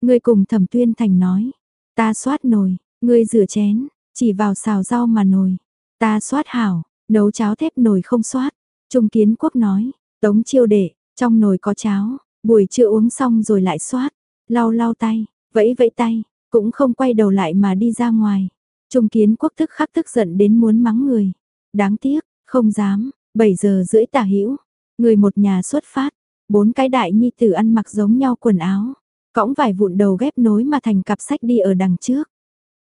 Người cùng thẩm tuyên thành nói. Ta xoát nồi, người rửa chén, chỉ vào xào rau mà nồi. Ta xoát hảo, nấu cháo thép nồi không xoát. Trung kiến quốc nói, tống chiêu đệ, trong nồi có cháo, buổi trưa uống xong rồi lại xoát, lau lau tay, vẫy vẫy tay, cũng không quay đầu lại mà đi ra ngoài. Trung kiến quốc thức khắc tức giận đến muốn mắng người. Đáng tiếc, không dám, 7 giờ rưỡi tả hữu người một nhà xuất phát, bốn cái đại nhi tử ăn mặc giống nhau quần áo, cõng vài vụn đầu ghép nối mà thành cặp sách đi ở đằng trước.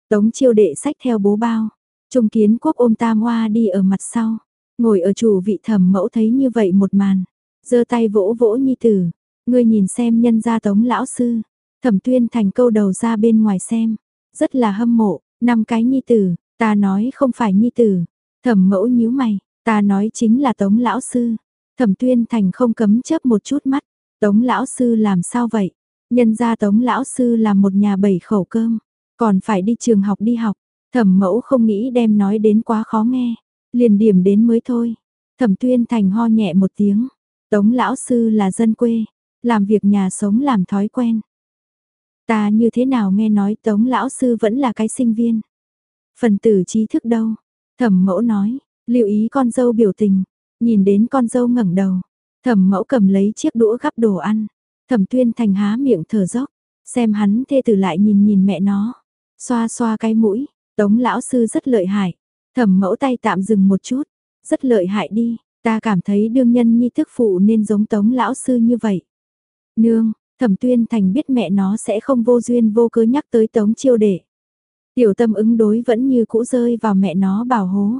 Tống chiêu đệ sách theo bố bao, Trung kiến quốc ôm tam hoa đi ở mặt sau, ngồi ở chủ vị thẩm mẫu thấy như vậy một màn, giơ tay vỗ vỗ nhi tử, ngươi nhìn xem nhân gia tống lão sư, thẩm tuyên thành câu đầu ra bên ngoài xem, rất là hâm mộ, năm cái nhi tử, ta nói không phải nhi tử, thẩm mẫu nhíu mày, ta nói chính là tống lão sư, thẩm tuyên thành không cấm chớp một chút mắt, tống lão sư làm sao vậy, nhân gia tống lão sư làm một nhà bảy khẩu cơm, còn phải đi trường học đi học, thẩm mẫu không nghĩ đem nói đến quá khó nghe, liền điểm đến mới thôi, thẩm tuyên thành ho nhẹ một tiếng, tống lão sư là dân quê, làm việc nhà sống làm thói quen. Ta như thế nào nghe nói Tống lão sư vẫn là cái sinh viên. Phần tử trí thức đâu? Thẩm mẫu nói, lưu ý con dâu biểu tình, nhìn đến con dâu ngẩng đầu. Thẩm mẫu cầm lấy chiếc đũa gắp đồ ăn. Thẩm tuyên thành há miệng thở dốc, xem hắn thê tử lại nhìn nhìn mẹ nó. Xoa xoa cái mũi, tống lão sư rất lợi hại. Thẩm mẫu tay tạm dừng một chút, rất lợi hại đi, ta cảm thấy đương nhân nhi thức phụ nên giống tống lão sư như vậy. Nương, thẩm tuyên thành biết mẹ nó sẽ không vô duyên vô cớ nhắc tới tống chiêu đệ. Tiểu tâm ứng đối vẫn như cũ rơi vào mẹ nó bảo hố.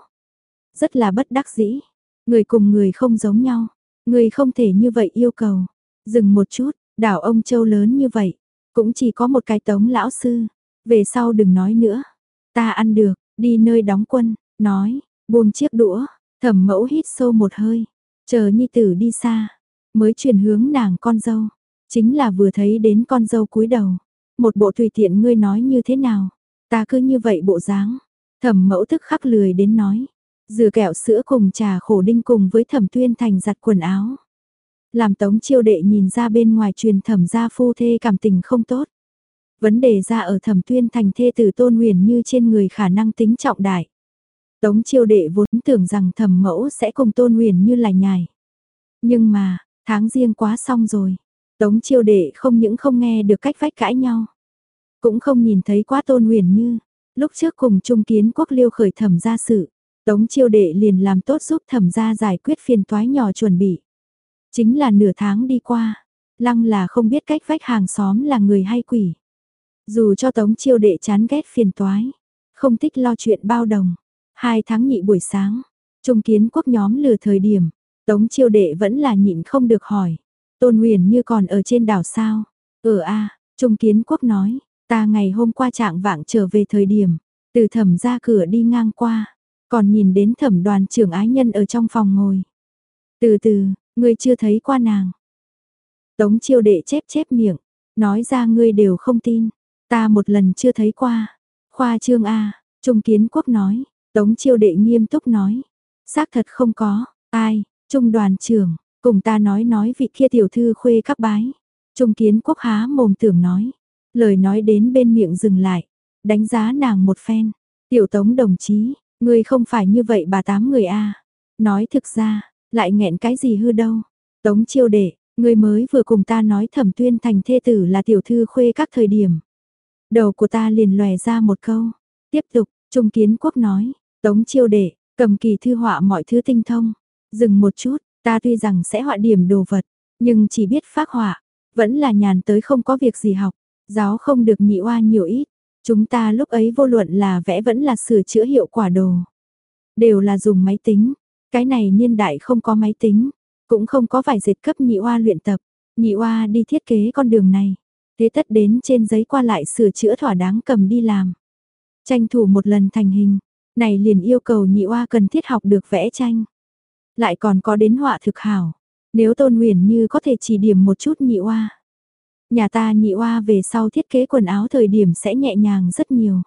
Rất là bất đắc dĩ. Người cùng người không giống nhau. Người không thể như vậy yêu cầu. Dừng một chút, đảo ông châu lớn như vậy. Cũng chỉ có một cái tống lão sư. Về sau đừng nói nữa. Ta ăn được, đi nơi đóng quân, nói, buông chiếc đũa. Thẩm mẫu hít sâu một hơi. Chờ nhi tử đi xa. Mới chuyển hướng nàng con dâu. Chính là vừa thấy đến con dâu cúi đầu. Một bộ tùy tiện ngươi nói như thế nào. Ta cứ như vậy bộ dáng. Thẩm mẫu thức khắc lười đến nói. Dừa kẹo sữa cùng trà khổ đinh cùng với thẩm tuyên thành giặt quần áo. Làm tống chiêu đệ nhìn ra bên ngoài truyền thẩm gia phu thê cảm tình không tốt. Vấn đề ra ở thẩm tuyên thành thê tử tôn huyền như trên người khả năng tính trọng đại. Tống chiêu đệ vốn tưởng rằng thẩm mẫu sẽ cùng tôn huyền như là nhài. Nhưng mà, tháng riêng quá xong rồi. Tống chiêu đệ không những không nghe được cách vách cãi nhau. Cũng không nhìn thấy quá tôn huyền như. Lúc trước cùng trung kiến quốc liêu khởi thẩm gia sự. Tống chiêu đệ liền làm tốt giúp thẩm gia giải quyết phiền toái nhỏ chuẩn bị. Chính là nửa tháng đi qua. Lăng là không biết cách vách hàng xóm là người hay quỷ. Dù cho tống chiêu đệ chán ghét phiền toái. Không thích lo chuyện bao đồng. Hai tháng nhị buổi sáng. Trung kiến quốc nhóm lừa thời điểm. Tống chiêu đệ vẫn là nhịn không được hỏi. Tôn huyền như còn ở trên đảo sao? Ở a Trung kiến quốc nói. Ta ngày hôm qua trạng vạng trở về thời điểm. Từ thẩm ra cửa đi ngang qua. Còn nhìn đến thẩm đoàn trưởng ái nhân ở trong phòng ngồi. Từ từ, ngươi chưa thấy qua nàng. Tống chiêu đệ chép chép miệng. Nói ra ngươi đều không tin. Ta một lần chưa thấy qua. Khoa trương A, Trung Kiến Quốc nói. Tống chiêu đệ nghiêm túc nói. Xác thật không có. Ai, Trung đoàn trưởng, cùng ta nói nói vị kia tiểu thư khuê các bái. Trung Kiến Quốc há mồm tưởng nói. Lời nói đến bên miệng dừng lại. Đánh giá nàng một phen. Tiểu tống đồng chí, ngươi không phải như vậy bà tám người a Nói thực ra, lại nghẹn cái gì hư đâu. Tống chiêu đệ, ngươi mới vừa cùng ta nói thẩm tuyên thành thê tử là tiểu thư khuê các thời điểm. Đầu của ta liền lòe ra một câu. Tiếp tục, Trung Kiến Quốc nói, Tống chiêu đệ, cầm kỳ thư họa mọi thứ tinh thông. Dừng một chút, ta tuy rằng sẽ họa điểm đồ vật, nhưng chỉ biết phác họa, vẫn là nhàn tới không có việc gì học. Giáo không được nhị oa nhiều ít, chúng ta lúc ấy vô luận là vẽ vẫn là sửa chữa hiệu quả đồ. Đều là dùng máy tính, cái này niên đại không có máy tính, cũng không có vài dệt cấp nhị oa luyện tập, nhị oa đi thiết kế con đường này. Thế tất đến trên giấy qua lại sửa chữa thỏa đáng cầm đi làm. Tranh thủ một lần thành hình, này liền yêu cầu nhị oa cần thiết học được vẽ tranh. Lại còn có đến họa thực hảo, nếu tôn huyền như có thể chỉ điểm một chút nhị oa Nhà ta nhị oa về sau thiết kế quần áo thời điểm sẽ nhẹ nhàng rất nhiều.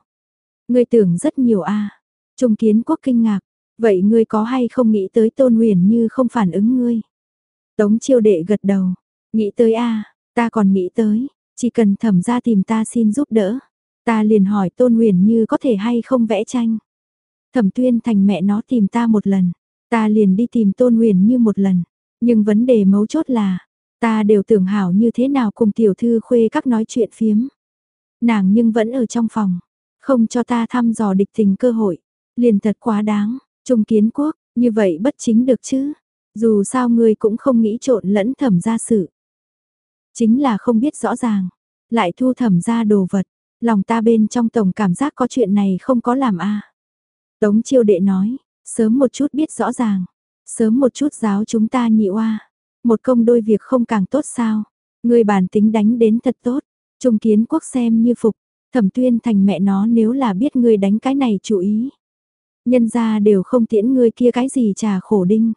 Ngươi tưởng rất nhiều a Trung kiến quốc kinh ngạc, vậy ngươi có hay không nghĩ tới tôn huyền như không phản ứng ngươi? Tống chiêu đệ gật đầu, nghĩ tới a ta còn nghĩ tới, chỉ cần thẩm ra tìm ta xin giúp đỡ. Ta liền hỏi tôn huyền như có thể hay không vẽ tranh. Thẩm tuyên thành mẹ nó tìm ta một lần, ta liền đi tìm tôn huyền như một lần. Nhưng vấn đề mấu chốt là, Ta đều tưởng hảo như thế nào cùng tiểu thư khuê các nói chuyện phiếm. Nàng nhưng vẫn ở trong phòng, không cho ta thăm dò địch tình cơ hội. Liền thật quá đáng, trung kiến quốc, như vậy bất chính được chứ. Dù sao ngươi cũng không nghĩ trộn lẫn thẩm ra sự. Chính là không biết rõ ràng, lại thu thẩm ra đồ vật. Lòng ta bên trong tổng cảm giác có chuyện này không có làm a Tống chiêu đệ nói, sớm một chút biết rõ ràng, sớm một chút giáo chúng ta nhị oa một công đôi việc không càng tốt sao? Người bản tính đánh đến thật tốt. Trung kiến quốc xem như phục. Thẩm tuyên thành mẹ nó nếu là biết ngươi đánh cái này chú ý. Nhân gia đều không tiễn ngươi kia cái gì trà khổ đinh.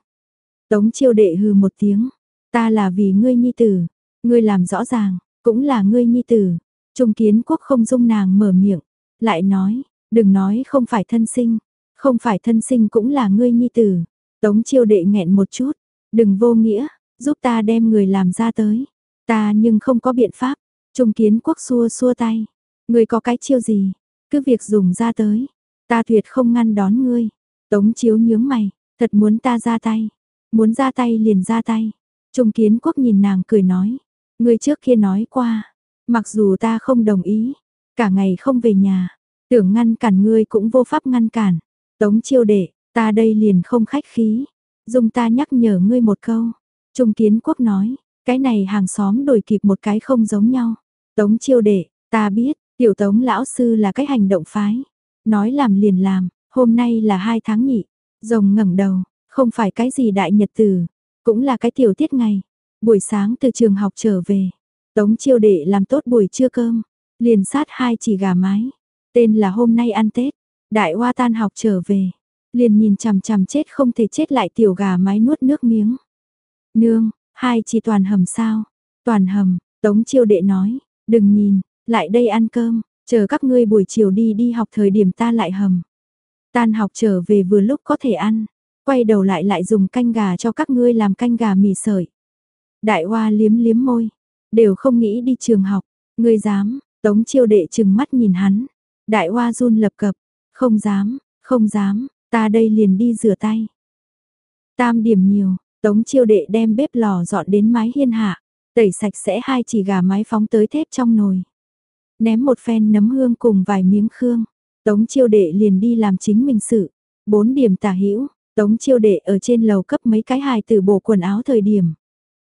Tống chiêu đệ hừ một tiếng. Ta là vì ngươi nhi tử. Ngươi làm rõ ràng, cũng là ngươi nhi tử. Trung kiến quốc không dung nàng mở miệng. Lại nói, đừng nói không phải thân sinh. Không phải thân sinh cũng là ngươi nhi tử. Tống chiêu đệ nghẹn một chút. Đừng vô nghĩa, Giúp ta đem người làm ra tới. Ta nhưng không có biện pháp. Trung kiến quốc xua xua tay. Người có cái chiêu gì? Cứ việc dùng ra tới. Ta tuyệt không ngăn đón ngươi. Tống chiếu nhướng mày. Thật muốn ta ra tay. Muốn ra tay liền ra tay. Trung kiến quốc nhìn nàng cười nói. Ngươi trước kia nói qua. Mặc dù ta không đồng ý. Cả ngày không về nhà. Tưởng ngăn cản ngươi cũng vô pháp ngăn cản. Tống chiêu đệ, ta đây liền không khách khí. Dùng ta nhắc nhở ngươi một câu. Trung Kiến Quốc nói, cái này hàng xóm đổi kịp một cái không giống nhau. Tống chiêu đệ, ta biết, tiểu tống lão sư là cái hành động phái. Nói làm liền làm, hôm nay là hai tháng nhị. Rồng ngẩng đầu, không phải cái gì đại nhật tử, cũng là cái tiểu tiết ngày. Buổi sáng từ trường học trở về, tống chiêu đệ làm tốt buổi trưa cơm, liền sát hai chỉ gà mái. Tên là hôm nay ăn Tết, đại hoa tan học trở về, liền nhìn chằm chằm chết không thể chết lại tiểu gà mái nuốt nước miếng. Nương, hai chỉ toàn hầm sao? Toàn hầm, Tống chiêu đệ nói, đừng nhìn, lại đây ăn cơm, chờ các ngươi buổi chiều đi đi học thời điểm ta lại hầm. Tan học trở về vừa lúc có thể ăn, quay đầu lại lại dùng canh gà cho các ngươi làm canh gà mì sợi. Đại hoa liếm liếm môi, đều không nghĩ đi trường học, ngươi dám, tống chiêu đệ chừng mắt nhìn hắn. Đại hoa run lập cập, không dám, không dám, ta đây liền đi rửa tay. Tam điểm nhiều, tống chiêu đệ đem bếp lò dọn đến mái hiên hạ, tẩy sạch sẽ hai chỉ gà mái phóng tới thép trong nồi. Ném một phen nấm hương cùng vài miếng khương, tống chiêu đệ liền đi làm chính mình sự. Bốn điểm tả hữu tống chiêu đệ ở trên lầu cấp mấy cái hài từ bộ quần áo thời điểm.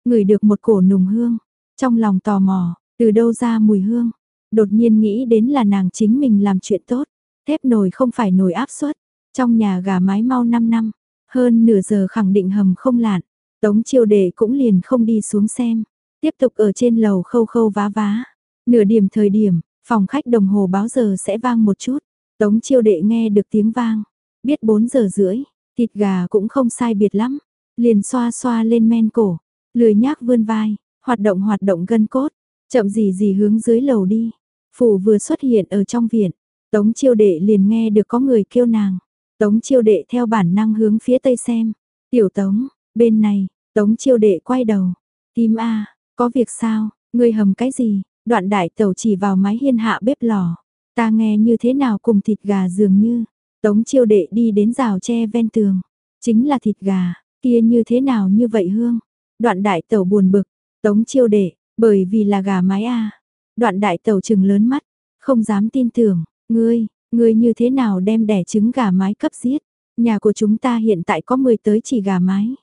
Ngửi được một cổ nùng hương, trong lòng tò mò, từ đâu ra mùi hương, đột nhiên nghĩ đến là nàng chính mình làm chuyện tốt, thép nồi không phải nồi áp suất, trong nhà gà mái mau 5 năm, hơn nửa giờ khẳng định hầm không lạn, tống chiêu đệ cũng liền không đi xuống xem, tiếp tục ở trên lầu khâu khâu vá vá, nửa điểm thời điểm, phòng khách đồng hồ báo giờ sẽ vang một chút, tống chiêu đệ nghe được tiếng vang, biết 4 giờ rưỡi, thịt gà cũng không sai biệt lắm, liền xoa xoa lên men cổ, lười nhác vươn vai, hoạt động hoạt động gân cốt, chậm gì gì hướng dưới lầu đi. Phủ vừa xuất hiện ở trong viện, Tống chiêu đệ liền nghe được có người kêu nàng. Tống chiêu đệ theo bản năng hướng phía tây xem. Tiểu tống, bên này, tống chiêu đệ quay đầu. Tim A, có việc sao, ngươi hầm cái gì? Đoạn đại tẩu chỉ vào mái hiên hạ bếp lò. Ta nghe như thế nào cùng thịt gà dường như. Tống chiêu đệ đi đến rào tre ven tường. Chính là thịt gà, kia như thế nào như vậy hương. Đoạn đại tẩu buồn bực. Tống chiêu đệ, bởi vì là gà mái A. Đoạn đại tẩu trừng lớn mắt, không dám tin tưởng, ngươi, ngươi như thế nào đem đẻ trứng gà mái cấp giết, nhà của chúng ta hiện tại có 10 tới chỉ gà mái.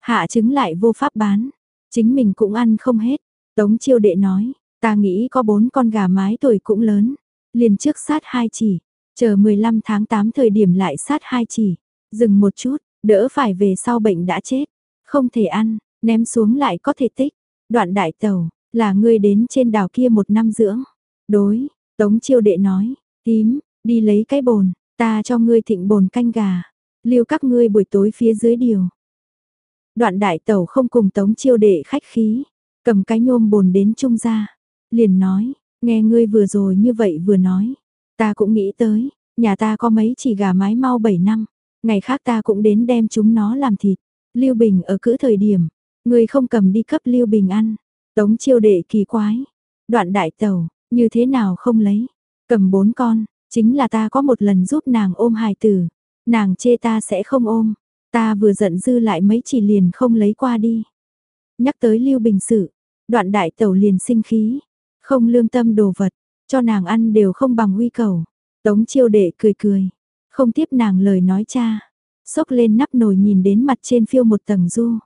Hạ trứng lại vô pháp bán, chính mình cũng ăn không hết, tống chiêu đệ nói, ta nghĩ có bốn con gà mái tuổi cũng lớn, liền trước sát hai chỉ, chờ 15 tháng 8 thời điểm lại sát hai chỉ, dừng một chút, đỡ phải về sau bệnh đã chết, không thể ăn, ném xuống lại có thể tích, đoạn đại tàu, là ngươi đến trên đảo kia một năm dưỡng. Đối, Tống chiêu đệ nói, tím, đi lấy cái bồn, ta cho ngươi thịnh bồn canh gà, lưu các ngươi buổi tối phía dưới điều. Đoạn đại tẩu không cùng tống chiêu đệ khách khí, cầm cái nhôm bồn đến trung ra, liền nói, nghe ngươi vừa rồi như vậy vừa nói, ta cũng nghĩ tới, nhà ta có mấy chỉ gà mái mau 7 năm, ngày khác ta cũng đến đem chúng nó làm thịt. Lưu Bình ở cữ thời điểm, ngươi không cầm đi cấp Lưu Bình ăn, Tống chiêu đệ kỳ quái. Đoạn đại tàu, như thế nào không lấy. Cầm bốn con, chính là ta có một lần giúp nàng ôm hài tử. Nàng chê ta sẽ không ôm. Ta vừa giận dư lại mấy chỉ liền không lấy qua đi. Nhắc tới lưu bình sự, đoạn đại tẩu liền sinh khí. Không lương tâm đồ vật, cho nàng ăn đều không bằng uy cầu. Tống chiêu đệ cười cười, không tiếp nàng lời nói cha. sốc lên nắp nồi nhìn đến mặt trên phiêu một tầng du.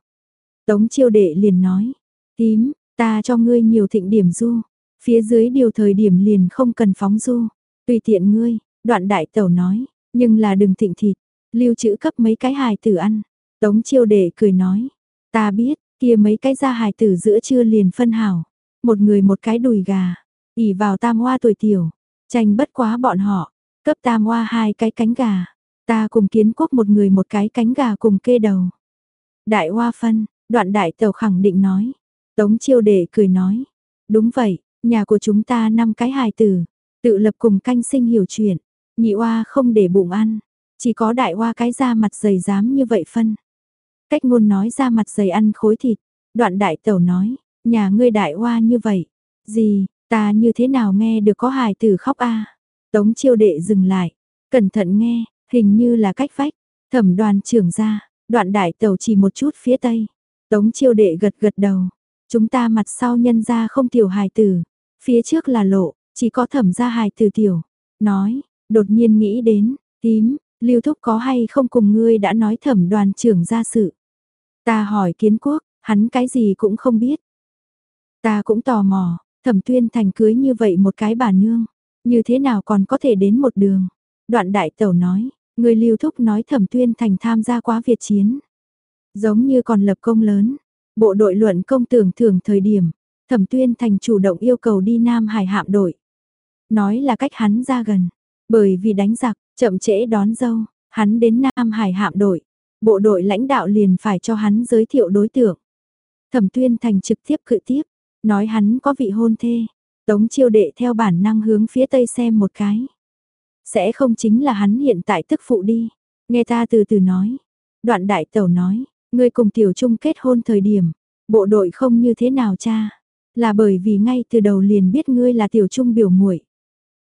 Tống chiêu đệ liền nói, tím, Ta cho ngươi nhiều thịnh điểm du, phía dưới điều thời điểm liền không cần phóng du, tùy tiện ngươi, đoạn đại tẩu nói, nhưng là đừng thịnh thịt, lưu trữ cấp mấy cái hài tử ăn. Tống chiêu đệ cười nói, ta biết, kia mấy cái ra hài tử giữa trưa liền phân hảo, một người một cái đùi gà, ỉ vào tam hoa tuổi tiểu, tranh bất quá bọn họ, cấp tam hoa hai cái cánh gà, ta cùng kiến quốc một người một cái cánh gà cùng kê đầu. Đại hoa phân, đoạn đại tàu khẳng định nói, Tống chiêu đệ cười nói, đúng vậy, nhà của chúng ta năm cái hài tử, tự lập cùng canh sinh hiểu chuyện, nhị oa không để bụng ăn, chỉ có đại oa cái da mặt dày dám như vậy phân. Cách ngôn nói ra mặt dày ăn khối thịt, đoạn đại tẩu nói, nhà ngươi đại oa như vậy, gì, ta như thế nào nghe được có hài tử khóc a? Tống chiêu đệ dừng lại, cẩn thận nghe, hình như là cách vách, thẩm đoàn trưởng ra, đoạn đại tẩu chỉ một chút phía tây. Tống chiêu đệ gật gật đầu, Chúng ta mặt sau nhân ra không tiểu hài tử, phía trước là lộ, chỉ có thẩm gia hài tử tiểu. Nói, đột nhiên nghĩ đến, tím, lưu thúc có hay không cùng ngươi đã nói thẩm đoàn trưởng ra sự. Ta hỏi kiến quốc, hắn cái gì cũng không biết. Ta cũng tò mò, thẩm tuyên thành cưới như vậy một cái bà nương, như thế nào còn có thể đến một đường. Đoạn đại tẩu nói, người lưu thúc nói thẩm tuyên thành tham gia quá Việt chiến. Giống như còn lập công lớn, Bộ đội luận công tưởng thường thời điểm, Thẩm Tuyên Thành chủ động yêu cầu đi Nam Hải hạm đội. Nói là cách hắn ra gần, bởi vì đánh giặc, chậm trễ đón dâu, hắn đến Nam Hải hạm đội. Bộ đội lãnh đạo liền phải cho hắn giới thiệu đối tượng. Thẩm Tuyên Thành trực tiếp cự tiếp, nói hắn có vị hôn thê. Tống chiêu đệ theo bản năng hướng phía tây xem một cái. Sẽ không chính là hắn hiện tại tức phụ đi. Nghe ta từ từ nói. Đoạn đại tẩu nói, ngươi cùng tiểu trung kết hôn thời điểm, bộ đội không như thế nào cha. Là bởi vì ngay từ đầu liền biết ngươi là tiểu trung biểu muội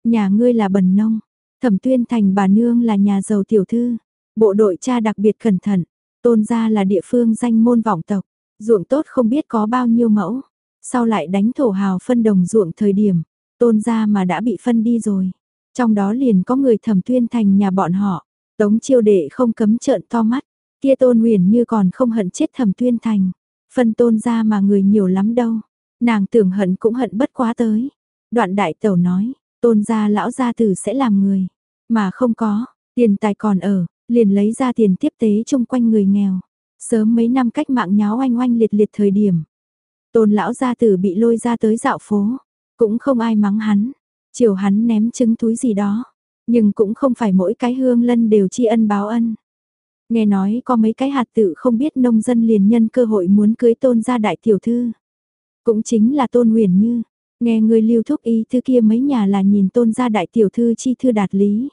Nhà ngươi là bần nông, thẩm tuyên thành bà nương là nhà giàu tiểu thư. Bộ đội cha đặc biệt cẩn thận, tôn gia là địa phương danh môn vọng tộc, ruộng tốt không biết có bao nhiêu mẫu. Sau lại đánh thổ hào phân đồng ruộng thời điểm, tôn gia mà đã bị phân đi rồi. Trong đó liền có người thẩm tuyên thành nhà bọn họ, tống chiêu đệ không cấm trợn to mắt, kia tôn huyền như còn không hận chết thẩm tuyên thành. Phân tôn gia mà người nhiều lắm đâu, nàng tưởng hận cũng hận bất quá tới. Đoạn đại tẩu nói, tôn gia lão gia tử sẽ làm người, mà không có, tiền tài còn ở, liền lấy ra tiền tiếp tế chung quanh người nghèo. Sớm mấy năm cách mạng nháo oanh oanh liệt liệt thời điểm. Tôn lão gia tử bị lôi ra tới dạo phố, cũng không ai mắng hắn, chiều hắn ném trứng túi gì đó, nhưng cũng không phải mỗi cái hương lân đều tri ân báo ân. Nghe nói có mấy cái hạt tự không biết nông dân liền nhân cơ hội muốn cưới tôn gia đại tiểu thư. Cũng chính là tôn huyền như, nghe người lưu thúc ý thư kia mấy nhà là nhìn tôn gia đại tiểu thư chi thư đạt lý.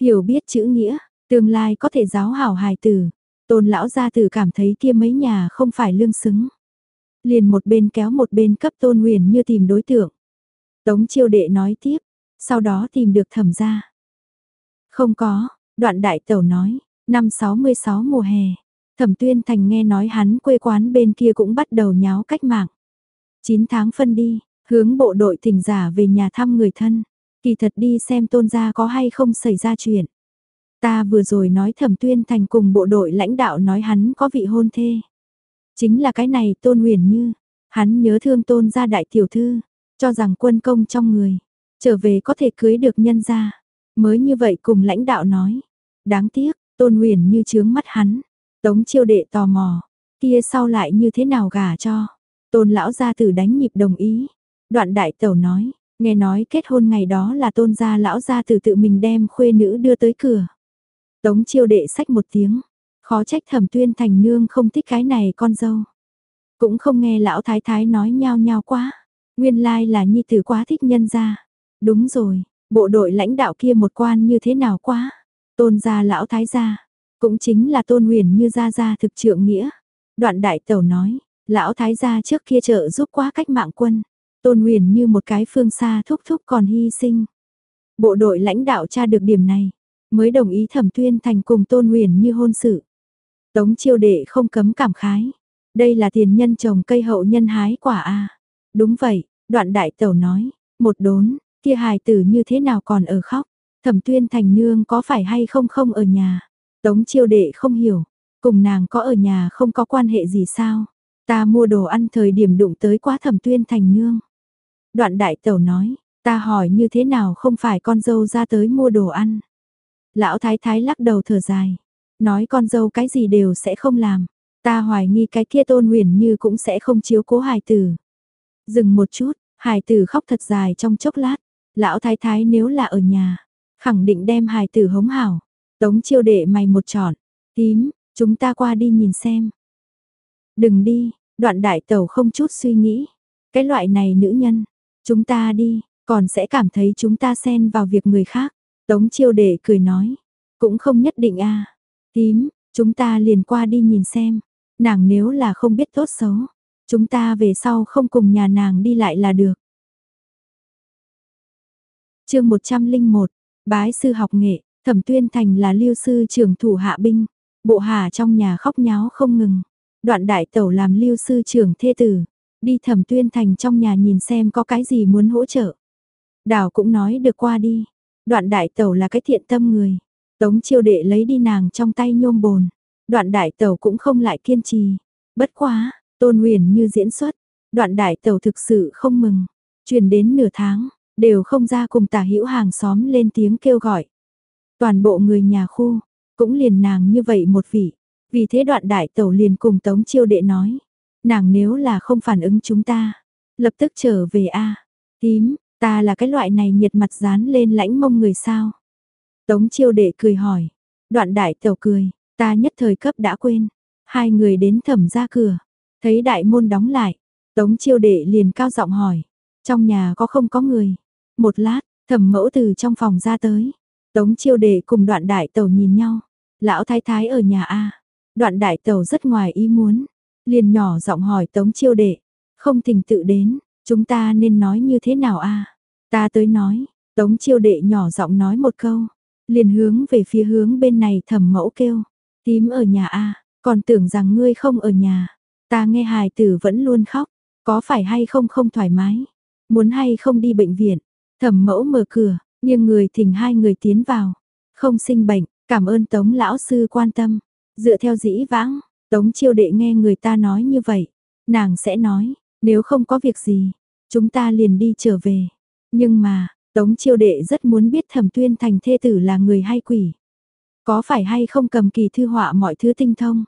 Hiểu biết chữ nghĩa, tương lai có thể giáo hảo hài tử, tôn lão gia tử cảm thấy kia mấy nhà không phải lương xứng. Liền một bên kéo một bên cấp tôn huyền như tìm đối tượng. Tống chiêu đệ nói tiếp, sau đó tìm được thẩm gia. Không có, đoạn đại tẩu nói, năm 66 mùa hè, thẩm tuyên thành nghe nói hắn quê quán bên kia cũng bắt đầu nháo cách mạng. 9 tháng phân đi, hướng bộ đội thỉnh giả về nhà thăm người thân, kỳ thật đi xem tôn gia có hay không xảy ra chuyện. Ta vừa rồi nói thẩm tuyên thành cùng bộ đội lãnh đạo nói hắn có vị hôn thê. Chính là cái này tôn huyền như, hắn nhớ thương tôn gia đại tiểu thư, cho rằng quân công trong người, trở về có thể cưới được nhân gia. Mới như vậy cùng lãnh đạo nói. Đáng tiếc, tôn huyền như chướng mắt hắn. Tống chiêu đệ tò mò, kia sau lại như thế nào gả cho. Tôn lão gia tử đánh nhịp đồng ý. Đoạn đại tẩu nói, nghe nói kết hôn ngày đó là tôn gia lão gia tử tự mình đem khuê nữ đưa tới cửa. Tống chiêu đệ sách một tiếng, khó trách thẩm tuyên thành nương không thích cái này con dâu. Cũng không nghe lão thái thái nói nhao nhao quá, nguyên lai là nhi tử quá thích nhân gia. Đúng rồi, bộ đội lãnh đạo kia một quan như thế nào quá, tôn gia lão thái gia, cũng chính là tôn huyền như gia gia thực trượng nghĩa. Đoạn đại tẩu nói, lão thái gia trước kia trợ giúp quá cách mạng quân, tôn huyền như một cái phương xa thúc thúc còn hy sinh. Bộ đội lãnh đạo tra được điểm này, mới đồng ý thẩm tuyên thành cùng tôn huyền như hôn sự. Tống chiêu đệ không cấm cảm khái. Đây là tiền nhân trồng cây hậu nhân hái quả a Đúng vậy, đoạn đại tẩu nói, một đốn, kia hài tử như thế nào còn ở khóc. Thẩm tuyên thành nương có phải hay không không ở nhà. Tống chiêu đệ không hiểu, cùng nàng có ở nhà không có quan hệ gì sao. Ta mua đồ ăn thời điểm đụng tới quá thẩm tuyên thành nương. Đoạn đại tẩu nói, ta hỏi như thế nào không phải con dâu ra tới mua đồ ăn. Lão thái thái lắc đầu thở dài. Nói con dâu cái gì đều sẽ không làm. Ta hoài nghi cái kia tôn huyền như cũng sẽ không chiếu cố hài tử. Dừng một chút, hài tử khóc thật dài trong chốc lát. Lão thái thái nếu là ở nhà, khẳng định đem hài tử hống hảo. Tống chiêu đệ mày một trọn. Tím, chúng ta qua đi nhìn xem. Đừng đi, đoạn đại tẩu không chút suy nghĩ. Cái loại này nữ nhân, chúng ta đi, còn sẽ cảm thấy chúng ta xen vào việc người khác. Tống chiêu đệ cười nói, cũng không nhất định a à. Tím, chúng ta liền qua đi nhìn xem, nàng nếu là không biết tốt xấu, chúng ta về sau không cùng nhà nàng đi lại là được. chương 101, bái sư học nghệ, thẩm tuyên thành là lưu sư trưởng thủ hạ binh, bộ hà trong nhà khóc nháo không ngừng. Đoạn đại tẩu làm lưu sư trưởng thê tử, đi thẩm tuyên thành trong nhà nhìn xem có cái gì muốn hỗ trợ. Đào cũng nói được qua đi, Đoạn đại tẩu là cái thiện tâm người. Tống chiêu đệ lấy đi nàng trong tay nhôm bồn. Đoạn đại tẩu cũng không lại kiên trì. Bất quá, tôn huyền như diễn xuất. Đoạn đại tẩu thực sự không mừng. Truyền đến nửa tháng, đều không ra cùng tả hữu hàng xóm lên tiếng kêu gọi. Toàn bộ người nhà khu, cũng liền nàng như vậy một vị. Vì thế đoạn đại tẩu liền cùng tống chiêu đệ nói. Nàng nếu là không phản ứng chúng ta, lập tức trở về a Tím, Ta là cái loại này nhiệt mặt dán lên lãnh mông người sao? Tống chiêu đệ cười hỏi. Đoạn đại tẩu cười, ta nhất thời cấp đã quên. Hai người đến thẩm ra cửa. Thấy đại môn đóng lại. Tống chiêu đệ liền cao giọng hỏi. Trong nhà có không có người? Một lát, thẩm mẫu từ trong phòng ra tới. Tống chiêu đệ cùng đoạn đại tàu nhìn nhau. Lão thái thái ở nhà A. Đoạn đại tàu rất ngoài ý muốn. Liền nhỏ giọng hỏi tống chiêu đệ. Không thình tự đến, chúng ta nên nói như thế nào A. Ta tới nói, tống chiêu đệ nhỏ giọng nói một câu. Liền hướng về phía hướng bên này thẩm mẫu kêu. Tím ở nhà A, còn tưởng rằng ngươi không ở nhà. Ta nghe hài tử vẫn luôn khóc. Có phải hay không không thoải mái? Muốn hay không đi bệnh viện? Thẩm mẫu mở cửa, nhưng người thỉnh hai người tiến vào. Không sinh bệnh, cảm ơn Tống lão sư quan tâm. Dựa theo dĩ vãng, Tống chiêu đệ nghe người ta nói như vậy. Nàng sẽ nói, nếu không có việc gì, chúng ta liền đi trở về. Nhưng mà, Tống chiêu đệ rất muốn biết thẩm tuyên thành thê tử là người hay quỷ. Có phải hay không cầm kỳ thư họa mọi thứ tinh thông?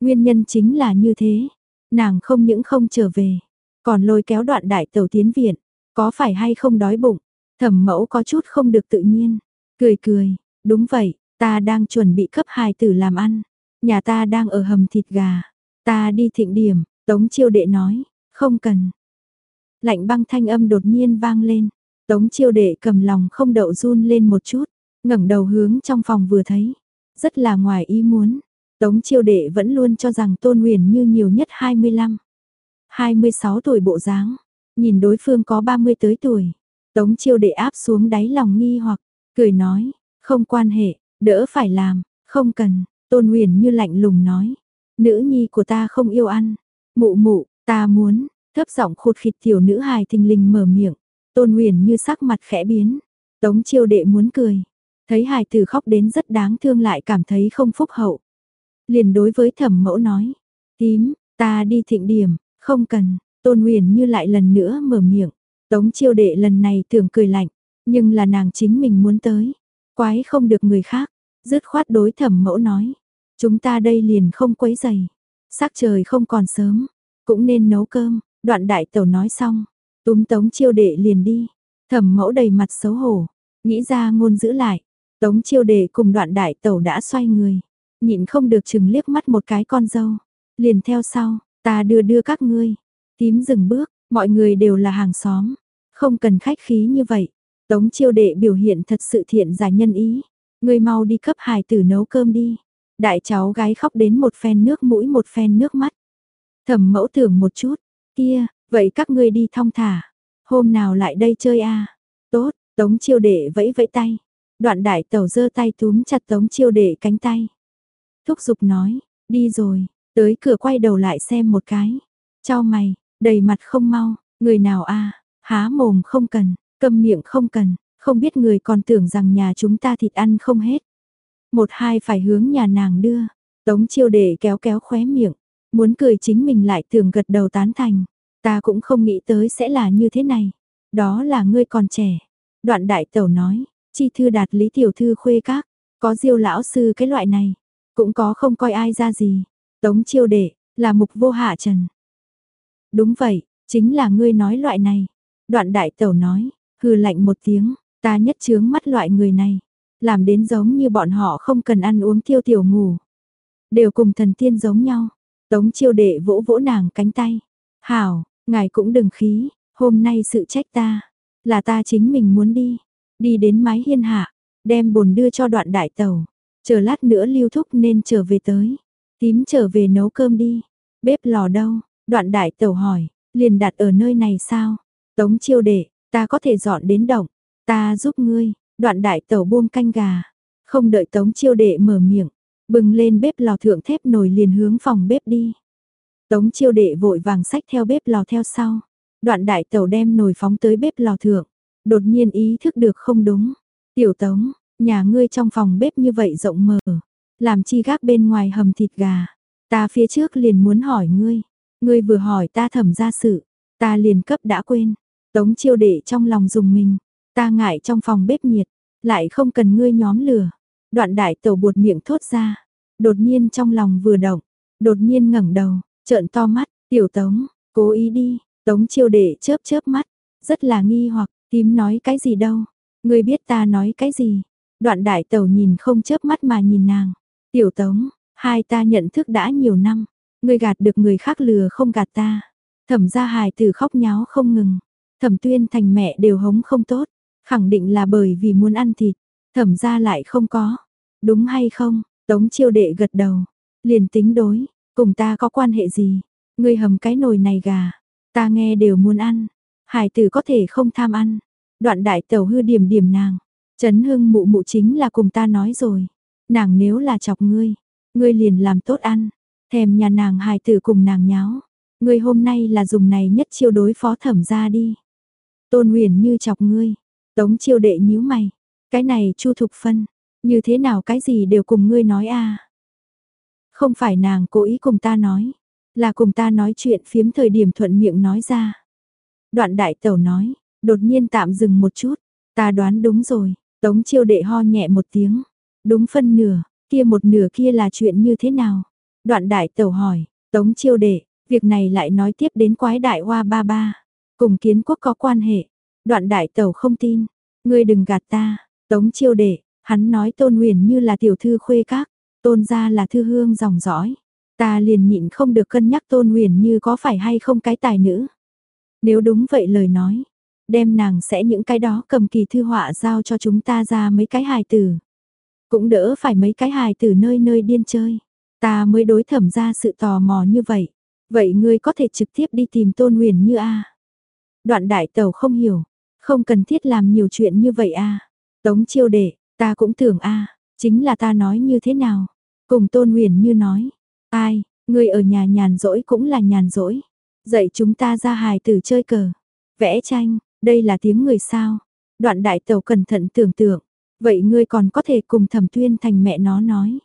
Nguyên nhân chính là như thế. Nàng không những không trở về, còn lôi kéo đoạn đại tàu tiến viện. Có phải hay không đói bụng? Thẩm mẫu có chút không được tự nhiên. Cười cười, đúng vậy, ta đang chuẩn bị cấp hài tử làm ăn. Nhà ta đang ở hầm thịt gà. Ta đi thịnh điểm, Tống chiêu đệ nói, không cần. Lạnh băng thanh âm đột nhiên vang lên. Tống chiêu đệ cầm lòng không đậu run lên một chút, ngẩng đầu hướng trong phòng vừa thấy. Rất là ngoài ý muốn. Tống chiêu đệ vẫn luôn cho rằng tôn huyền như nhiều nhất 25. 26 tuổi bộ dáng, nhìn đối phương có 30 tới tuổi. Tống chiêu đệ áp xuống đáy lòng nghi hoặc, cười nói, không quan hệ, đỡ phải làm, không cần, tôn huyền như lạnh lùng nói. Nữ nhi của ta không yêu ăn, mụ mụ, ta muốn, thấp giọng khụt khịt tiểu nữ hài thình lình mở miệng. Tôn huyền như sắc mặt khẽ biến, tống chiêu đệ muốn cười. Thấy hài tử khóc đến rất đáng thương lại cảm thấy không phúc hậu. Liền đối với thẩm mẫu nói, tím, ta đi thịnh điểm, không cần, tôn Nguyền như lại lần nữa mở miệng. Tống chiêu đệ lần này tưởng cười lạnh, nhưng là nàng chính mình muốn tới. Quái không được người khác, dứt khoát đối thẩm mẫu nói. Chúng ta đây liền không quấy giày. Sắc trời không còn sớm, cũng nên nấu cơm. Đoạn đại tẩu nói xong, túm tống chiêu đệ liền đi. Thẩm mẫu đầy mặt xấu hổ, nghĩ ra ngôn giữ lại. Tống chiêu đệ cùng đoạn đại tẩu đã xoay người. Nhịn không được chừng liếc mắt một cái con dâu. Liền theo sau, ta đưa đưa các ngươi. Tím dừng bước, mọi người đều là hàng xóm. Không cần khách khí như vậy. Tống chiêu đệ biểu hiện thật sự thiện giải nhân ý. người mau đi cấp hài tử nấu cơm đi. Đại cháu gái khóc đến một phen nước mũi một phen nước mắt. Thẩm mẫu tưởng một chút. Kia, vậy các ngươi đi thong thả. Hôm nào lại đây chơi a Tốt, tống chiêu đệ vẫy vẫy tay. Đoạn đại tẩu giơ tay túm chặt tống chiêu đệ cánh tay. Thúc giục nói, đi rồi, tới cửa quay đầu lại xem một cái. Cho mày, đầy mặt không mau, người nào a há mồm không cần, câm miệng không cần, không biết người còn tưởng rằng nhà chúng ta thịt ăn không hết. Một hai phải hướng nhà nàng đưa, tống chiêu đệ kéo kéo khóe miệng, muốn cười chính mình lại tưởng gật đầu tán thành. Ta cũng không nghĩ tới sẽ là như thế này. Đó là ngươi còn trẻ. Đoạn đại tẩu nói, chi thư đạt lý tiểu thư khuê các, có diêu lão sư cái loại này, cũng có không coi ai ra gì. Tống chiêu đệ, là mục vô hạ trần. Đúng vậy, chính là ngươi nói loại này. Đoạn đại tẩu nói, hừ lạnh một tiếng, ta nhất chướng mắt loại người này. Làm đến giống như bọn họ không cần ăn uống tiêu tiểu ngủ. Đều cùng thần tiên giống nhau. Tống chiêu đệ vỗ vỗ nàng cánh tay. Hảo, ngài cũng đừng khí, hôm nay sự trách ta. Là ta chính mình muốn đi. Đi đến mái hiên hạ, đem bồn đưa cho đoạn đại tẩu. Chờ lát nữa lưu thúc nên trở về tới. Tím trở về nấu cơm đi. Bếp lò đâu? Đoạn đại tẩu hỏi, liền đặt ở nơi này sao? Tống chiêu đệ, ta có thể dọn đến động. Ta giúp ngươi, đoạn đại tẩu buông canh gà. Không đợi tống chiêu đệ mở miệng, bừng lên bếp lò thượng thép nồi liền hướng phòng bếp đi. Tống chiêu đệ vội vàng sách theo bếp lò theo sau. Đoạn đại tẩu đem nồi phóng tới bếp lò thượng. Đột nhiên ý thức được không đúng. Tiểu tống, nhà ngươi trong phòng bếp như vậy rộng mở. Làm chi gác bên ngoài hầm thịt gà. Ta phía trước liền muốn hỏi ngươi. Ngươi vừa hỏi ta thẩm ra sự. Ta liền cấp đã quên. Tống chiêu đệ trong lòng dùng mình. Ta ngại trong phòng bếp nhiệt. Lại không cần ngươi nhóm lửa. Đoạn đại tẩu buột miệng thốt ra. Đột nhiên trong lòng vừa động. Đột nhiên ngẩng đầu. Trợn to mắt. Tiểu tống. Cố ý đi. Tống chiêu đệ chớp chớp mắt. Rất là nghi hoặc. Tím nói cái gì đâu. Ngươi biết ta nói cái gì. Đoạn đại tẩu nhìn không chớp mắt mà nhìn nàng. Tiểu tống. Hai ta nhận thức đã nhiều năm. Ngươi gạt được người khác lừa không gạt ta. Thẩm gia hài tử khóc nháo không ngừng. Thẩm tuyên thành mẹ đều hống không tốt. Khẳng định là bởi vì muốn ăn thịt. Thẩm gia lại không có. Đúng hay không? Tống chiêu đệ gật đầu. Liền tính đối, cùng ta có quan hệ gì? Ngươi hầm cái nồi này gà. Ta nghe đều muốn ăn. Hải tử có thể không tham ăn. Đoạn đại tẩu hư điểm điểm nàng. Trấn hưng mụ mụ chính là cùng ta nói rồi. Nàng nếu là chọc ngươi, ngươi liền làm tốt ăn. Thèm nhà nàng hài tử cùng nàng nháo. Ngươi hôm nay là dùng này nhất chiêu đối phó thẩm ra đi. Tôn huyền như chọc ngươi. Tống chiêu đệ nhíu mày. Cái này chu thục phân. Như thế nào cái gì đều cùng ngươi nói a Không phải nàng cố ý cùng ta nói. Là cùng ta nói chuyện phiếm thời điểm thuận miệng nói ra. Đoạn đại tẩu nói. Đột nhiên tạm dừng một chút. Ta đoán đúng rồi. Tống chiêu đệ ho nhẹ một tiếng. Đúng phân nửa. Kia một nửa kia là chuyện như thế nào? Đoạn đại tẩu hỏi. Tống chiêu đệ. Việc này lại nói tiếp đến quái đại hoa ba ba. Cùng kiến quốc có quan hệ. Đoạn đại tẩu không tin. Ngươi đừng gạt ta. Tống chiêu đệ. Hắn nói tôn huyền như là tiểu thư khuê các. Tôn gia là thư hương dòng dõi. Ta liền nhịn không được cân nhắc tôn huyền như có phải hay không cái tài nữ. Nếu đúng vậy lời nói. Đem nàng sẽ những cái đó cầm kỳ thư họa giao cho chúng ta ra mấy cái hài tử. Cũng đỡ phải mấy cái hài tử nơi nơi điên chơi. Ta mới đối thẩm ra sự tò mò như vậy. Vậy ngươi có thể trực tiếp đi tìm tôn huyền như a Đoạn đại tàu không hiểu. Không cần thiết làm nhiều chuyện như vậy a Tống chiêu đệ, ta cũng tưởng a chính là ta nói như thế nào. Cùng tôn huyền như nói. Ai, ngươi ở nhà nhàn rỗi cũng là nhàn rỗi. Dạy chúng ta ra hài tử chơi cờ. Vẽ tranh, đây là tiếng người sao. Đoạn đại tàu cẩn thận tưởng tượng. Vậy ngươi còn có thể cùng thẩm tuyên thành mẹ nó nói.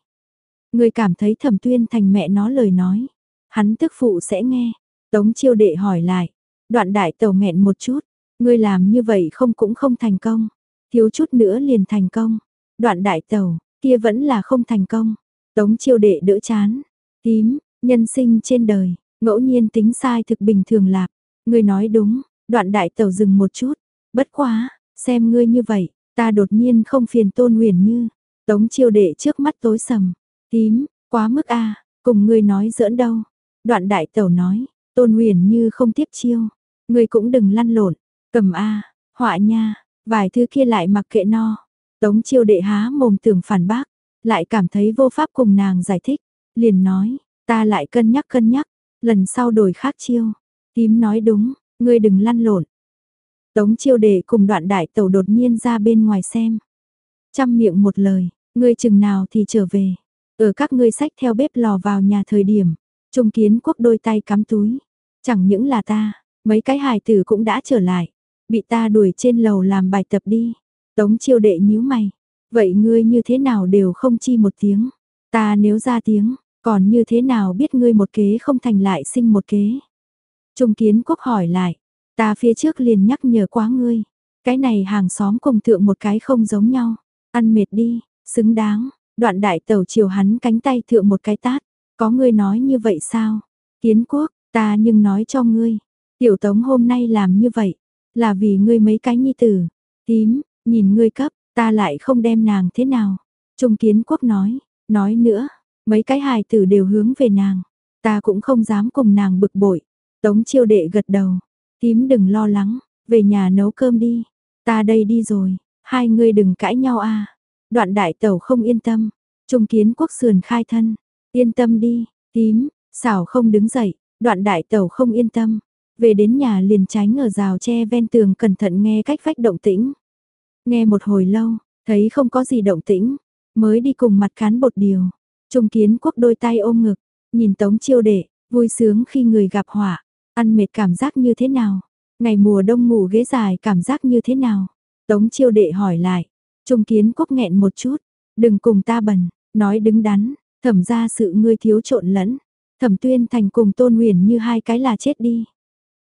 Ngươi cảm thấy thẩm tuyên thành mẹ nó lời nói. Hắn tức phụ sẽ nghe. Tống chiêu đệ hỏi lại. Đoạn đại tàu nghẹn một chút. Ngươi làm như vậy không cũng không thành công. Thiếu chút nữa liền thành công. Đoạn đại tàu, kia vẫn là không thành công. Tống chiêu đệ đỡ chán. Tím, nhân sinh trên đời, ngẫu nhiên tính sai thực bình thường lạc. Ngươi nói đúng, đoạn đại tàu dừng một chút. Bất quá, xem ngươi như vậy, ta đột nhiên không phiền tôn huyền như. Tống chiêu đệ trước mắt tối sầm. Tím, quá mức a cùng ngươi nói giỡn đâu. Đoạn đại tẩu nói, tôn huyền như không tiếp chiêu. Ngươi cũng đừng lăn lộn, cầm a họa nha, vài thứ kia lại mặc kệ no. Tống chiêu đệ há mồm tưởng phản bác, lại cảm thấy vô pháp cùng nàng giải thích. Liền nói, ta lại cân nhắc cân nhắc, lần sau đổi khác chiêu. Tím nói đúng, ngươi đừng lăn lộn. Tống chiêu đệ cùng đoạn đại tẩu đột nhiên ra bên ngoài xem. Trăm miệng một lời, ngươi chừng nào thì trở về. Ở các ngươi sách theo bếp lò vào nhà thời điểm, trung kiến quốc đôi tay cắm túi. Chẳng những là ta, mấy cái hài tử cũng đã trở lại. Bị ta đuổi trên lầu làm bài tập đi. Tống chiêu đệ nhíu mày. Vậy ngươi như thế nào đều không chi một tiếng. Ta nếu ra tiếng, còn như thế nào biết ngươi một kế không thành lại sinh một kế. Trung kiến quốc hỏi lại. Ta phía trước liền nhắc nhở quá ngươi. Cái này hàng xóm cùng thượng một cái không giống nhau. Ăn mệt đi, xứng đáng. Đoạn đại tẩu chiều hắn cánh tay thượng một cái tát. Có ngươi nói như vậy sao? Kiến quốc, ta nhưng nói cho ngươi. Tiểu tống hôm nay làm như vậy. Là vì ngươi mấy cái nhi tử. Tím, nhìn ngươi cấp, ta lại không đem nàng thế nào. Trung kiến quốc nói, nói nữa, mấy cái hài tử đều hướng về nàng. Ta cũng không dám cùng nàng bực bội. Tống chiêu đệ gật đầu. Tím đừng lo lắng, về nhà nấu cơm đi. Ta đây đi rồi, hai người đừng cãi nhau a. Đoạn đại tẩu không yên tâm. Trung kiến quốc sườn khai thân. Yên tâm đi, tím, xảo không đứng dậy. Đoạn đại tẩu không yên tâm. Về đến nhà liền tránh ở rào tre ven tường cẩn thận nghe cách vách động tĩnh. Nghe một hồi lâu, thấy không có gì động tĩnh, mới đi cùng mặt cán bột điều. Trung kiến quốc đôi tay ôm ngực, nhìn tống chiêu đệ, vui sướng khi người gặp họa, ăn mệt cảm giác như thế nào? Ngày mùa đông ngủ ghế dài cảm giác như thế nào? Tống chiêu đệ hỏi lại, trung kiến quốc nghẹn một chút, đừng cùng ta bẩn, nói đứng đắn, thẩm ra sự ngươi thiếu trộn lẫn. Thẩm tuyên thành cùng tôn huyền như hai cái là chết đi.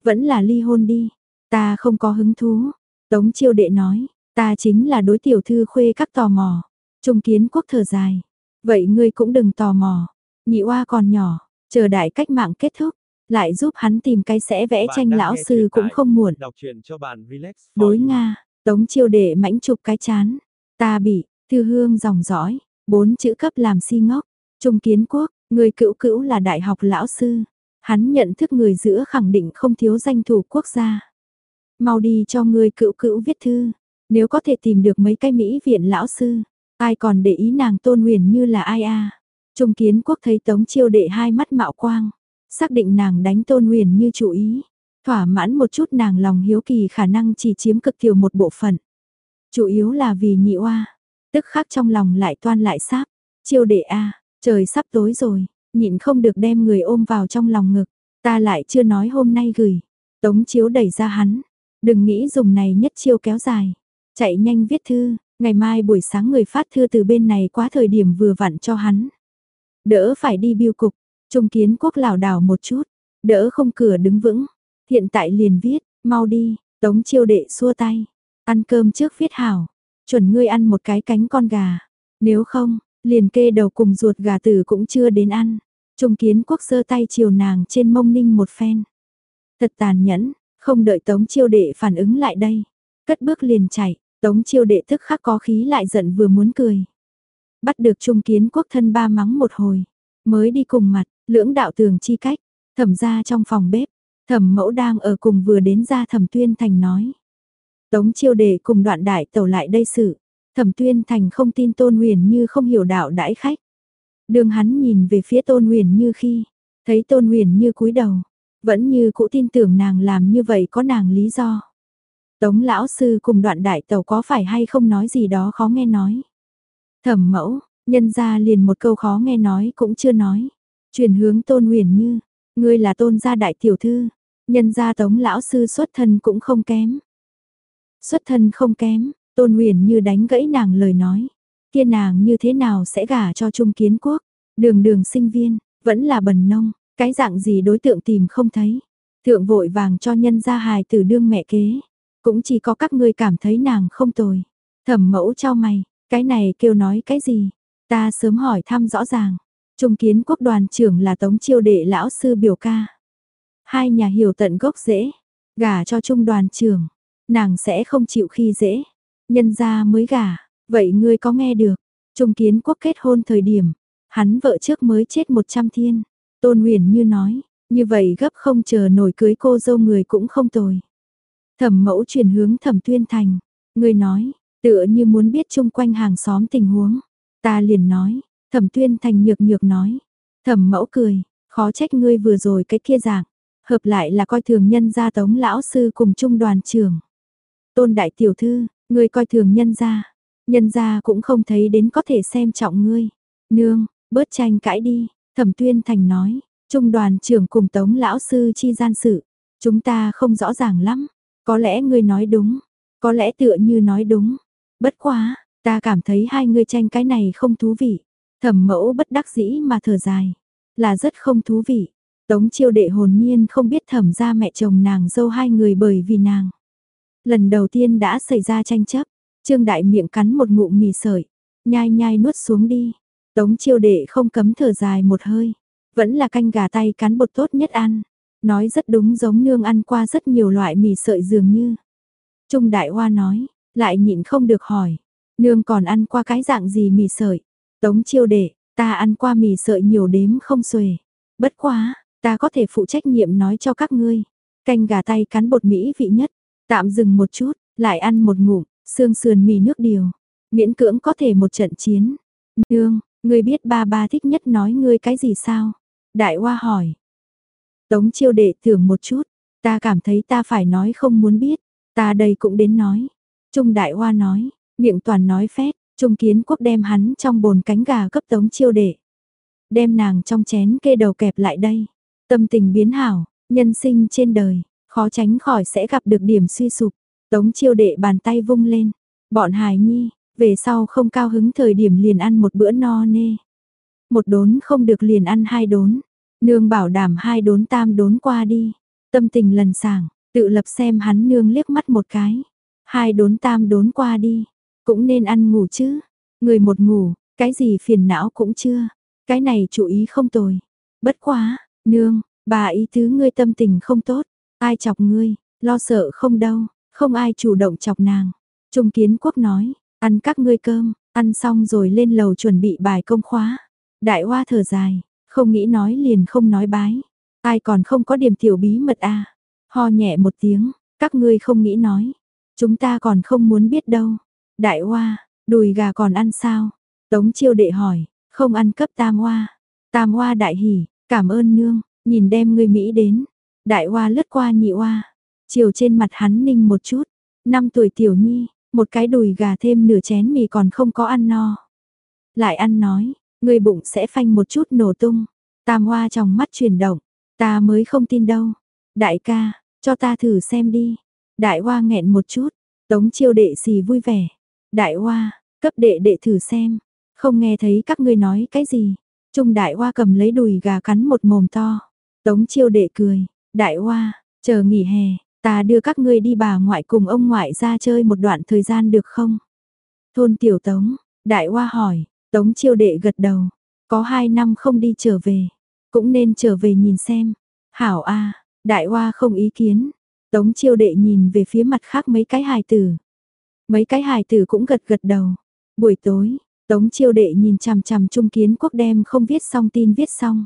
Vẫn là ly hôn đi, ta không có hứng thú. Tống chiêu đệ nói, Ta chính là đối tiểu thư khuê các tò mò. Trung kiến quốc thở dài. Vậy ngươi cũng đừng tò mò. Nhị oa còn nhỏ, chờ đại cách mạng kết thúc, lại giúp hắn tìm cái sẽ vẽ tranh lão sư cũng không muộn. Đối Nga, tống chiêu đệ mãnh chụp cái chán. Ta bị, thư hương dòng dõi, bốn chữ cấp làm si ngốc. Trung kiến quốc, người cữu cữu là đại học lão sư. Hắn nhận thức người giữa khẳng định không thiếu danh thủ quốc gia. Mau đi cho người cữu cữu viết thư. Nếu có thể tìm được mấy cái Mỹ viện lão sư, ai còn để ý nàng tôn huyền như là ai a Trung kiến quốc thấy tống chiêu đệ hai mắt mạo quang, xác định nàng đánh tôn huyền như chủ ý. Thỏa mãn một chút nàng lòng hiếu kỳ khả năng chỉ chiếm cực tiểu một bộ phận. Chủ yếu là vì nhị oa, tức khắc trong lòng lại toan lại sáp, chiêu đệ a, trời sắp tối rồi, nhịn không được đem người ôm vào trong lòng ngực, ta lại chưa nói hôm nay gửi. Tống chiếu đẩy ra hắn, đừng nghĩ dùng này nhất chiêu kéo dài, chạy nhanh viết thư, ngày mai buổi sáng người phát thư từ bên này quá thời điểm vừa vặn cho hắn. Đỡ phải đi biêu cục, trung kiến quốc lảo đảo một chút, đỡ không cửa đứng vững, hiện tại liền viết, mau đi, tống chiêu đệ xua tay, ăn cơm trước viết hảo, chuẩn ngươi ăn một cái cánh con gà, nếu không, liền kê đầu cùng ruột gà tử cũng chưa đến ăn. Trung kiến quốc sơ tay chiều nàng trên mông ninh một phen. Thật tàn nhẫn, không đợi tống chiêu đệ phản ứng lại đây. Cất bước liền chạy, tống chiêu đệ thức khắc có khí lại giận vừa muốn cười. Bắt được trung kiến quốc thân ba mắng một hồi. Mới đi cùng mặt, lưỡng đạo tường chi cách, thẩm ra trong phòng bếp. Thẩm mẫu đang ở cùng vừa đến ra thẩm tuyên thành nói. Tống chiêu đề cùng đoạn đại tẩu lại đây sự. Thẩm tuyên thành không tin tôn huyền như không hiểu đạo đãi khách. Đường hắn nhìn về phía tôn huyền như khi, thấy tôn huyền như cúi đầu, vẫn như cũ tin tưởng nàng làm như vậy có nàng lý do. Tống lão sư cùng đoạn đại tàu có phải hay không nói gì đó khó nghe nói. Thẩm mẫu, nhân ra liền một câu khó nghe nói cũng chưa nói. Chuyển hướng tôn huyền như, ngươi là tôn gia đại tiểu thư, nhân gia tống lão sư xuất thân cũng không kém. Xuất thân không kém, tôn huyền như đánh gãy nàng lời nói. Kia nàng như thế nào sẽ gả cho Trung Kiến Quốc? Đường đường sinh viên, vẫn là bần nông, cái dạng gì đối tượng tìm không thấy. Thượng vội vàng cho nhân gia hài tử đương mẹ kế. Cũng chỉ có các ngươi cảm thấy nàng không tồi. Thẩm mẫu cho mày, cái này kêu nói cái gì? Ta sớm hỏi thăm rõ ràng. Trung kiến quốc đoàn trưởng là tống chiêu đệ lão sư biểu ca. Hai nhà hiểu tận gốc dễ, gả cho trung đoàn trưởng, nàng sẽ không chịu khi dễ. Nhân gia mới gả, Vậy ngươi có nghe được, Trung Kiến Quốc kết hôn thời điểm, hắn vợ trước mới chết 100 thiên. Tôn Huyền như nói, như vậy gấp không chờ nổi cưới cô dâu người cũng không tồi. Thẩm mẫu chuyển hướng thẩm tuyên thành, ngươi nói, tựa như muốn biết chung quanh hàng xóm tình huống. Ta liền nói, thẩm tuyên thành nhược nhược nói, thẩm mẫu cười, khó trách ngươi vừa rồi cái kia dạng, hợp lại là coi thường nhân gia tống lão sư cùng trung đoàn trưởng. Tôn đại tiểu thư, ngươi coi thường nhân gia, Nhân gia cũng không thấy đến có thể xem trọng ngươi. Nương, bớt tranh cãi đi, thẩm tuyên thành nói, trung đoàn trưởng cùng tống lão sư chi gian sự. Chúng ta không rõ ràng lắm, có lẽ ngươi nói đúng, có lẽ tựa như nói đúng. Bất quá, ta cảm thấy hai ngươi tranh cái này không thú vị. Thẩm mẫu bất đắc dĩ mà thở dài, là rất không thú vị. Tống chiêu đệ hồn nhiên không biết thẩm ra mẹ chồng nàng dâu hai người bởi vì nàng. Lần đầu tiên đã xảy ra tranh chấp, Trương Đại miệng cắn một ngụm mì sợi, nhai nhai nuốt xuống đi. Tống chiêu đệ không cấm thở dài một hơi, vẫn là canh gà tay cắn bột tốt nhất ăn. Nói rất đúng giống nương ăn qua rất nhiều loại mì sợi dường như. Trung Đại Hoa nói, lại nhịn không được hỏi, nương còn ăn qua cái dạng gì mì sợi. Tống chiêu đệ, ta ăn qua mì sợi nhiều đếm không xuể. Bất quá, ta có thể phụ trách nhiệm nói cho các ngươi. Canh gà tay cắn bột mỹ vị nhất, tạm dừng một chút, lại ăn một ngụm, Xương sườn mì nước điều, miễn cưỡng có thể một trận chiến. Nương, ngươi biết ba ba thích nhất nói ngươi cái gì sao? Đại Hoa hỏi. Tống chiêu đệ tưởng một chút, ta cảm thấy ta phải nói không muốn biết, ta đây cũng đến nói. Trung Đại Hoa nói, miệng toàn nói phét, Trung Kiến Quốc đem hắn trong bồn cánh gà cấp tống chiêu đệ. Đem nàng trong chén kê đầu kẹp lại đây. Tâm tình biến hảo, nhân sinh trên đời, khó tránh khỏi sẽ gặp được điểm suy sụp. Tống chiêu đệ bàn tay vung lên. Bọn hài nhi, về sau không cao hứng thời điểm liền ăn một bữa no nê. Một đốn không được liền ăn hai đốn. Nương bảo đảm hai đốn tam đốn qua đi. Tâm tình lần sảng, tự lập xem hắn nương liếc mắt một cái. Hai đốn tam đốn qua đi. Cũng nên ăn ngủ chứ. Người một ngủ, cái gì phiền não cũng chưa. Cái này chú ý không tồi. Bất quá, nương, bà ý tứ ngươi tâm tình không tốt. Ai chọc ngươi, lo sợ không đâu. Không ai chủ động chọc nàng. Trung kiến quốc nói, ăn các ngươi cơm, ăn xong rồi lên lầu chuẩn bị bài công khóa. Đại hoa thở dài, không nghĩ nói liền không nói bái. Ai còn không có điểm tiểu bí mật à. Ho nhẹ một tiếng, các ngươi không nghĩ nói. Chúng ta còn không muốn biết đâu. Đại Hoa, đùi gà còn ăn sao? Tống chiêu đệ hỏi, không ăn cấp tam hoa. Tam hoa đại hỉ, cảm ơn nương, nhìn đem người Mỹ đến. Đại hoa lướt qua nhị hoa, chiều trên mặt hắn ninh một chút. Năm tuổi tiểu nhi, một cái đùi gà thêm nửa chén mì còn không có ăn no. Lại ăn nói, người bụng sẽ phanh một chút nổ tung. Tam hoa trong mắt chuyển động, ta mới không tin đâu. Đại ca, cho ta thử xem đi. Đại hoa nghẹn một chút, tống chiêu đệ xì vui vẻ. Đại hoa, cấp đệ đệ thử xem. Không nghe thấy các ngươi nói cái gì. Trung đại hoa cầm lấy đùi gà cắn một mồm to. Tống chiêu đệ cười. Đại hoa, chờ nghỉ hè, ta đưa các ngươi đi bà ngoại cùng ông ngoại ra chơi một đoạn thời gian được không? Thôn tiểu tống, đại hoa hỏi, tống chiêu đệ gật đầu. Có hai năm không đi trở về. Cũng nên trở về nhìn xem. Hảo a đại hoa không ý kiến. Tống chiêu đệ nhìn về phía mặt khác mấy cái hài tử. Mấy cái hài tử cũng gật gật đầu. Buổi tối, Tống chiêu đệ nhìn chằm chằm Trung Kiến Quốc đem không viết xong tin viết xong.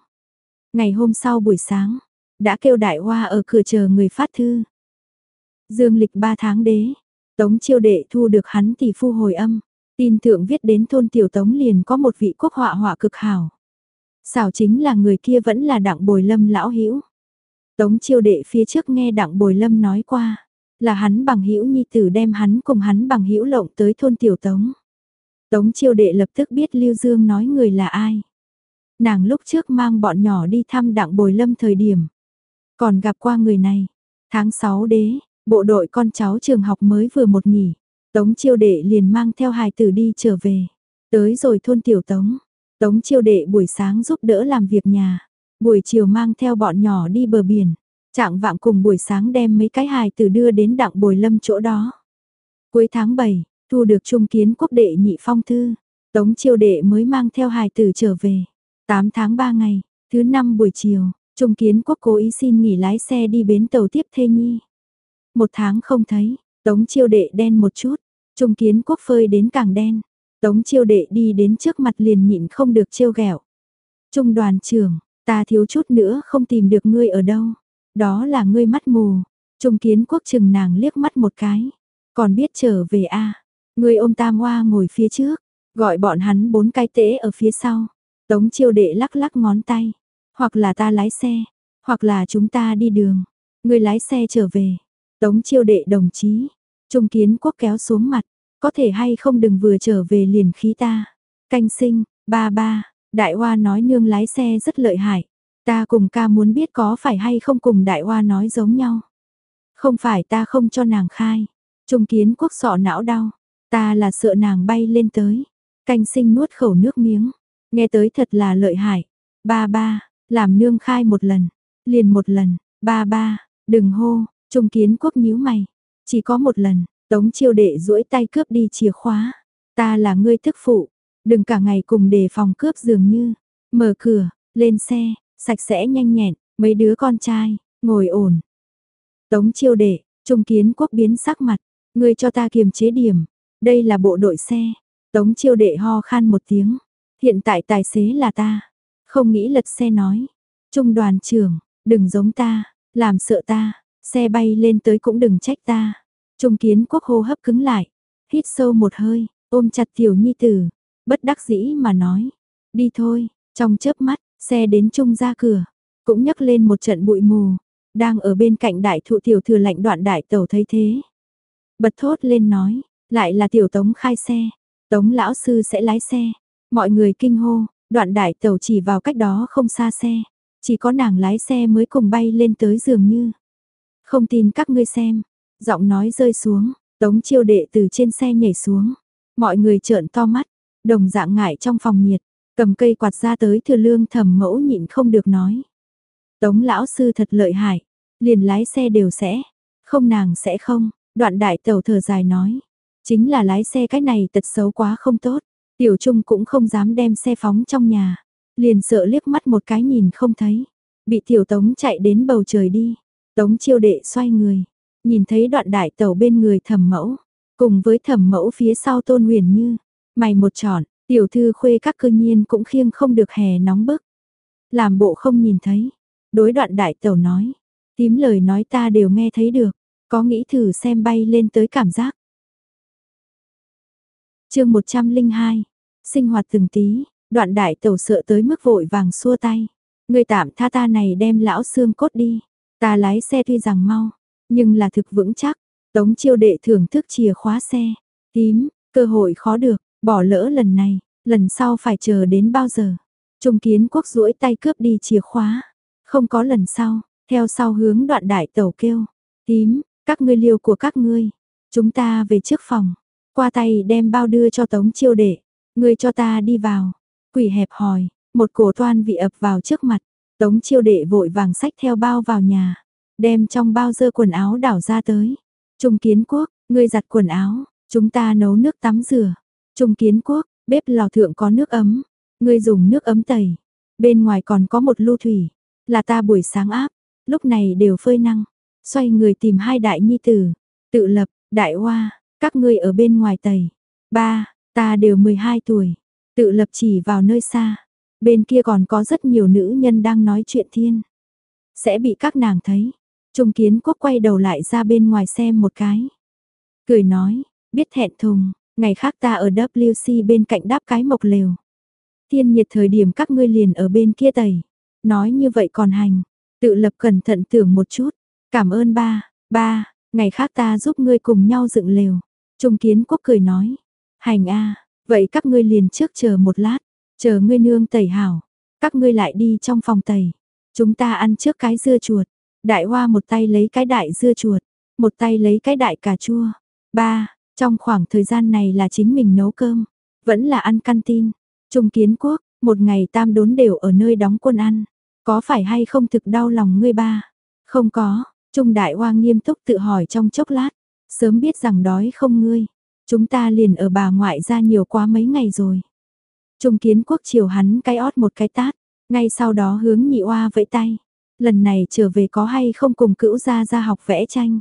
Ngày hôm sau buổi sáng, đã kêu đại hoa ở cửa chờ người phát thư. Dương lịch 3 tháng đế, Tống chiêu đệ thu được hắn tỷ phu hồi âm. Tin thượng viết đến thôn tiểu tống liền có một vị quốc họa họa cực hảo. Xảo chính là người kia vẫn là đặng bồi lâm lão hữu Tống chiêu đệ phía trước nghe đặng bồi lâm nói qua, là hắn bằng hữu nhi tử đem hắn cùng hắn bằng hữu lộng tới thôn tiểu tống. Tống chiêu đệ lập tức biết Lưu Dương nói người là ai. Nàng lúc trước mang bọn nhỏ đi thăm đặng bồi lâm thời điểm. Còn gặp qua người này. Tháng 6 đế, bộ đội con cháu trường học mới vừa một nghỉ. Tống chiêu đệ liền mang theo hài tử đi trở về. Tới rồi thôn tiểu tống. Tống chiêu đệ buổi sáng giúp đỡ làm việc nhà. Buổi chiều mang theo bọn nhỏ đi bờ biển. Trạng vạng cùng buổi sáng đem mấy cái hài tử đưa đến đặng bồi lâm chỗ đó. Cuối tháng 7, thu được trung kiến quốc đệ nhị phong thư. Tống chiêu đệ mới mang theo hài tử trở về. 8 tháng 3 ngày, thứ năm buổi chiều, trung kiến quốc cố ý xin nghỉ lái xe đi bến tàu tiếp thê nhi. Một tháng không thấy, tống chiêu đệ đen một chút, trung kiến quốc phơi đến càng đen. Tống chiêu đệ đi đến trước mặt liền nhịn không được trêu ghẹo. Trung đoàn trưởng, ta thiếu chút nữa không tìm được ngươi ở đâu. Đó là ngươi mắt mù. Trung kiến quốc chừng nàng liếc mắt một cái. Còn biết trở về a Người ôm tam hoa ngồi phía trước, gọi bọn hắn bốn cái tễ ở phía sau. Tống chiêu đệ lắc lắc ngón tay. Hoặc là ta lái xe, hoặc là chúng ta đi đường. Người lái xe trở về. Tống chiêu đệ đồng chí. Trung kiến quốc kéo xuống mặt. Có thể hay không đừng vừa trở về liền khí ta. Canh sinh, ba ba. Đại hoa nói nương lái xe rất lợi hại. Ta cùng ca muốn biết có phải hay không cùng đại hoa nói giống nhau. Không phải ta không cho nàng khai. Trung kiến quốc sọ não đau. Ta là sợ nàng bay lên tới. Canh sinh nuốt khẩu nước miếng. Nghe tới thật là lợi hại. Ba ba, làm nương khai một lần. Liền một lần. Ba ba, đừng hô. Trung kiến quốc nhíu mày. Chỉ có một lần. Tống chiêu đệ duỗi tay cướp đi chìa khóa. Ta là ngươi thức phụ. Đừng cả ngày cùng đề phòng cướp dường như. Mở cửa, lên xe, sạch sẽ nhanh nhẹn, mấy đứa con trai, ngồi ổn. Tống chiêu đệ, trung kiến quốc biến sắc mặt. Ngươi cho ta kiềm chế điểm, đây là bộ đội xe. Tống chiêu đệ ho khan một tiếng. Hiện tại tài xế là ta. Không nghĩ lật xe nói. Trung đoàn trưởng, đừng giống ta, làm sợ ta. Xe bay lên tới cũng đừng trách ta. Trung kiến quốc hô hấp cứng lại. Hít sâu một hơi, ôm chặt tiểu nhi tử. Bất đắc dĩ mà nói. Đi thôi, trong chớp mắt, xe đến trung ra cửa. Cũng nhấc lên một trận bụi mù. Đang ở bên cạnh đại thụ tiểu thừa lạnh đoạn đại tẩu thấy thế. Bật thốt lên nói, lại là tiểu tống khai xe. Tống lão sư sẽ lái xe. Mọi người kinh hô, đoạn đại tàu chỉ vào cách đó không xa xe. Chỉ có nàng lái xe mới cùng bay lên tới giường như. Không tin các ngươi xem. Giọng nói rơi xuống, tống chiêu đệ từ trên xe nhảy xuống. Mọi người trợn to mắt, đồng dạng ngại trong phòng nhiệt. Cầm cây quạt ra tới thừa lương thầm mẫu nhịn không được nói. Tống lão sư thật lợi hại, liền lái xe đều sẽ, không nàng sẽ không, đoạn đại tàu thở dài nói. Chính là lái xe cái này tật xấu quá không tốt. Tiểu Trung cũng không dám đem xe phóng trong nhà. Liền sợ liếc mắt một cái nhìn không thấy. Bị Tiểu Tống chạy đến bầu trời đi. Tống chiêu đệ xoay người. Nhìn thấy đoạn đại tàu bên người thẩm mẫu. Cùng với thẩm mẫu phía sau tôn huyền như. Mày một tròn, tiểu thư khuê các cơ nhiên cũng khiêng không được hè nóng bức. Làm bộ không nhìn thấy. Đối đoạn đại tàu nói. Tím lời nói ta đều nghe thấy được. Có nghĩ thử xem bay lên tới cảm giác chương 102, sinh hoạt từng tí, đoạn đại tẩu sợ tới mức vội vàng xua tay. Người tạm tha ta này đem lão xương cốt đi. Ta lái xe tuy rằng mau, nhưng là thực vững chắc. Tống chiêu đệ thưởng thức chìa khóa xe. Tím, cơ hội khó được, bỏ lỡ lần này, lần sau phải chờ đến bao giờ. Trung kiến quốc duỗi tay cướp đi chìa khóa. Không có lần sau, theo sau hướng đoạn đại tẩu kêu. Tím, các ngươi liều của các ngươi. Chúng ta về trước phòng. Qua tay đem bao đưa cho tống chiêu đệ. người cho ta đi vào. Quỷ hẹp hòi, một cổ toan vị ập vào trước mặt. Tống chiêu đệ vội vàng sách theo bao vào nhà. Đem trong bao dơ quần áo đảo ra tới. Trung kiến quốc, ngươi giặt quần áo. Chúng ta nấu nước tắm rửa. Trung kiến quốc, bếp lò thượng có nước ấm. Ngươi dùng nước ấm tẩy. Bên ngoài còn có một lưu thủy. Là ta buổi sáng áp. Lúc này đều phơi năng. Xoay người tìm hai đại nhi tử. Tự lập, đại hoa, các ngươi ở bên ngoài tẩy. Ba, ta đều 12 tuổi. Tự lập chỉ vào nơi xa. Bên kia còn có rất nhiều nữ nhân đang nói chuyện thiên. Sẽ bị các nàng thấy. Trung kiến quốc quay đầu lại ra bên ngoài xem một cái. Cười nói, biết thẹn thùng, ngày khác ta ở WC bên cạnh đáp cái mộc lều. Thiên nhiệt thời điểm các ngươi liền ở bên kia tẩy. Nói như vậy còn hành, tự lập cẩn thận tưởng một chút. Cảm ơn ba, ba, ngày khác ta giúp ngươi cùng nhau dựng lều. Trung kiến quốc cười nói, hành a vậy các ngươi liền trước chờ một lát, chờ ngươi nương tẩy hảo, các ngươi lại đi trong phòng tẩy. Chúng ta ăn trước cái dưa chuột, đại hoa một tay lấy cái đại dưa chuột, một tay lấy cái đại cà chua. Ba, trong khoảng thời gian này là chính mình nấu cơm, vẫn là ăn canteen. Trung kiến quốc, một ngày tam đốn đều ở nơi đóng quân ăn. Có phải hay không thực đau lòng ngươi ba? Không có, Trung đại hoa nghiêm túc tự hỏi trong chốc lát. Sớm biết rằng đói không ngươi. Chúng ta liền ở bà ngoại ra nhiều quá mấy ngày rồi. Trung kiến quốc chiều hắn cái ót một cái tát. Ngay sau đó hướng nhị oa vẫy tay. Lần này trở về có hay không cùng cữu gia gia học vẽ tranh.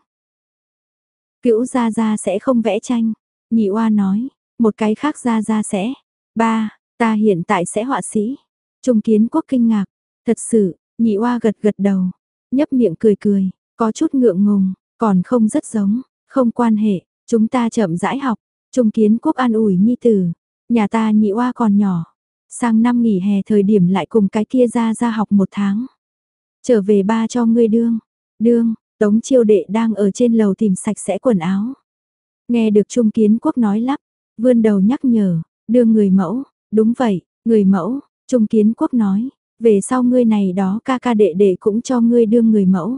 Cữu gia gia sẽ không vẽ tranh. Nhị oa nói, một cái khác gia gia sẽ. Ba, ta hiện tại sẽ họa sĩ. Trung kiến quốc kinh ngạc. Thật sự, nhị oa gật gật đầu. Nhấp miệng cười cười, có chút ngượng ngùng, còn không rất giống. Không quan hệ, chúng ta chậm rãi học. Trung kiến quốc an ủi nhi tử. Nhà ta nhị oa còn nhỏ. Sang năm nghỉ hè thời điểm lại cùng cái kia ra ra học một tháng. Trở về ba cho ngươi đương. Đương, Tống chiêu đệ đang ở trên lầu tìm sạch sẽ quần áo. Nghe được Trung Kiến Quốc nói lắp, vươn đầu nhắc nhở, đưa người mẫu, đúng vậy, người mẫu, Trung Kiến Quốc nói, về sau ngươi này đó ca ca đệ đệ cũng cho ngươi đưa người mẫu.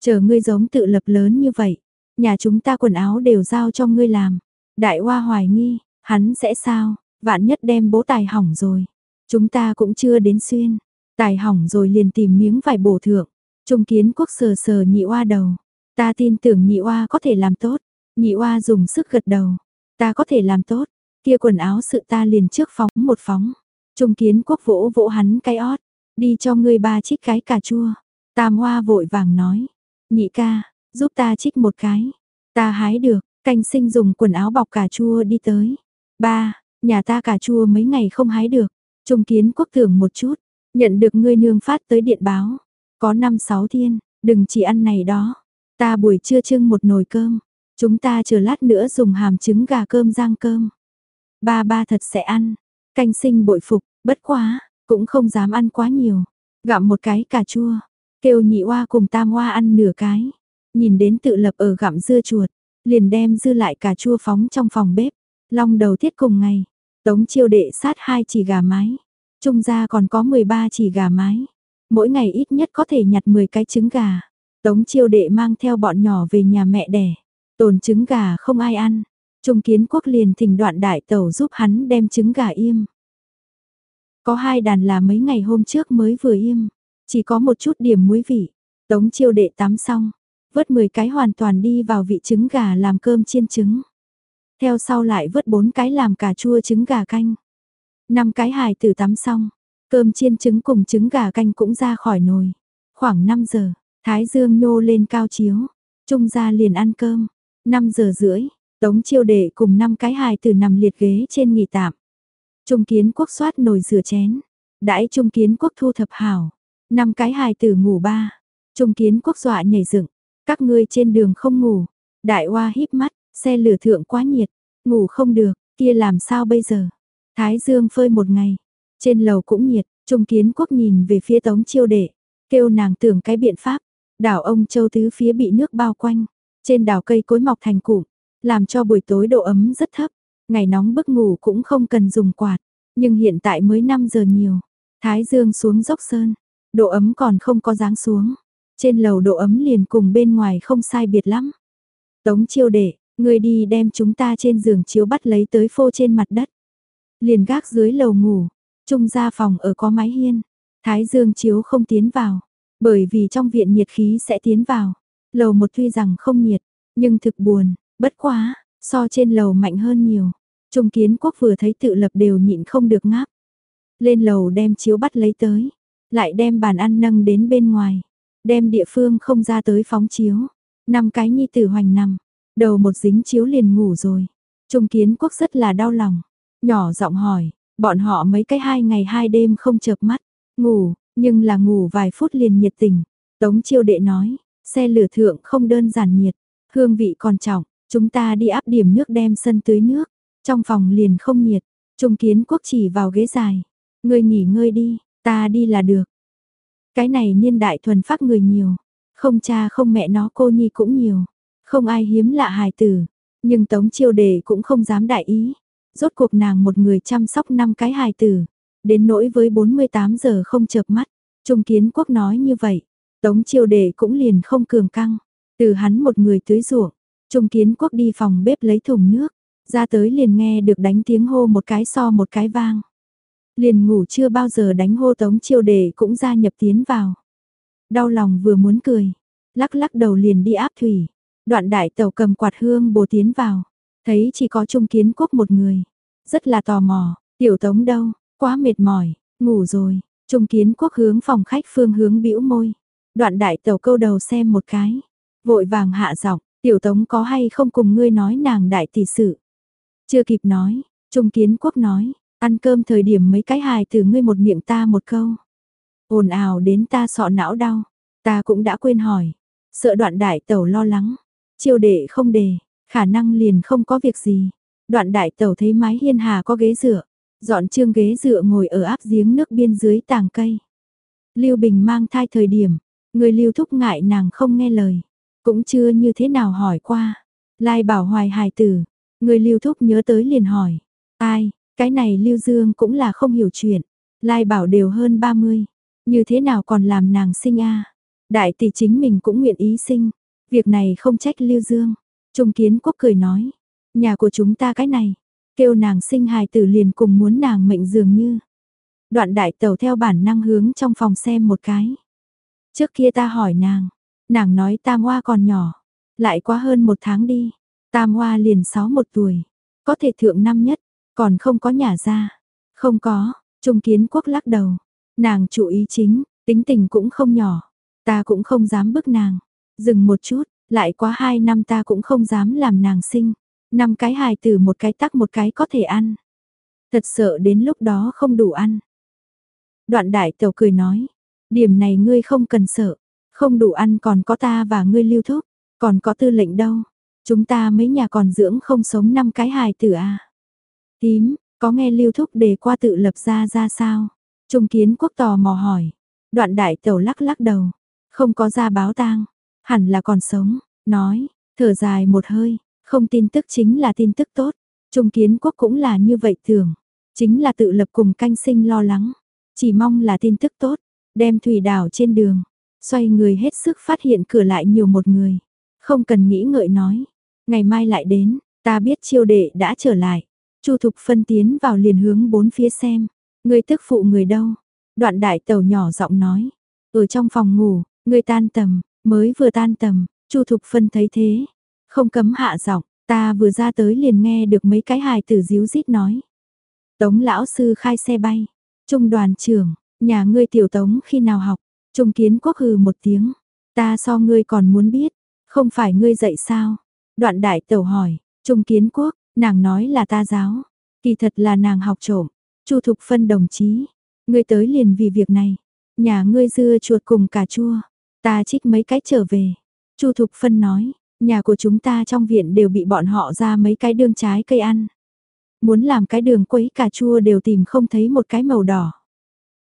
Chờ ngươi giống tự lập lớn như vậy, nhà chúng ta quần áo đều giao cho ngươi làm. Đại hoa hoài nghi, hắn sẽ sao, vạn nhất đem bố tài hỏng rồi. Chúng ta cũng chưa đến xuyên, tài hỏng rồi liền tìm miếng vải bổ thượng. Trung kiến quốc sờ sờ nhị oa đầu. Ta tin tưởng nhị oa có thể làm tốt. Nhị oa dùng sức gật đầu. Ta có thể làm tốt. Kia quần áo sự ta liền trước phóng một phóng. Trung kiến quốc vỗ vỗ hắn cái ót. Đi cho ngươi ba chiếc cái cà chua. Tam hoa vội vàng nói. Nhị ca, giúp ta trích một cái. Ta hái được, canh sinh dùng quần áo bọc cà chua đi tới. Ba, nhà ta cà chua mấy ngày không hái được. Trung kiến quốc thưởng một chút. Nhận được ngươi nương phát tới điện báo. Có năm sáu thiên, đừng chỉ ăn này đó. Ta buổi trưa trưng một nồi cơm. Chúng ta chờ lát nữa dùng hàm trứng gà cơm rang cơm. Ba ba thật sẽ ăn. Canh sinh bội phục, bất quá, cũng không dám ăn quá nhiều. Gặm một cái cà chua, kêu nhị oa cùng tam oa ăn nửa cái. Nhìn đến tự lập ở gặm dưa chuột, liền đem dư lại cà chua phóng trong phòng bếp. Long đầu tiết cùng ngày, tống chiêu đệ sát hai chỉ gà mái. Trung gia còn có 13 chỉ gà mái. Mỗi ngày ít nhất có thể nhặt 10 cái trứng gà. Tống chiêu đệ mang theo bọn nhỏ về nhà mẹ đẻ. Tồn trứng gà không ai ăn. Trung kiến quốc liền thỉnh đoạn đại tẩu giúp hắn đem trứng gà im. Có hai đàn là mấy ngày hôm trước mới vừa im. Chỉ có một chút điểm muối vị. Tống chiêu đệ tắm xong. Vớt 10 cái hoàn toàn đi vào vị trứng gà làm cơm chiên trứng. Theo sau lại vớt 4 cái làm cà chua trứng gà canh. 5 cái hài tử tắm xong. Cơm chiên trứng cùng trứng gà canh cũng ra khỏi nồi. Khoảng 5 giờ, Thái Dương nhô lên cao chiếu. Trung gia liền ăn cơm. 5 giờ rưỡi, Tống chiêu đệ cùng 5 cái hài tử nằm liệt ghế trên nghỉ tạm. Trung kiến quốc xoát nồi rửa chén. Đãi trung kiến quốc thu thập hảo. 5 cái hài tử ngủ ba. Trung kiến quốc dọa nhảy dựng. Các ngươi trên đường không ngủ. Đại Hoa híp mắt, xe lửa thượng quá nhiệt, ngủ không được, kia làm sao bây giờ? Thái Dương phơi một ngày, trên lầu cũng nhiệt, Trung Kiến Quốc nhìn về phía Tống Chiêu Đệ, kêu nàng tưởng cái biện pháp. Đảo ông Châu tứ phía bị nước bao quanh, trên đảo cây cối mọc thành cụm, làm cho buổi tối độ ấm rất thấp, ngày nóng bức ngủ cũng không cần dùng quạt, nhưng hiện tại mới 5 giờ nhiều, Thái Dương xuống dốc sơn, độ ấm còn không có dáng xuống, trên lầu độ ấm liền cùng bên ngoài không sai biệt lắm. Tống chiêu đệ, người đi đem chúng ta trên giường chiếu bắt lấy tới phô trên mặt đất. Liền gác dưới lầu ngủ, trung ra phòng ở có mái hiên, thái dương chiếu không tiến vào, bởi vì trong viện nhiệt khí sẽ tiến vào. Lầu một tuy rằng không nhiệt, nhưng thực buồn, bất quá, so trên lầu mạnh hơn nhiều. Trung kiến quốc vừa thấy tự lập đều nhịn không được ngáp. Lên lầu đem chiếu bắt lấy tới, lại đem bàn ăn nâng đến bên ngoài, đem địa phương không ra tới phóng chiếu. Năm cái nhi tử hoành nằm, đầu một dính chiếu liền ngủ rồi. Trung kiến quốc rất là đau lòng, nhỏ giọng hỏi, bọn họ mấy cái hai ngày hai đêm không chợp mắt, ngủ, nhưng là ngủ vài phút liền nhiệt tình. Tống chiêu đệ nói, xe lửa thượng không đơn giản nhiệt, hương vị còn trọng, chúng ta đi áp điểm nước đem sân tưới nước, trong phòng liền không nhiệt. Trung kiến quốc chỉ vào ghế dài, ngươi nghỉ ngơi đi, ta đi là được. Cái này niên đại thuần phát người nhiều, không cha không mẹ nó cô nhi cũng nhiều, không ai hiếm lạ hài tử, nhưng Tống Chiêu Đề cũng không dám đại ý. Rốt cuộc nàng một người chăm sóc năm cái hài tử, đến nỗi với 48 giờ không chợp mắt, Trung Kiến Quốc nói như vậy, Tống Chiêu Đề cũng liền không cường căng, từ hắn một người tưới ruộng, Trung Kiến Quốc đi phòng bếp lấy thùng nước, ra tới liền nghe được đánh tiếng hô một cái so một cái vang. Liền ngủ chưa bao giờ đánh hô Tống Chiêu Đề cũng gia nhập tiến vào. Đau lòng vừa muốn cười, lắc lắc đầu liền đi áp thủy. Đoạn đại tàu cầm quạt hương bồ tiến vào, thấy chỉ có Trung Kiến Quốc một người. Rất là tò mò, tiểu tống đâu, quá mệt mỏi, ngủ rồi. Trung Kiến Quốc hướng phòng khách phương hướng bĩu môi. Đoạn đại tàu câu đầu xem một cái, vội vàng hạ giọng, tiểu tống có hay không cùng ngươi nói nàng đại tỷ sự. Chưa kịp nói, Trung Kiến Quốc nói, ăn cơm thời điểm mấy cái hài từ ngươi một miệng ta một câu. Ồn ào đến ta sọ não đau, ta cũng đã quên hỏi, sợ đoạn đại tẩu lo lắng, chiêu đệ không đề, khả năng liền không có việc gì. Đoạn đại tẩu thấy mái hiên hà có ghế dựa, dọn trương ghế dựa ngồi ở áp giếng nước biên dưới tàng cây. Lưu Bình mang thai thời điểm, người Lưu thúc ngại nàng không nghe lời, cũng chưa như thế nào hỏi qua. Lai bảo hoài hài tử, người Lưu thúc nhớ tới liền hỏi, ai, cái này Lưu Dương cũng là không hiểu chuyện, Lai bảo đều hơn 30, như thế nào còn làm nàng sinh a? Đại tỷ chính mình cũng nguyện ý sinh. Việc này không trách Lưu Dương. Trung Kiến Quốc cười nói, nhà của chúng ta cái này, kêu nàng sinh hài tử liền cùng muốn nàng mệnh dường như. Đoạn đại tàu theo bản năng hướng trong phòng xem một cái. Trước kia ta hỏi nàng, nàng nói tam hoa còn nhỏ, lại quá hơn một tháng đi, tam hoa liền sáu một tuổi, có thể thượng năm nhất, còn không có nhà ra. Không có, Trung Kiến Quốc lắc đầu, Nàng chủ ý chính, tính tình cũng không nhỏ, ta cũng không dám bức nàng. Dừng một chút, lại quá hai năm ta cũng không dám làm nàng sinh. Năm cái hài tử một cái tắc một cái có thể ăn. Thật sợ đến lúc đó không đủ ăn. Đoạn đại tàu cười nói, điểm này ngươi không cần sợ, không đủ ăn còn có ta và ngươi lưu thúc, còn có tư lệnh đâu. Chúng ta mấy nhà còn dưỡng không sống năm cái hài tử à. Tím, có nghe lưu thúc đề qua tự lập ra ra sao? Trung kiến quốc tò mò hỏi. Đoạn đại tẩu lắc lắc đầu. Không có ra báo tang. Hẳn là còn sống. Nói. Thở dài một hơi. Không tin tức chính là tin tức tốt. Trung kiến quốc cũng là như vậy thường Chính là tự lập cùng canh sinh lo lắng. Chỉ mong là tin tức tốt. Đem thủy đảo trên đường. Xoay người hết sức phát hiện cửa lại nhiều một người. Không cần nghĩ ngợi nói. Ngày mai lại đến. Ta biết chiêu đệ đã trở lại. Chu Thục phân tiến vào liền hướng bốn phía xem. Người tức phụ người đâu? Đoạn đại tàu nhỏ giọng nói. Ở trong phòng ngủ, người tan tầm, mới vừa tan tầm, Chu Thục Phân thấy thế. Không cấm hạ giọng, ta vừa ra tới liền nghe được mấy cái hài tử díu rít nói. Tống lão sư khai xe bay. Trung đoàn trưởng, nhà ngươi tiểu tống khi nào học? Trung kiến quốc hừ một tiếng. Ta so ngươi còn muốn biết, không phải ngươi dạy sao? Đoạn đại tàu hỏi, Trung kiến quốc, nàng nói là ta giáo. Kỳ thật là nàng học trộm. Chu Thục Phân đồng chí, ngươi tới liền vì việc này, nhà ngươi dưa chuột cùng cà chua, ta trích mấy cái trở về. Chu Thục Phân nói, nhà của chúng ta trong viện đều bị bọn họ ra mấy cái đường trái cây ăn. Muốn làm cái đường quấy cà chua đều tìm không thấy một cái màu đỏ.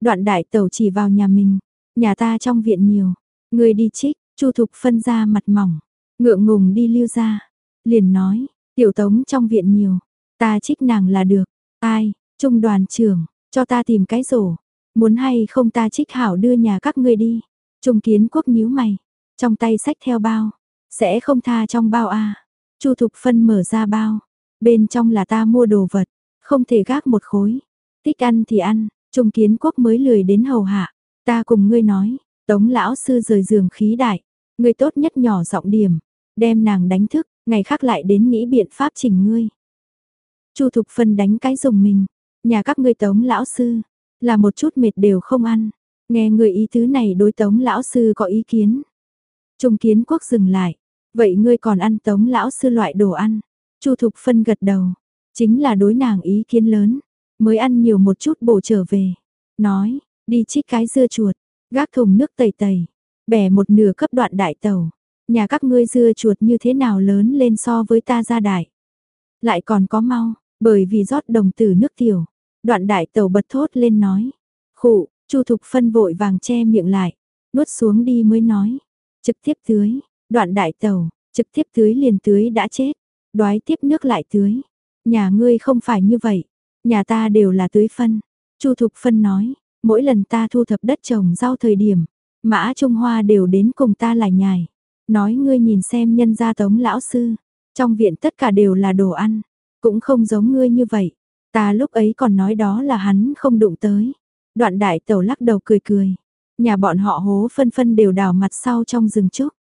Đoạn đại tẩu chỉ vào nhà mình, nhà ta trong viện nhiều, người đi trích, Chu Thục Phân ra mặt mỏng, ngượng ngùng đi lưu ra, liền nói, tiểu tống trong viện nhiều, ta trích nàng là được, ai, trung đoàn trưởng, cho ta tìm cái rổ, muốn hay không ta trích hảo đưa nhà các ngươi đi. Trung kiến quốc nhíu mày, trong tay sách theo bao, sẽ không tha trong bao à? Chu Thục Phân mở ra bao, bên trong là ta mua đồ vật, không thể gác một khối. Thích ăn thì ăn, Trung Kiến Quốc mới lười đến hầu hạ. Ta cùng ngươi nói, Tống lão sư rời giường khí đại, ngươi tốt nhất nhỏ giọng điểm, đem nàng đánh thức, ngày khác lại đến nghĩ biện pháp chỉnh ngươi. Chu Thục Phân đánh cái dùng mình, nhà các ngươi Tống lão sư, là một chút mệt đều không ăn. Nghe người ý tứ này đối tống lão sư có ý kiến. Trung kiến quốc dừng lại. Vậy ngươi còn ăn tống lão sư loại đồ ăn. Chu Thục Phân gật đầu. Chính là đối nàng ý kiến lớn. Mới ăn nhiều một chút bổ trở về. Nói, đi chích cái dưa chuột. Gác thùng nước tẩy tẩy. Bẻ một nửa cấp đoạn đại tàu. Nhà các ngươi dưa chuột như thế nào lớn lên so với ta ra đại. Lại còn có mau, bởi vì rót đồng từ nước tiểu. Đoạn đại tàu bật thốt lên nói. Khụ, Chu Thục Phân vội vàng che miệng lại, nuốt xuống đi mới nói. Trực tiếp tưới, đoạn đại tàu, trực tiếp tưới liền tưới đã chết, đoái tiếp nước lại tưới. Nhà ngươi không phải như vậy, nhà ta đều là tưới phân. Chu Thục Phân nói, mỗi lần ta thu thập đất trồng rau thời điểm, mã Trung Hoa đều đến cùng ta lại nhài. Nói ngươi nhìn xem nhân gia tống lão sư, trong viện tất cả đều là đồ ăn, cũng không giống ngươi như vậy. Ta lúc ấy còn nói đó là hắn không đụng tới. Đoạn đại tẩu lắc đầu cười cười. Nhà bọn họ hố phân phân đều đào mặt sau trong rừng trúc.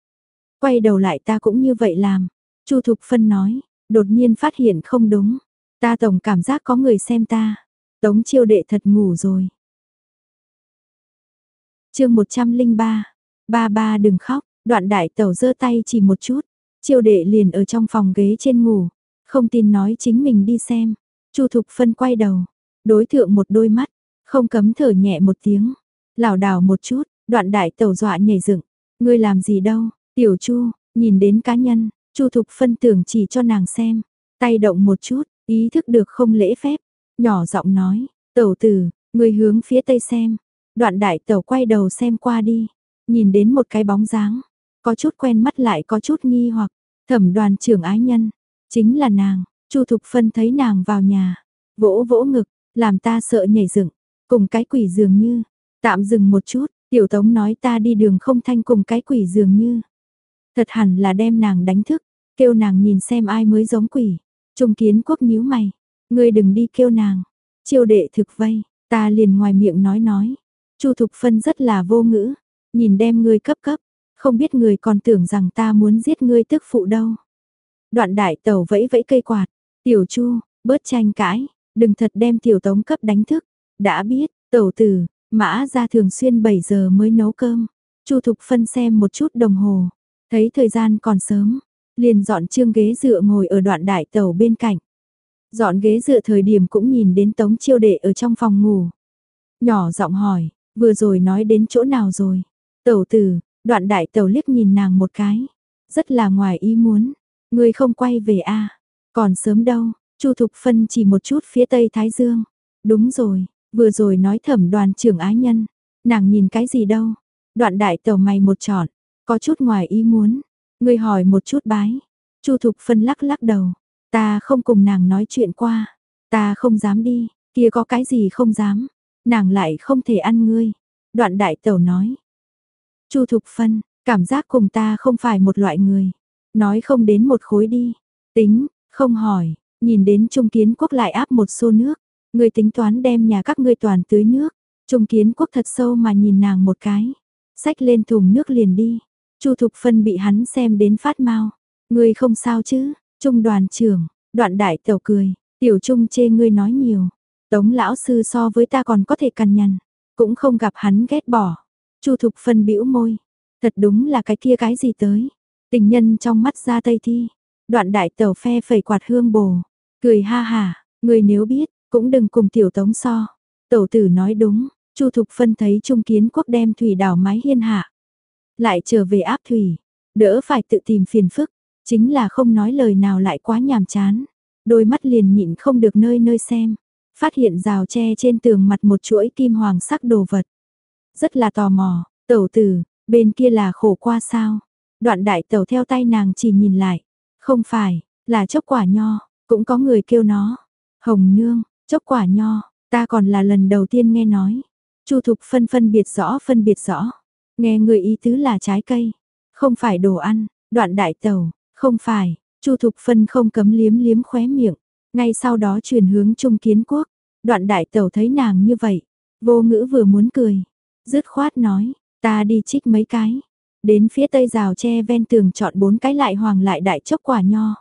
Quay đầu lại ta cũng như vậy làm. Chu Thục Phân nói, đột nhiên phát hiện không đúng. Ta tổng cảm giác có người xem ta. Tống chiêu đệ thật ngủ rồi. chương 103. Ba ba đừng khóc, đoạn đại tẩu giơ tay chỉ một chút. Chiêu đệ liền ở trong phòng ghế trên ngủ. Không tin nói chính mình đi xem. Chu Thục Phân quay đầu. Đối thượng một đôi mắt. Không cấm thở nhẹ một tiếng, lảo đảo một chút, đoạn đại tẩu dọa nhảy dựng. Ngươi làm gì đâu, tiểu chu, nhìn đến cá nhân, chu thục phân tưởng chỉ cho nàng xem, tay động một chút, ý thức được không lễ phép, nhỏ giọng nói, tẩu tử, người hướng phía tây xem, đoạn đại tẩu quay đầu xem qua đi, nhìn đến một cái bóng dáng, có chút quen mắt lại có chút nghi hoặc, thẩm đoàn trưởng ái nhân, chính là nàng, chu thục phân thấy nàng vào nhà, vỗ vỗ ngực, làm ta sợ nhảy dựng Cùng cái quỷ dường như, tạm dừng một chút, tiểu tống nói ta đi đường không thanh cùng cái quỷ dường như. Thật hẳn là đem nàng đánh thức, kêu nàng nhìn xem ai mới giống quỷ. Trung kiến quốc nhíu mày, ngươi đừng đi kêu nàng. Chiêu đệ thực vây, ta liền ngoài miệng nói nói. Chu Thục Phân rất là vô ngữ, nhìn đem ngươi cấp cấp, không biết người còn tưởng rằng ta muốn giết ngươi tức phụ đâu. Đoạn đại tẩu vẫy vẫy cây quạt, tiểu chu, bớt tranh cãi, đừng thật đem tiểu tống cấp đánh thức, đã biết, tẩu tử, mã ra thường xuyên 7 giờ mới nấu cơm. Chu Thục Phân xem một chút đồng hồ, thấy thời gian còn sớm, liền dọn trương ghế dựa ngồi ở đoạn đại tàu bên cạnh. Dọn ghế dựa thời điểm cũng nhìn đến tống chiêu đệ ở trong phòng ngủ. Nhỏ giọng hỏi, vừa rồi nói đến chỗ nào rồi? Tẩu tử, đoạn đại tàu liếc nhìn nàng một cái. Rất là ngoài ý muốn, người không quay về a à? Còn sớm đâu, Chu Thục Phân chỉ một chút phía tây Thái Dương. Đúng rồi, Vừa rồi nói thẩm đoàn trưởng ái nhân, nàng nhìn cái gì đâu, đoạn đại tàu mày một trọn, có chút ngoài ý muốn, người hỏi một chút bái, chu thục phân lắc lắc đầu, ta không cùng nàng nói chuyện qua, ta không dám đi, kia có cái gì không dám, nàng lại không thể ăn ngươi, đoạn đại tàu nói chu thục phân, cảm giác cùng ta không phải một loại người, nói không đến một khối đi, tính, không hỏi, nhìn đến trung kiến quốc lại áp một xô nước, người tính toán đem nhà các ngươi toàn tưới nước. Trung kiến quốc thật sâu mà nhìn nàng một cái. Xách lên thùng nước liền đi. Chu Thục Phân bị hắn xem đến phát mau. Ngươi không sao chứ? Trung đoàn trưởng, đoạn đại tẩu cười. Tiểu Trung chê ngươi nói nhiều. Tống lão sư so với ta còn có thể cằn nhằn. Cũng không gặp hắn ghét bỏ. Chu Thục Phân bĩu môi. Thật đúng là cái kia cái gì tới. Tình nhân trong mắt ra tây thi. Đoạn đại tẩu phe phẩy quạt hương bồ. Cười ha hà, người nếu biết, cũng đừng cùng tiểu tống so. Tẩu tử nói đúng, Chu Thục Phân thấy Trung Kiến Quốc đem thủy đảo mái hiên hạ. Lại trở về áp thủy, đỡ phải tự tìm phiền phức, chính là không nói lời nào lại quá nhàm chán. Đôi mắt liền nhịn không được nơi nơi xem, phát hiện rào tre trên tường mặt một chuỗi kim hoàng sắc đồ vật. Rất là tò mò, tẩu tử, bên kia là khổ qua sao? Đoạn đại tẩu theo tay nàng chỉ nhìn lại, không phải, là chốc quả nho, cũng có người kêu nó. Hồng nương, chốc quả nho, ta còn là lần đầu tiên nghe nói. Chu Thục phân phân biệt rõ phân biệt rõ. Nghe người ý tứ là trái cây, không phải đồ ăn, đoạn đại tàu, không phải, Chu Thục phân không cấm liếm liếm khóe miệng, ngay sau đó chuyển hướng Trung Kiến Quốc. Đoạn đại tàu thấy nàng như vậy, vô ngữ vừa muốn cười, dứt khoát nói, ta đi trích mấy cái. Đến phía tây rào tre ven tường chọn bốn cái lại hoàng lại đại chốc quả nho.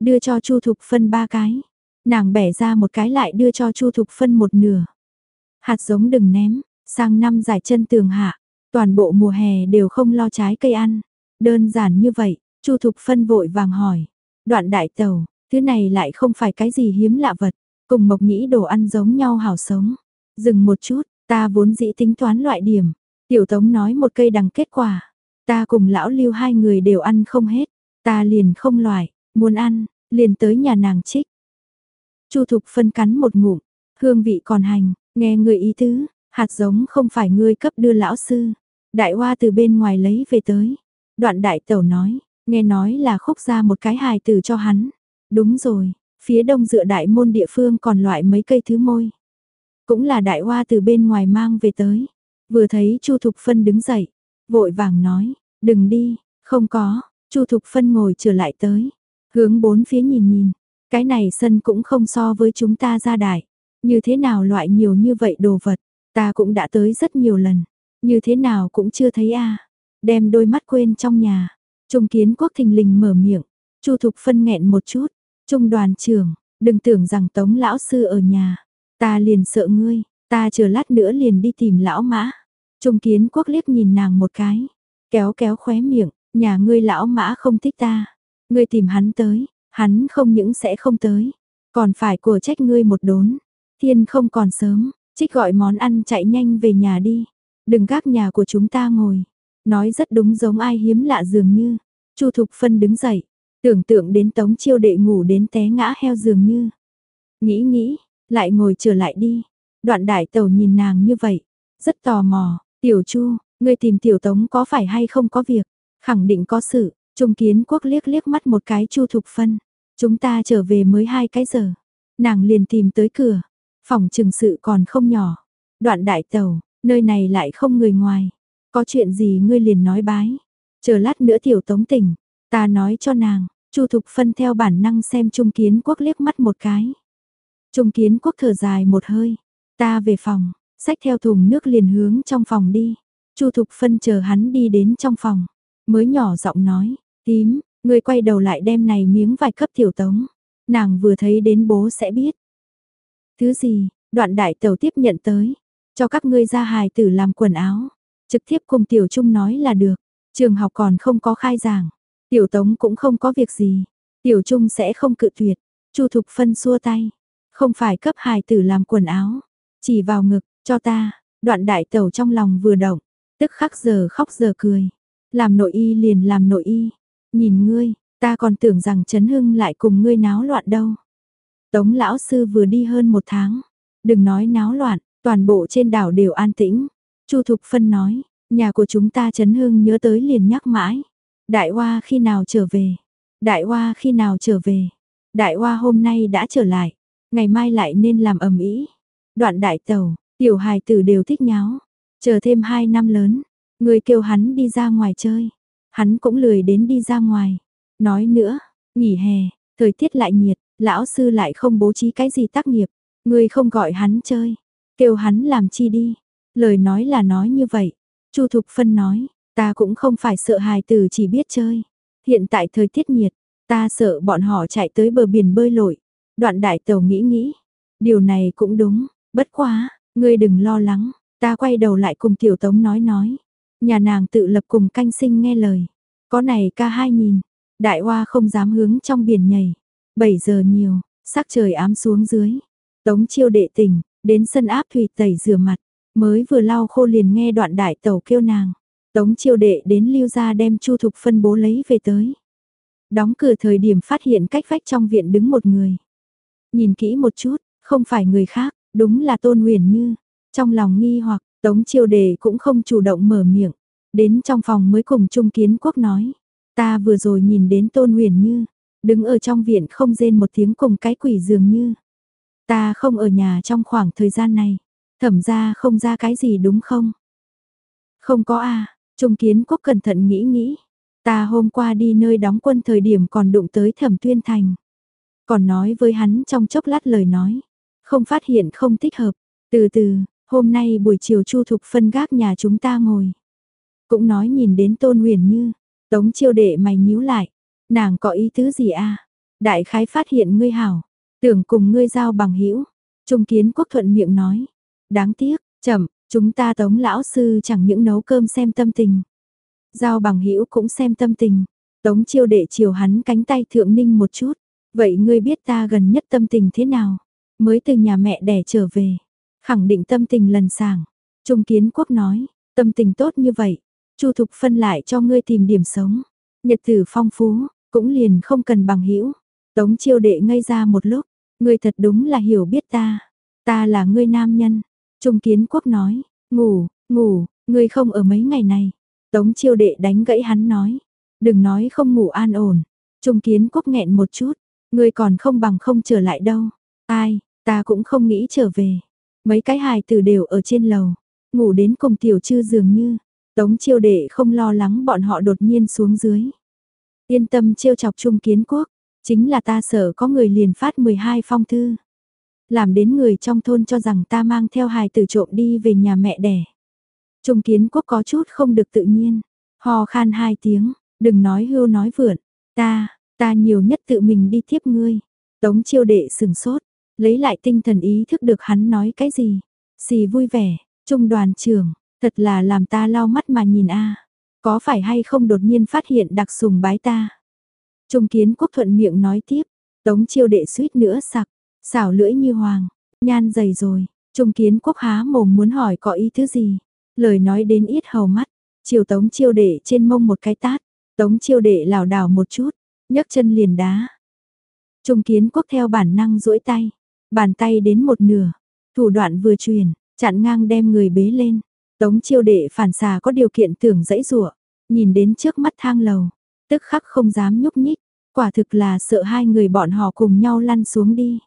Đưa cho Chu Thục phân ba cái. Nàng bẻ ra một cái lại đưa cho Chu Thục phân một nửa. Hạt giống đừng ném, sang năm giải chân tường hạ, toàn bộ mùa hè đều không lo trái cây ăn. Đơn giản như vậy, Chu Thục phân vội vàng hỏi. Đoạn đại tàu, thứ này lại không phải cái gì hiếm lạ vật, cùng mộc nhĩ đồ ăn giống nhau hảo sống. Dừng một chút, ta vốn dĩ tính toán loại điểm. Tiểu Tống nói một cây đằng kết quả. Ta cùng lão lưu hai người đều ăn không hết. Ta liền không loại, muốn ăn, liền tới nhà nàng trích. Chu Thục phân cắn một ngụm, hương vị còn hành, nghe người ý tứ, hạt giống không phải ngươi cấp đưa lão sư. Đại hoa từ bên ngoài lấy về tới. Đoạn đại tẩu nói, nghe nói là khúc ra một cái hài tử cho hắn. Đúng rồi, phía đông dựa đại môn địa phương còn loại mấy cây thứ môi. Cũng là đại hoa từ bên ngoài mang về tới. Vừa thấy Chu Thục Phân đứng dậy, vội vàng nói, đừng đi, không có, Chu Thục Phân ngồi trở lại tới, hướng bốn phía nhìn nhìn, cái này sân cũng không so với chúng ta ra đại, như thế nào loại nhiều như vậy đồ vật, ta cũng đã tới rất nhiều lần, như thế nào cũng chưa thấy a. Đem đôi mắt quên trong nhà, Trung Kiến Quốc thình lình mở miệng, Chu Thục Phân nghẹn một chút, Trung đoàn trưởng, đừng tưởng rằng Tống lão sư ở nhà, ta liền sợ ngươi, ta chờ lát nữa liền đi tìm lão mã. Trung Kiến Quốc liếc nhìn nàng một cái, kéo kéo khóe miệng, nhà ngươi lão mã không thích ta, ngươi tìm hắn tới, hắn không những sẽ không tới, còn phải của trách ngươi một đốn. Thiên không còn sớm, trích gọi món ăn chạy nhanh về nhà đi, đừng gác nhà của chúng ta ngồi. Nói rất đúng giống ai hiếm lạ dường như. Chu Thục Phân đứng dậy, tưởng tượng đến tống chiêu đệ ngủ đến té ngã heo dường như. Nghĩ nghĩ, lại ngồi trở lại đi. Đoạn đại tàu nhìn nàng như vậy, rất tò mò, tiểu chu, ngươi tìm tiểu tống có phải hay không có việc, khẳng định có sự, trung kiến quốc liếc liếc mắt một cái chu thục phân, chúng ta trở về mới hai cái giờ, nàng liền tìm tới cửa, phòng trừng sự còn không nhỏ, đoạn đại tàu, nơi này lại không người ngoài, có chuyện gì ngươi liền nói bái, chờ lát nữa tiểu tống tỉnh, ta nói cho nàng, chu thục phân theo bản năng xem trung kiến quốc liếc mắt một cái. Trung kiến quốc thở dài một hơi, ta về phòng, xách theo thùng nước liền hướng trong phòng đi. Chu Thục Phân chờ hắn đi đến trong phòng, mới nhỏ giọng nói, tím, người quay đầu lại đem này miếng vải cấp tiểu tống. Nàng vừa thấy đến bố sẽ biết. Thứ gì, đoạn đại tàu tiếp nhận tới, cho các ngươi ra hài tử làm quần áo. Trực tiếp cùng tiểu trung nói là được, trường học còn không có khai giảng, tiểu tống cũng không có việc gì, tiểu trung sẽ không cự tuyệt. Chu Thục Phân xua tay, không phải cấp hài tử làm quần áo, chỉ vào ngực, cho ta, đoạn đại tẩu trong lòng vừa động, tức khắc giờ khóc giờ cười. Làm nội y liền làm nội y, nhìn ngươi, ta còn tưởng rằng Trấn Hưng lại cùng ngươi náo loạn đâu. Tống lão sư vừa đi hơn một tháng, đừng nói náo loạn, toàn bộ trên đảo đều an tĩnh. Chu Thục Phân nói, nhà của chúng ta Trấn Hưng nhớ tới liền nhắc mãi. Đại Hoa khi nào trở về? Đại Hoa khi nào trở về? Đại Hoa hôm nay đã trở lại, ngày mai lại nên làm ầm ĩ. Đoạn đại tàu, tiểu hài tử đều thích nháo. Chờ thêm 2 năm lớn, người kêu hắn đi ra ngoài chơi. Hắn cũng lười đến đi ra ngoài. Nói nữa, nghỉ hè, thời tiết lại nhiệt, lão sư lại không bố trí cái gì tác nghiệp. Người không gọi hắn chơi, kêu hắn làm chi đi. Lời nói là nói như vậy. Chu Thục Phân nói, ta cũng không phải sợ hài tử chỉ biết chơi. Hiện tại thời tiết nhiệt, ta sợ bọn họ chạy tới bờ biển bơi lội. Đoạn đại tàu nghĩ nghĩ, điều này cũng đúng, bất quá, ngươi đừng lo lắng, ta quay đầu lại cùng tiểu tống nói nói. Nhà nàng tự lập cùng canh sinh nghe lời, có này ca hai nhìn, đại hoa không dám hướng trong biển nhảy. 7 giờ nhiều, sắc trời ám xuống dưới, tống chiêu đệ tỉnh, đến sân áp thủy tẩy rửa mặt, mới vừa lau khô liền nghe đoạn đại tàu kêu nàng. Tống chiêu đệ đến lưu ra đem chu thục phân bố lấy về tới. Đóng cửa thời điểm phát hiện cách vách trong viện đứng một người. Nhìn kỹ một chút, không phải người khác, đúng là Tôn Huyền Như. Trong lòng nghi hoặc, Tống chiêu đề cũng không chủ động mở miệng. Đến trong phòng mới cùng Trung Kiến Quốc nói. Ta vừa rồi nhìn đến Tôn Huyền Như, đứng ở trong viện không rên một tiếng cùng cái quỷ dường như. Ta không ở nhà trong khoảng thời gian này, thẩm ra không ra cái gì đúng không? Không có a Trung Kiến Quốc cẩn thận nghĩ nghĩ. Ta hôm qua đi nơi đóng quân thời điểm còn đụng tới thẩm tuyên thành. Còn nói với hắn trong chốc lát lời nói. Không phát hiện không thích hợp. Từ từ, hôm nay buổi chiều Chu Thục phân gác nhà chúng ta ngồi. Cũng nói nhìn đến Tôn Huyền Như, Tống chiêu đệ mày nhíu lại, nàng có ý tứ gì a? Đại khái phát hiện ngươi hảo, tưởng cùng ngươi giao bằng hữu. Trung kiến quốc thuận miệng nói, đáng tiếc, chậm, chúng ta tống lão sư chẳng những nấu cơm xem tâm tình. Giao bằng hữu cũng xem tâm tình, tống chiêu đệ chiều hắn cánh tay thượng ninh một chút, vậy ngươi biết ta gần nhất tâm tình thế nào? Mới từ nhà mẹ đẻ trở về, khẳng định tâm tình lần sàng. Trung kiến quốc nói, tâm tình tốt như vậy, Chu Thục phân lại cho ngươi tìm điểm sống. Nhật tử phong phú, cũng liền không cần bằng hữu. Tống chiêu đệ ngây ra một lúc, ngươi thật đúng là hiểu biết ta. Ta là ngươi nam nhân. Trung kiến quốc nói, ngủ, ngủ, ngươi không ở mấy ngày này. Tống chiêu đệ đánh gãy hắn nói, đừng nói không ngủ an ổn. Trung kiến quốc nghẹn một chút, ngươi còn không bằng không trở lại đâu. Ai, ta cũng không nghĩ trở về. Mấy cái hài tử đều ở trên lầu, ngủ đến cùng tiểu chư dường như. Tống chiêu đệ không lo lắng bọn họ đột nhiên xuống dưới. Yên tâm chiêu chọc trung kiến quốc, chính là ta sợ có người liền phát 12 phong thư. Làm đến người trong thôn cho rằng ta mang theo hài tử trộm đi về nhà mẹ đẻ. Trung kiến quốc có chút không được tự nhiên, hò khan hai tiếng, đừng nói hưu nói vượn, ta, ta nhiều nhất tự mình đi tiếp ngươi. Tống chiêu đệ sừng sốt, lấy lại tinh thần ý thức được hắn nói cái gì. Xì vui vẻ, trung đoàn trưởng, Thật là làm ta lau mắt mà nhìn a Có phải hay không đột nhiên phát hiện đặc sùng bái ta? Trung kiến quốc thuận miệng nói tiếp. Tống chiêu đệ suýt nữa sặc. Xảo lưỡi như hoàng. Nhan dày rồi. Trung kiến quốc há mồm muốn hỏi có ý thứ gì. Lời nói đến ít hầu mắt. Chiều tống chiêu đệ trên mông một cái tát. Tống chiêu đệ lảo đảo một chút nhấc chân liền đá. Trung kiến quốc theo bản năng duỗi tay. Bàn tay đến một nửa. Thủ đoạn vừa truyền. Chặn ngang đem người bế lên. Tống chiêu đệ phản xà có điều kiện tưởng dãy rủa nhìn đến trước mắt thang lầu, tức khắc không dám nhúc nhích, quả thực là sợ hai người bọn họ cùng nhau lăn xuống đi.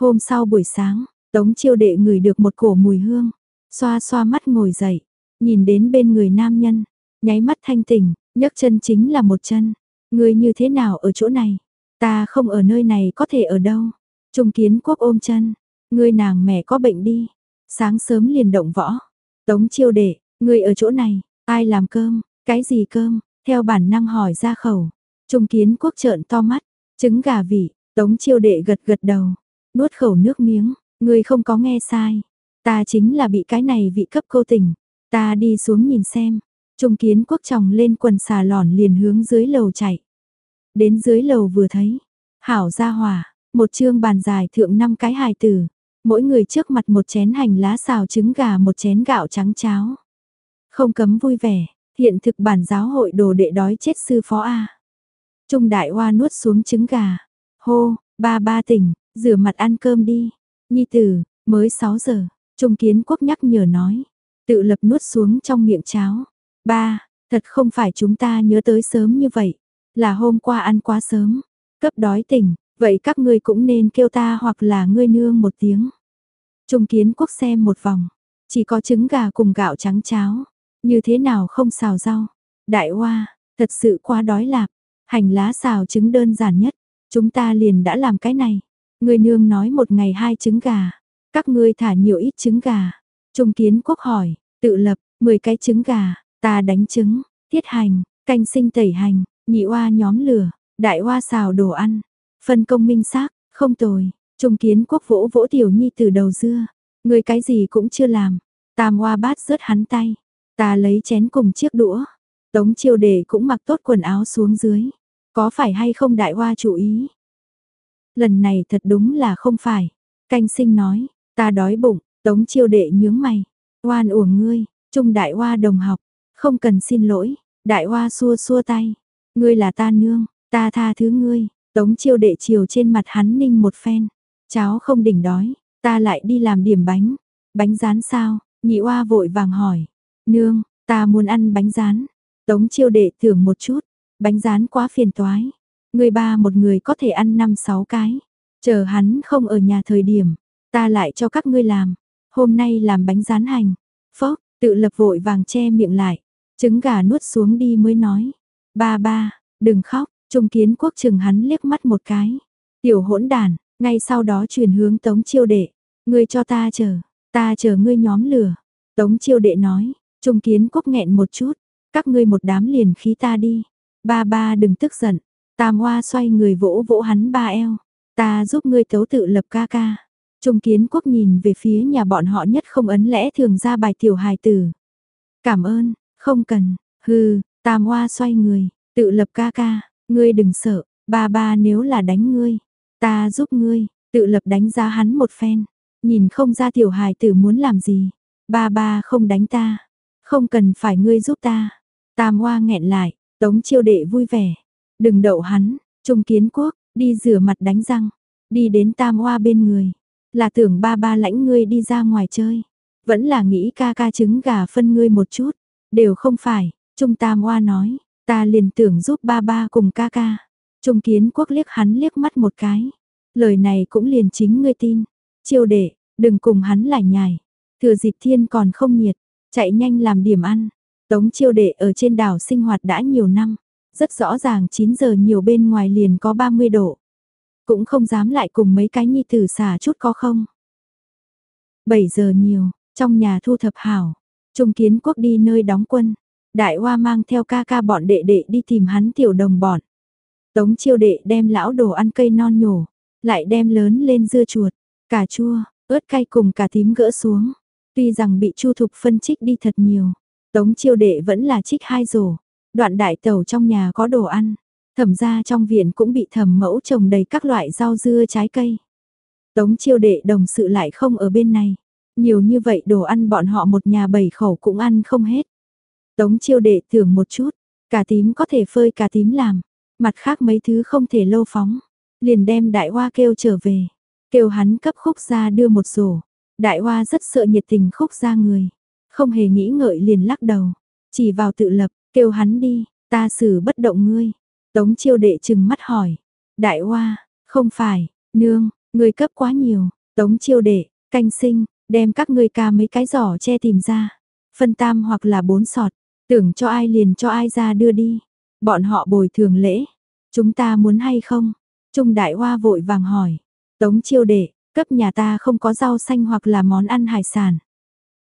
Hôm sau buổi sáng, tống chiêu đệ ngửi được một cổ mùi hương, xoa xoa mắt ngồi dậy, nhìn đến bên người nam nhân, nháy mắt thanh tỉnh, nhấc chân chính là một chân. Người như thế nào ở chỗ này? Ta không ở nơi này có thể ở đâu? Trung kiến quốc ôm chân, người nàng mẹ có bệnh đi. Sáng sớm liền động võ, Tống chiêu đệ, người ở chỗ này, ai làm cơm, cái gì cơm, theo bản năng hỏi ra khẩu. Trung kiến quốc trợn to mắt, trứng gà vị, tống chiêu đệ gật gật đầu, nuốt khẩu nước miếng, người không có nghe sai. Ta chính là bị cái này vị cấp cô tình, ta đi xuống nhìn xem. Trung kiến quốc chồng lên quần xà lòn liền hướng dưới lầu chạy. Đến dưới lầu vừa thấy, hảo ra hòa, một chương bàn dài thượng năm cái hài tử, mỗi người trước mặt một chén hành lá xào trứng gà một chén gạo trắng cháo. Không cấm vui vẻ, hiện thực bản giáo hội đồ đệ đói chết sư phó A. Trung đại hoa nuốt xuống trứng gà. Hô, ba ba tỉnh, rửa mặt ăn cơm đi. Nhi tử, mới 6 giờ, Trung kiến quốc nhắc nhở nói. Tự lập nuốt xuống trong miệng cháo. Ba, thật không phải chúng ta nhớ tới sớm như vậy. Là hôm qua ăn quá sớm. Cấp đói tỉnh, vậy các ngươi cũng nên kêu ta hoặc là ngươi nương một tiếng. Trung kiến quốc xem một vòng, chỉ có trứng gà cùng gạo trắng cháo, như thế nào không xào rau. Đại hoa, thật sự quá đói lạp, hành lá xào trứng đơn giản nhất, chúng ta liền đã làm cái này. Người nương nói một ngày hai trứng gà, các ngươi thả nhiều ít trứng gà. Trung kiến quốc hỏi, tự lập, 10 cái trứng gà, ta đánh trứng, tiết hành, canh sinh tẩy hành, nhị oa nhóm lửa, đại oa xào đồ ăn, phân công minh xác, không tồi, Trung kiến quốc vỗ vỗ tiểu nhi từ đầu dưa. Người cái gì cũng chưa làm. Tam oa bát rớt hắn tay. Ta lấy chén cùng chiếc đũa. Tống chiêu đề cũng mặc tốt quần áo xuống dưới. Có phải hay không đại hoa chủ ý? Lần này thật đúng là không phải. Canh sinh nói, ta đói bụng, tống chiêu đệ nhướng mày. Oan uổng ngươi, trung đại hoa đồng học. Không cần xin lỗi, đại hoa xua xua tay. Ngươi là ta nương, ta tha thứ ngươi. Tống chiêu đệ chiều trên mặt hắn ninh một phen. Cháu không đỉnh đói, ta lại đi làm điểm bánh. Bánh rán sao? Nhị oa vội vàng hỏi. Nương, ta muốn ăn bánh rán. Tống chiêu đệ thưởng một chút. Bánh rán quá phiền toái. Người ba một người có thể ăn năm sáu cái. Chờ hắn không ở nhà thời điểm. Ta lại cho các ngươi làm. Hôm nay làm bánh rán hành. Phốc, tự lập vội vàng che miệng lại. Trứng gà nuốt xuống đi mới nói. Ba ba, đừng khóc. Trung kiến quốc chừng hắn liếc mắt một cái. Tiểu hỗn đàn, ngay sau đó chuyển hướng tống chiêu đệ. Ngươi cho ta chờ, ta chờ ngươi nhóm lửa. Tống chiêu đệ nói, Trung kiến quốc nghẹn một chút. Các ngươi một đám liền khí ta đi. Ba ba đừng tức giận. Tam hoa xoay người vỗ vỗ hắn ba eo. Ta giúp ngươi tấu tự lập ca ca. Trung kiến quốc nhìn về phía nhà bọn họ nhất không ấn lẽ thường ra bài tiểu hài tử. Cảm ơn, không cần, hừ, tam hoa xoay người, tự lập ca ca, ngươi đừng sợ, ba ba nếu là đánh ngươi, ta giúp ngươi, tự lập đánh giá hắn một phen, nhìn không ra tiểu hài tử muốn làm gì, ba ba không đánh ta, không cần phải ngươi giúp ta, tam hoa nghẹn lại, tống chiêu đệ vui vẻ, đừng đậu hắn, trung kiến quốc, đi rửa mặt đánh răng, đi đến tam hoa bên người, là tưởng ba ba lãnh ngươi đi ra ngoài chơi, vẫn là nghĩ ca ca trứng gà phân ngươi một chút, đều không phải, trung tam hoa nói, Ta liền tưởng giúp ba ba cùng ca ca. Trung kiến quốc liếc hắn liếc mắt một cái. Lời này cũng liền chính ngươi tin. Chiêu đệ, đừng cùng hắn lại nhài. Thừa dịp thiên còn không nhiệt, chạy nhanh làm điểm ăn. Tống chiêu đệ ở trên đảo sinh hoạt đã nhiều năm. Rất rõ ràng 9 giờ nhiều bên ngoài liền có 30 độ. Cũng không dám lại cùng mấy cái nhi tử xả chút có không. 7 giờ nhiều, trong nhà thu thập hảo. Trung kiến quốc đi nơi đóng quân. Đại Hoa mang theo ca ca bọn đệ đệ đi tìm hắn tiểu đồng bọn. Tống chiêu đệ đem lão đồ ăn cây non nhổ, lại đem lớn lên dưa chuột, cà chua, ớt cay cùng cà tím gỡ xuống. Tuy rằng bị chu thục phân trích đi thật nhiều, tống chiêu đệ vẫn là trích hai rổ. Đoạn đại tàu trong nhà có đồ ăn, thẩm ra trong viện cũng bị thẩm mẫu trồng đầy các loại rau dưa trái cây. Tống chiêu đệ đồng sự lại không ở bên này. Nhiều như vậy đồ ăn bọn họ một nhà bảy khẩu cũng ăn không hết. Tống chiêu đệ thưởng một chút, cà tím có thể phơi cà tím làm, mặt khác mấy thứ không thể lâu phóng. Liền đem đại hoa kêu trở về, kêu hắn cấp khúc ra đưa một rổ. Đại hoa rất sợ nhiệt tình khúc ra người, không hề nghĩ ngợi liền lắc đầu, chỉ vào tự lập, kêu hắn đi, ta xử bất động ngươi. Tống chiêu đệ chừng mắt hỏi, đại hoa, không phải, nương, ngươi cấp quá nhiều, tống chiêu đệ, canh sinh, đem các ngươi ca mấy cái giỏ che tìm ra, phân tam hoặc là bốn sọt, Tưởng cho ai liền cho ai ra đưa đi. Bọn họ bồi thường lễ. Chúng ta muốn hay không? Trung đại hoa vội vàng hỏi. Tống chiêu đệ, cấp nhà ta không có rau xanh hoặc là món ăn hải sản.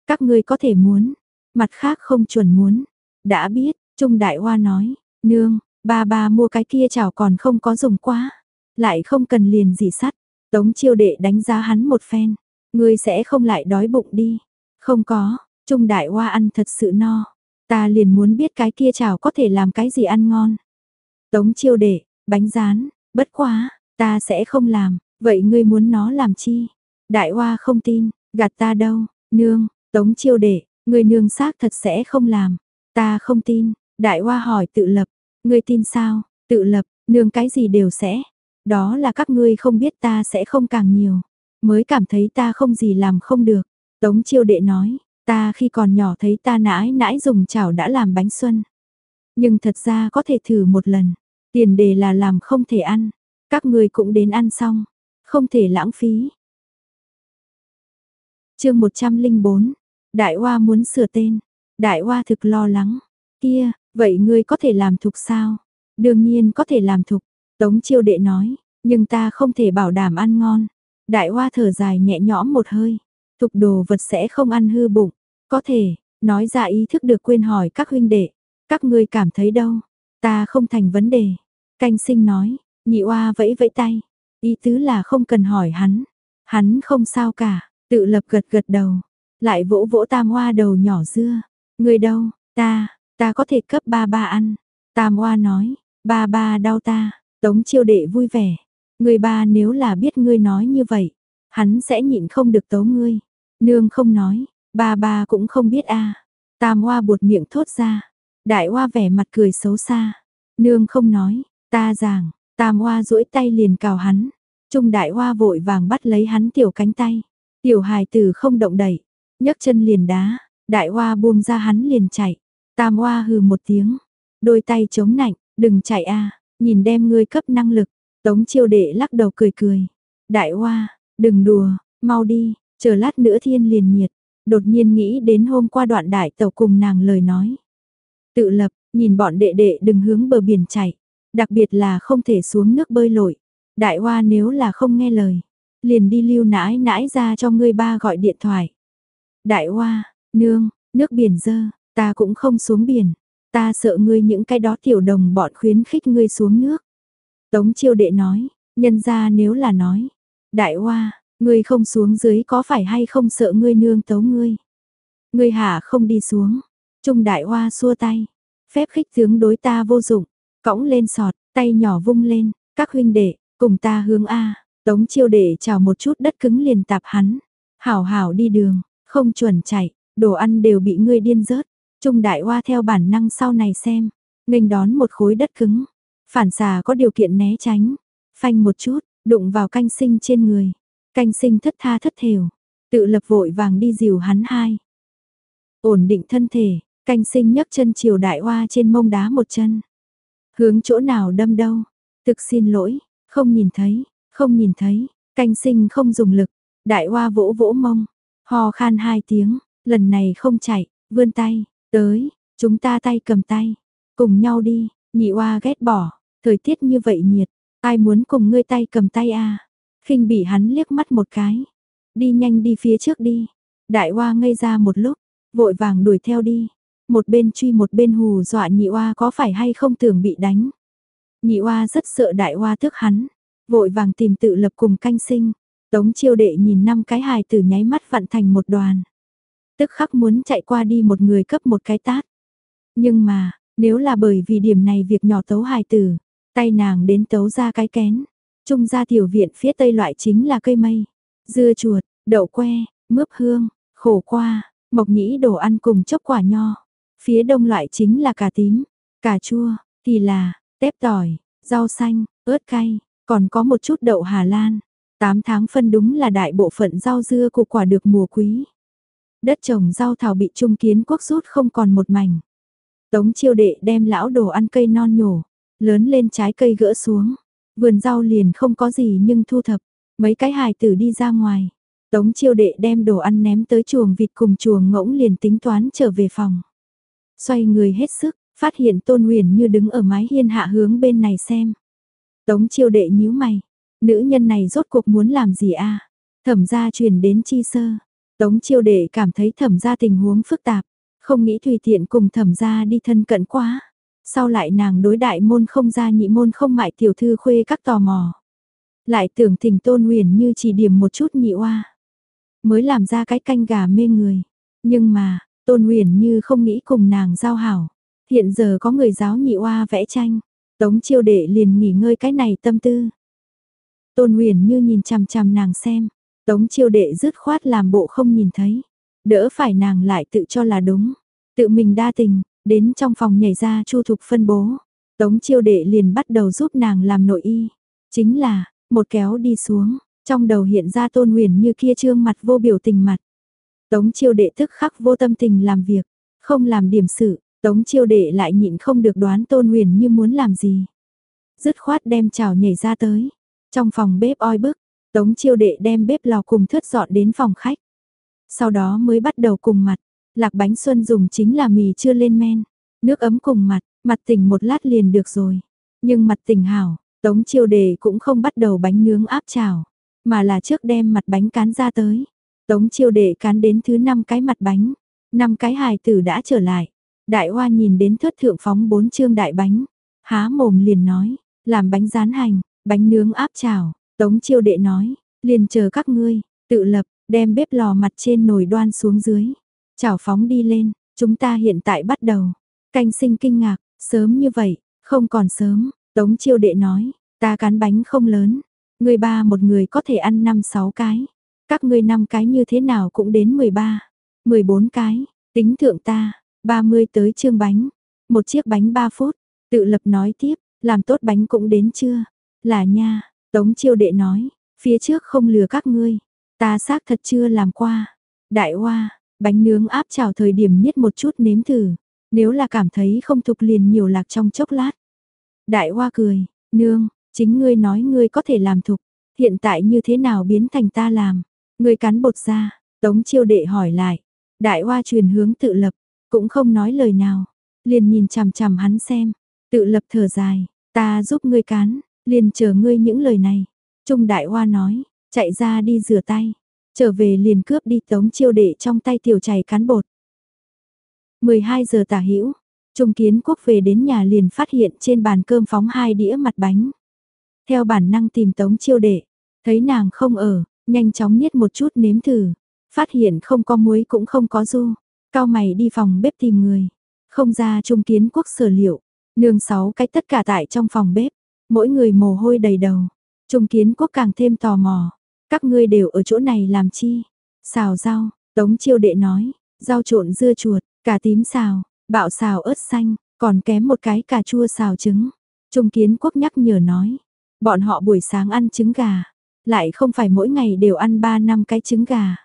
Các ngươi có thể muốn. Mặt khác không chuẩn muốn. Đã biết, Trung đại hoa nói. Nương, ba ba mua cái kia chảo còn không có dùng quá. Lại không cần liền gì sắt. Tống chiêu đệ đánh giá hắn một phen. Ngươi sẽ không lại đói bụng đi. Không có, Trung đại hoa ăn thật sự no. Ta liền muốn biết cái kia chảo có thể làm cái gì ăn ngon. Tống chiêu đệ, bánh rán, bất quá, ta sẽ không làm, vậy ngươi muốn nó làm chi? Đại hoa không tin, gạt ta đâu, nương, tống chiêu đệ, ngươi nương xác thật sẽ không làm. Ta không tin, đại hoa hỏi tự lập, ngươi tin sao, tự lập, nương cái gì đều sẽ. Đó là các ngươi không biết ta sẽ không càng nhiều, mới cảm thấy ta không gì làm không được. Tống chiêu đệ nói, Ta khi còn nhỏ thấy ta nãi nãi dùng chảo đã làm bánh xuân. Nhưng thật ra có thể thử một lần. Tiền đề là làm không thể ăn. Các người cũng đến ăn xong. Không thể lãng phí. chương 104. Đại Hoa muốn sửa tên. Đại Hoa thực lo lắng. Kia, vậy ngươi có thể làm thục sao? Đương nhiên có thể làm thục. Tống chiêu đệ nói. Nhưng ta không thể bảo đảm ăn ngon. Đại Hoa thở dài nhẹ nhõm một hơi. Thục đồ vật sẽ không ăn hư bụng. Có thể, nói ra ý thức được quên hỏi các huynh đệ. Các ngươi cảm thấy đâu? Ta không thành vấn đề. Canh sinh nói, nhị oa vẫy vẫy tay. Ý tứ là không cần hỏi hắn. Hắn không sao cả, tự lập gật gật đầu. Lại vỗ vỗ tam hoa đầu nhỏ dưa. Người đâu, ta, ta có thể cấp ba ba ăn. Tam hoa nói, ba ba đau ta, tống chiêu đệ vui vẻ. Người ba nếu là biết ngươi nói như vậy, hắn sẽ nhịn không được tấu ngươi. Nương không nói, ba ba cũng không biết a. Tam Hoa buột miệng thốt ra. Đại Hoa vẻ mặt cười xấu xa. Nương không nói, ta giảng, Tam Hoa duỗi tay liền cào hắn. Trung Đại Hoa vội vàng bắt lấy hắn tiểu cánh tay. Tiểu hài tử không động đậy, nhấc chân liền đá, Đại Hoa buông ra hắn liền chạy. Tam Hoa hừ một tiếng, đôi tay chống nạnh, đừng chạy a, nhìn đem ngươi cấp năng lực. Tống chiêu đệ lắc đầu cười cười. Đại Hoa, đừng đùa, mau đi, chờ lát nữa thiên liền nhiệt. Đột nhiên nghĩ đến hôm qua đoạn đại tàu cùng nàng lời nói. Tự lập, nhìn bọn đệ đệ đừng hướng bờ biển chạy. Đặc biệt là không thể xuống nước bơi lội. Đại hoa nếu là không nghe lời. Liền đi lưu nãi nãi ra cho ngươi ba gọi điện thoại. Đại hoa, nương, nước biển dơ, ta cũng không xuống biển. Ta sợ ngươi những cái đó tiểu đồng bọn khuyến khích ngươi xuống nước. Tống chiêu đệ nói, nhân ra nếu là nói. Đại hoa, ngươi không xuống dưới có phải hay không sợ ngươi nương tấu ngươi. Ngươi hả không đi xuống. Trung đại hoa xua tay. Phép khích tướng đối ta vô dụng. Cõng lên sọt, tay nhỏ vung lên. Các huynh đệ, cùng ta hướng A. Tống chiêu đệ chào một chút đất cứng liền tạp hắn. Hảo hảo đi đường, không chuẩn chạy, đồ ăn đều bị ngươi điên rớt. Trung đại hoa theo bản năng sau này xem, nghênh đón một khối đất cứng. Phản xà có điều kiện né tránh, phanh một chút, đụng vào canh sinh trên người. Canh sinh thất tha thất thều, tự lập vội vàng đi dìu hắn hai. Ổn định thân thể, canh sinh nhấc chân chiều đại hoa trên mông đá một chân. Hướng chỗ nào đâm đâu, thực xin lỗi, không nhìn thấy, không nhìn thấy, canh sinh không dùng lực, đại hoa vỗ vỗ mông, hò khan hai tiếng, lần này không chạy, vươn tay, tới, chúng ta tay cầm tay, cùng nhau đi, nhị oa ghét bỏ, thời tiết như vậy nhiệt, ai muốn cùng ngươi tay cầm tay a khinh bị hắn liếc mắt một cái, đi nhanh đi phía trước đi, đại hoa ngây ra một lúc, vội vàng đuổi theo đi, một bên truy một bên hù dọa nhị hoa có phải hay không tưởng bị đánh. Nhị hoa rất sợ đại hoa thức hắn, vội vàng tìm tự lập cùng canh sinh. Tống chiêu đệ nhìn năm cái hài tử nháy mắt vặn thành một đoàn. Tức khắc muốn chạy qua đi một người cấp một cái tát. Nhưng mà, nếu là bởi vì điểm này việc nhỏ tấu hài tử, tay nàng đến tấu ra cái kén. Trung ra tiểu viện phía tây loại chính là cây mây, dưa chuột, đậu que, mướp hương, khổ qua, mộc nhĩ đồ ăn cùng chốc quả nho. Phía đông loại chính là cà tím, cà chua, thì là, tép tỏi, rau xanh, ớt cay, còn có một chút đậu Hà Lan. 8 tháng phân đúng là đại bộ phận rau dưa củ quả được mùa quý. Đất trồng rau thảo bị trung kiến quốc rút không còn một mảnh. Tống chiêu đệ đem lão đồ ăn cây non nhổ, lớn lên trái cây gỡ xuống. Vườn rau liền không có gì nhưng thu thập, mấy cái hài tử đi ra ngoài. Tống chiêu đệ đem đồ ăn ném tới chuồng vịt cùng chuồng ngỗng liền tính toán trở về phòng. Xoay người hết sức, phát hiện tôn huyền như đứng ở mái hiên hạ hướng bên này xem. Tống chiêu đệ nhíu mày, nữ nhân này rốt cuộc muốn làm gì a? Thẩm gia truyền đến chi sơ. Tống chiêu đệ cảm thấy thẩm gia tình huống phức tạp, không nghĩ tùy tiện cùng thẩm gia đi thân cận quá. Sau lại nàng đối đại môn không ra nhị môn không mại tiểu thư khuê các tò mò. Lại tưởng thỉnh tôn huyền như chỉ điểm một chút nhị oa Mới làm ra cái canh gà mê người. Nhưng mà, tôn huyền như không nghĩ cùng nàng giao hảo. Hiện giờ có người giáo nhị oa vẽ tranh. Tống chiêu đệ liền nghỉ ngơi cái này tâm tư. Tôn huyền như nhìn chằm chằm nàng xem. Tống chiêu đệ dứt khoát làm bộ không nhìn thấy. Đỡ phải nàng lại tự cho là đúng. Tự mình đa tình, đến trong phòng nhảy ra chu thục phân bố. Tống chiêu đệ liền bắt đầu giúp nàng làm nội y. Chính là, một kéo đi xuống, trong đầu hiện ra tôn huyền như kia trương mặt vô biểu tình mặt. Tống chiêu đệ tức khắc vô tâm tình làm việc, không làm điểm sự, tống chiêu đệ lại nhịn không được đoán tôn huyền như muốn làm gì. Dứt khoát đem chảo nhảy ra tới, trong phòng bếp oi bức, tống chiêu đệ đem bếp lò cùng thớt dọn đến phòng khách. Sau đó mới bắt đầu cùng mặt, lạc bánh xuân dùng chính là mì chưa lên men, nước ấm cùng mặt, mặt tỉnh một lát liền được rồi. Nhưng mặt tỉnh hảo, tống chiêu đệ cũng không bắt đầu bánh nướng áp chảo, mà là trước đem mặt bánh cán ra tới. Tống chiêu đệ cán đến thứ năm cái mặt bánh, năm cái hài tử đã trở lại. Đại hoa nhìn đến thất thượng phóng bốn chương đại bánh, há mồm liền nói, làm bánh rán hành, bánh nướng áp chảo, tống chiêu đệ nói, liền chờ các ngươi, tự lập, đem bếp lò mặt trên nồi đoan xuống dưới. Chảo phóng đi lên, chúng ta hiện tại bắt đầu. Canh sinh kinh ngạc, sớm như vậy, không còn sớm, tống chiêu đệ nói, ta cán bánh không lớn, người ba một người có thể ăn năm sáu cái. Các ngươi năm cái như thế nào cũng đến 13, 14 cái, tính thượng ta, 30 tới chương bánh, một chiếc bánh 3 phút, tự lập nói tiếp, làm tốt bánh cũng đến chưa? Là nha, Tống chiêu đệ nói, phía trước không lừa các ngươi, ta xác thật chưa làm qua. Đại hoa, bánh nướng áp chảo thời điểm niết một chút nếm thử, nếu là cảm thấy không thục liền nhiều lạc trong chốc lát. Đại hoa cười, nương, chính ngươi nói ngươi có thể làm thục, hiện tại như thế nào biến thành ta làm? Ngươi cắn bột ra, tống chiêu đệ hỏi lại. Đại hoa truyền hướng tự lập, cũng không nói lời nào, liền nhìn chằm chằm hắn xem, tự lập thở dài, ta giúp ngươi cán, liền chờ ngươi những lời này. Trung đại hoa nói, chạy ra đi rửa tay, trở về liền cướp đi tống chiêu đệ trong tay tiểu chảy cán bột. 12 giờ tả hữu Trung kiến quốc về đến nhà liền phát hiện trên bàn cơm phóng hai đĩa mặt bánh. Theo bản năng tìm tống chiêu đệ, thấy nàng không ở, nhanh chóng niết một chút nếm thử. Phát hiện không có muối cũng không có du. Cao mày đi phòng bếp tìm người. Không ra trung kiến quốc sở liệu. Nương sáu cái tất cả tại trong phòng bếp. Mỗi người mồ hôi đầy đầu. Trung kiến quốc càng thêm tò mò. Các ngươi đều ở chỗ này làm chi? Xào rau, tống chiêu đệ nói. Rau trộn dưa chuột, cà tím xào, bạo xào ớt xanh, còn kém một cái cà chua xào trứng. Trung kiến quốc nhắc nhở nói. Bọn họ buổi sáng ăn trứng gà. Lại không phải mỗi ngày đều ăn 3 năm cái trứng gà.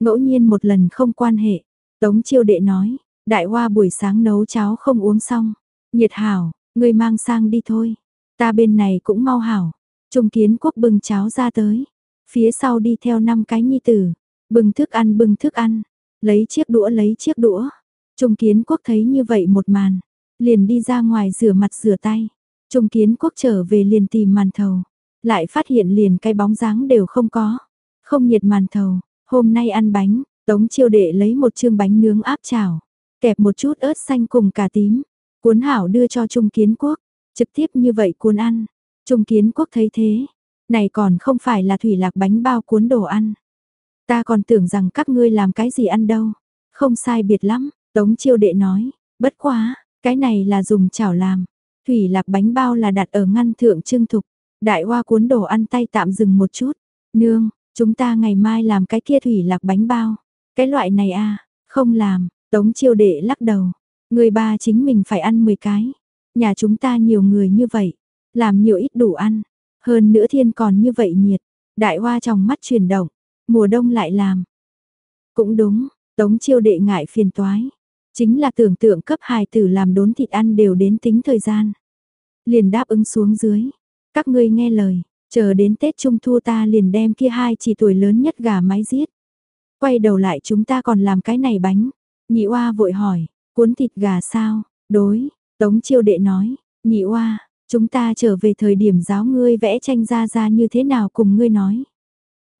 Ngẫu nhiên một lần không quan hệ. Tống chiêu đệ nói, đại hoa buổi sáng nấu cháo không uống xong. Nhiệt hảo, người mang sang đi thôi. Ta bên này cũng mau hảo. Trung kiến quốc bưng cháo ra tới. Phía sau đi theo năm cái nhi tử. Bưng thức ăn bưng thức ăn. Lấy chiếc đũa, lấy chiếc đũa. Trung kiến quốc thấy như vậy một màn. Liền đi ra ngoài rửa mặt, rửa tay. Trung kiến quốc trở về liền tìm màn thầu. Lại phát hiện liền cái bóng dáng đều không có. Không nhiệt màn thầu. Hôm nay ăn bánh. Tống chiêu đệ lấy một chương bánh nướng áp chảo. Kẹp một chút ớt xanh cùng cà tím. Cuốn hảo đưa cho Trung kiến quốc. Trực tiếp như vậy cuốn ăn. Trung kiến quốc thấy thế. Này còn không phải là thủy lạc bánh bao cuốn đồ ăn. Ta còn tưởng rằng các ngươi làm cái gì ăn đâu. Không sai biệt lắm, Tống chiêu đệ nói. Bất quá, cái này là dùng chảo làm. Thủy lạc bánh bao là đặt ở ngăn thượng trưng thục. Đại hoa cuốn đồ ăn tay tạm dừng một chút. Nương, chúng ta ngày mai làm cái kia thủy lạc bánh bao. Cái loại này à, không làm, tống chiêu đệ lắc đầu. Người ba chính mình phải ăn 10 cái. Nhà chúng ta nhiều người như vậy, làm nhiều ít đủ ăn. Hơn nữa thiên còn như vậy nhiệt, đại hoa trong mắt chuyển động, mùa đông lại làm. Cũng đúng, tống chiêu đệ ngại phiền toái. Chính là tưởng tượng cấp hài tử làm đốn thịt ăn đều đến tính thời gian. Liền đáp ứng xuống dưới. Các ngươi nghe lời, chờ đến Tết Trung Thu ta liền đem kia hai chỉ tuổi lớn nhất gà mái giết. Quay đầu lại chúng ta còn làm cái này bánh. Nhị oa vội hỏi, cuốn thịt gà sao? Đối, Tống chiêu đệ nói, nhị oa, chúng ta trở về thời điểm giáo ngươi vẽ tranh ra ra như thế nào cùng ngươi nói.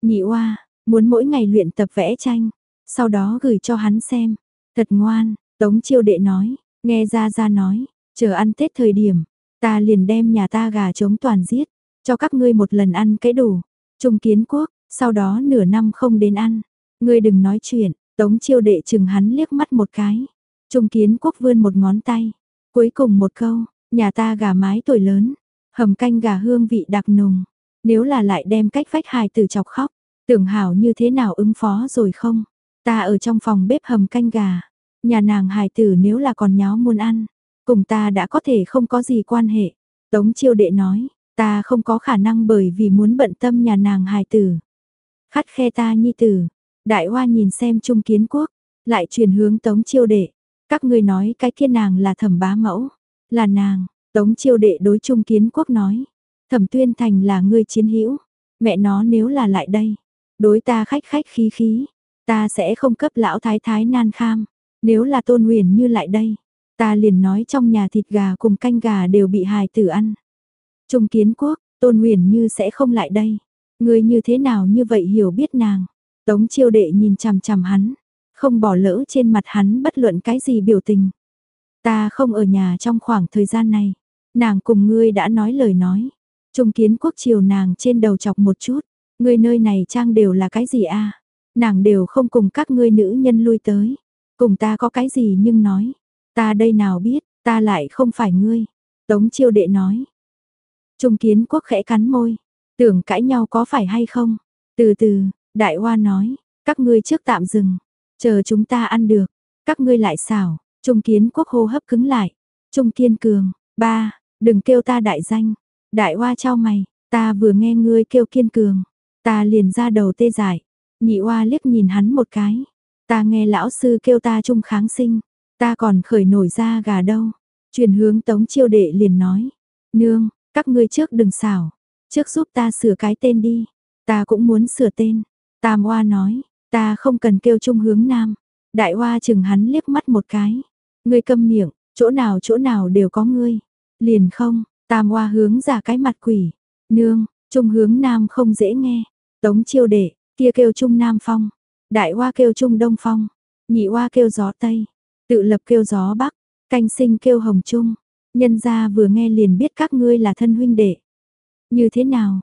Nhị oa, muốn mỗi ngày luyện tập vẽ tranh, sau đó gửi cho hắn xem. Thật ngoan, Tống chiêu đệ nói, nghe ra ra nói, chờ ăn Tết thời điểm, ta liền đem nhà ta gà trống toàn giết, cho các ngươi một lần ăn cái đủ. Trung kiến quốc, sau đó nửa năm không đến ăn. Ngươi đừng nói chuyện, tống chiêu đệ chừng hắn liếc mắt một cái. Trung kiến quốc vươn một ngón tay. Cuối cùng một câu, nhà ta gà mái tuổi lớn, hầm canh gà hương vị đặc nùng. Nếu là lại đem cách vách hài từ chọc khóc, tưởng hảo như thế nào ứng phó rồi không? Ta ở trong phòng bếp hầm canh gà, nhà nàng hài tử nếu là còn nháo muốn ăn, cùng ta đã có thể không có gì quan hệ. Tống chiêu đệ nói, ta không có khả năng bởi vì muốn bận tâm nhà nàng hài tử. Khắt khe ta nhi tử, đại hoa nhìn xem trung kiến quốc, lại truyền hướng tống chiêu đệ. Các ngươi nói cái kia nàng là thẩm bá mẫu, là nàng, tống chiêu đệ đối trung kiến quốc nói. Thẩm tuyên thành là người chiến hữu, mẹ nó nếu là lại đây, đối ta khách khách khí khí, ta sẽ không cấp lão thái thái nan kham. Nếu là tôn huyền như lại đây, ta liền nói trong nhà thịt gà cùng canh gà đều bị hài tử ăn. Trung kiến quốc, tôn huyền như sẽ không lại đây. Người như thế nào như vậy hiểu biết nàng. Tống chiêu đệ nhìn chằm chằm hắn, không bỏ lỡ trên mặt hắn bất luận cái gì biểu tình. Ta không ở nhà trong khoảng thời gian này. Nàng cùng ngươi đã nói lời nói. Trung kiến quốc chiều nàng trên đầu chọc một chút. Ngươi nơi này trang đều là cái gì a? Nàng đều không cùng các ngươi nữ nhân lui tới. Cùng ta có cái gì nhưng nói. Ta đây nào biết, ta lại không phải ngươi. Tống chiêu đệ nói. Trung kiến quốc khẽ cắn môi. Tưởng cãi nhau có phải hay không? Từ từ, đại hoa nói. Các ngươi trước tạm dừng. Chờ chúng ta ăn được. Các ngươi lại xảo. Trung kiến quốc hô hấp cứng lại. Trung kiên cường, ba, đừng kêu ta đại danh. Đại hoa trao mày, ta vừa nghe ngươi kêu kiên cường. Ta liền ra đầu tê dại. Nhị hoa liếc nhìn hắn một cái. Ta nghe lão sư kêu ta trung kháng sinh. Ta còn khởi nổi ra gà đâu. Truyền hướng tống chiêu đệ liền nói. Nương, các ngươi trước đừng xảo. Trước giúp ta sửa cái tên đi. Ta cũng muốn sửa tên. Tam Hoa nói, ta không cần kêu trung hướng nam. Đại Hoa chừng hắn liếc mắt một cái. Ngươi câm miệng, chỗ nào chỗ nào đều có ngươi. Liền không, Tam Hoa hướng ra cái mặt quỷ. Nương, trung hướng nam không dễ nghe. Tống chiêu đệ, kia kêu trung nam phong. Đại Hoa kêu trung đông phong. Nhị Hoa kêu gió tây. Tự lập kêu gió bắc. Canh sinh kêu hồng trung. Nhân gia vừa nghe liền biết các ngươi là thân huynh đệ. Như thế nào,